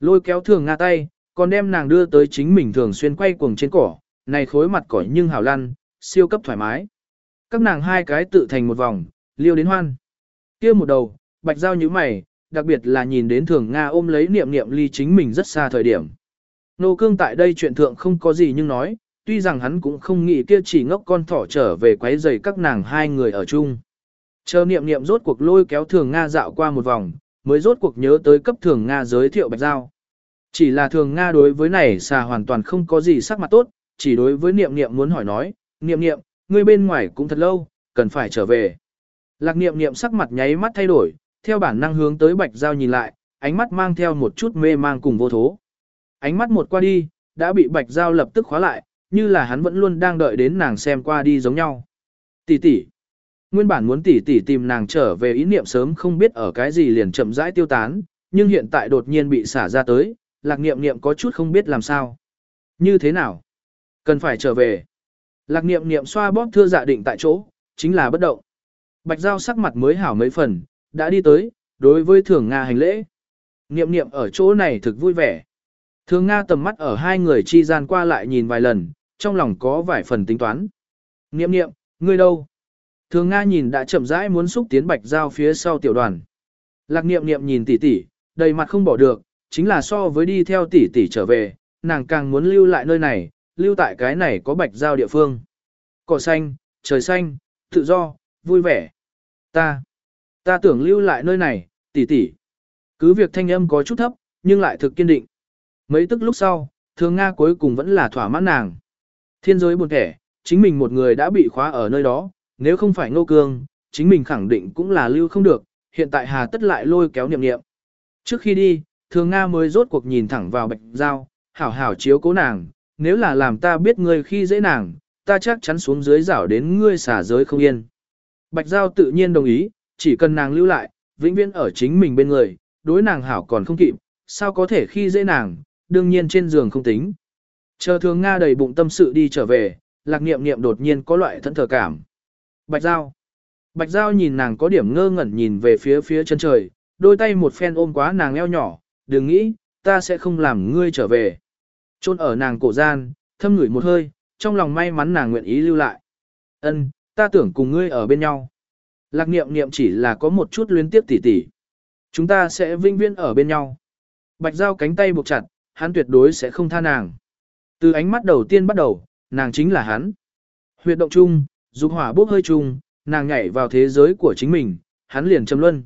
Lôi kéo thường Nga tay, còn đem nàng đưa tới chính mình thường xuyên quay cuồng trên cỏ, này khối mặt cỏ nhưng hảo lăn, siêu cấp thoải mái. Các nàng hai cái tự thành một vòng, liêu đến hoan. kia một đầu, bạch giao như mày, đặc biệt là nhìn đến thường Nga ôm lấy niệm niệm ly chính mình rất xa thời điểm. Nô cương tại đây chuyện thượng không có gì nhưng nói, tuy rằng hắn cũng không nghĩ kia chỉ ngốc con thỏ trở về quấy rầy các nàng hai người ở chung. Chờ niệm niệm rốt cuộc lôi kéo thường Nga dạo qua một vòng, mới rốt cuộc nhớ tới cấp thường Nga giới thiệu bạch giao. Chỉ là thường Nga đối với này xà hoàn toàn không có gì sắc mặt tốt, chỉ đối với niệm niệm muốn hỏi nói, niệm niệm, ngươi bên ngoài cũng thật lâu, cần phải trở về. Lạc niệm niệm sắc mặt nháy mắt thay đổi, theo bản năng hướng tới bạch giao nhìn lại, ánh mắt mang theo một chút mê mang cùng vô thố. Ánh mắt một qua đi, đã bị bạch giao lập tức khóa lại, như là hắn vẫn luôn đang đợi đến nàng xem qua đi giống nhau. Tỷ tỷ. Nguyên bản muốn tỷ tỷ tìm nàng trở về ý niệm sớm không biết ở cái gì liền chậm rãi tiêu tán, nhưng hiện tại đột nhiên bị xả ra tới, lạc niệm niệm có chút không biết làm sao. Như thế nào? Cần phải trở về. Lạc niệm niệm xoa bóp thưa dạ định tại chỗ, chính là bất động. Bạch Giao sắc mặt mới hảo mấy phần, đã đi tới, đối với thường Nga hành lễ. Niệm niệm ở chỗ này thực vui vẻ. Thường Nga tầm mắt ở hai người chi gian qua lại nhìn vài lần, trong lòng có vài phần tính toán. Niệm niệm, ngươi đâu? Thường Nga nhìn đã chậm rãi muốn xúc tiến Bạch Giao phía sau tiểu đoàn. Lạc niệm niệm nhìn tỷ tỷ, đầy mặt không bỏ được, chính là so với đi theo tỷ tỷ trở về, nàng càng muốn lưu lại nơi này, lưu tại cái này có Bạch Giao địa phương. Cỏ xanh, trời xanh, tự do, vui vẻ. Ta, ta tưởng lưu lại nơi này, tỷ tỷ. Cứ việc thanh âm có chút thấp, nhưng lại thực kiên định. Mấy tức lúc sau, thường Nga cuối cùng vẫn là thỏa mãn nàng. Thiên giới buồn kẻ, chính mình một người đã bị khóa ở nơi đó, nếu không phải ngô cương, chính mình khẳng định cũng là lưu không được, hiện tại hà tất lại lôi kéo niệm niệm. Trước khi đi, thường Nga mới rốt cuộc nhìn thẳng vào bạch giao, hảo hảo chiếu cố nàng, nếu là làm ta biết ngươi khi dễ nàng, ta chắc chắn xuống dưới rảo đến ngươi xả giới không yên. Bạch Giao tự nhiên đồng ý, chỉ cần nàng lưu lại, vĩnh viễn ở chính mình bên người, đối nàng hảo còn không kịp, sao có thể khi dễ nàng, đương nhiên trên giường không tính. Chờ thường Nga đầy bụng tâm sự đi trở về, lạc niệm niệm đột nhiên có loại thẫn thờ cảm. Bạch Giao. Bạch Giao nhìn nàng có điểm ngơ ngẩn nhìn về phía phía chân trời, đôi tay một phen ôm quá nàng eo nhỏ, đừng nghĩ, ta sẽ không làm ngươi trở về. Trôn ở nàng cổ gian, thâm ngửi một hơi, trong lòng may mắn nàng nguyện ý lưu lại. Ân, ta tưởng cùng ngươi ở bên nhau. Lạc niệm niệm chỉ là có một chút luyến tiếp tỉ tỉ. Chúng ta sẽ vinh viên ở bên nhau. Bạch Giao cánh tay buộc chặt, hắn tuyệt đối sẽ không tha nàng. Từ ánh mắt đầu tiên bắt đầu, nàng chính là hắn. Huyệt động chung, dục hỏa bốc hơi chung, nàng nhảy vào thế giới của chính mình, hắn liền châm luân.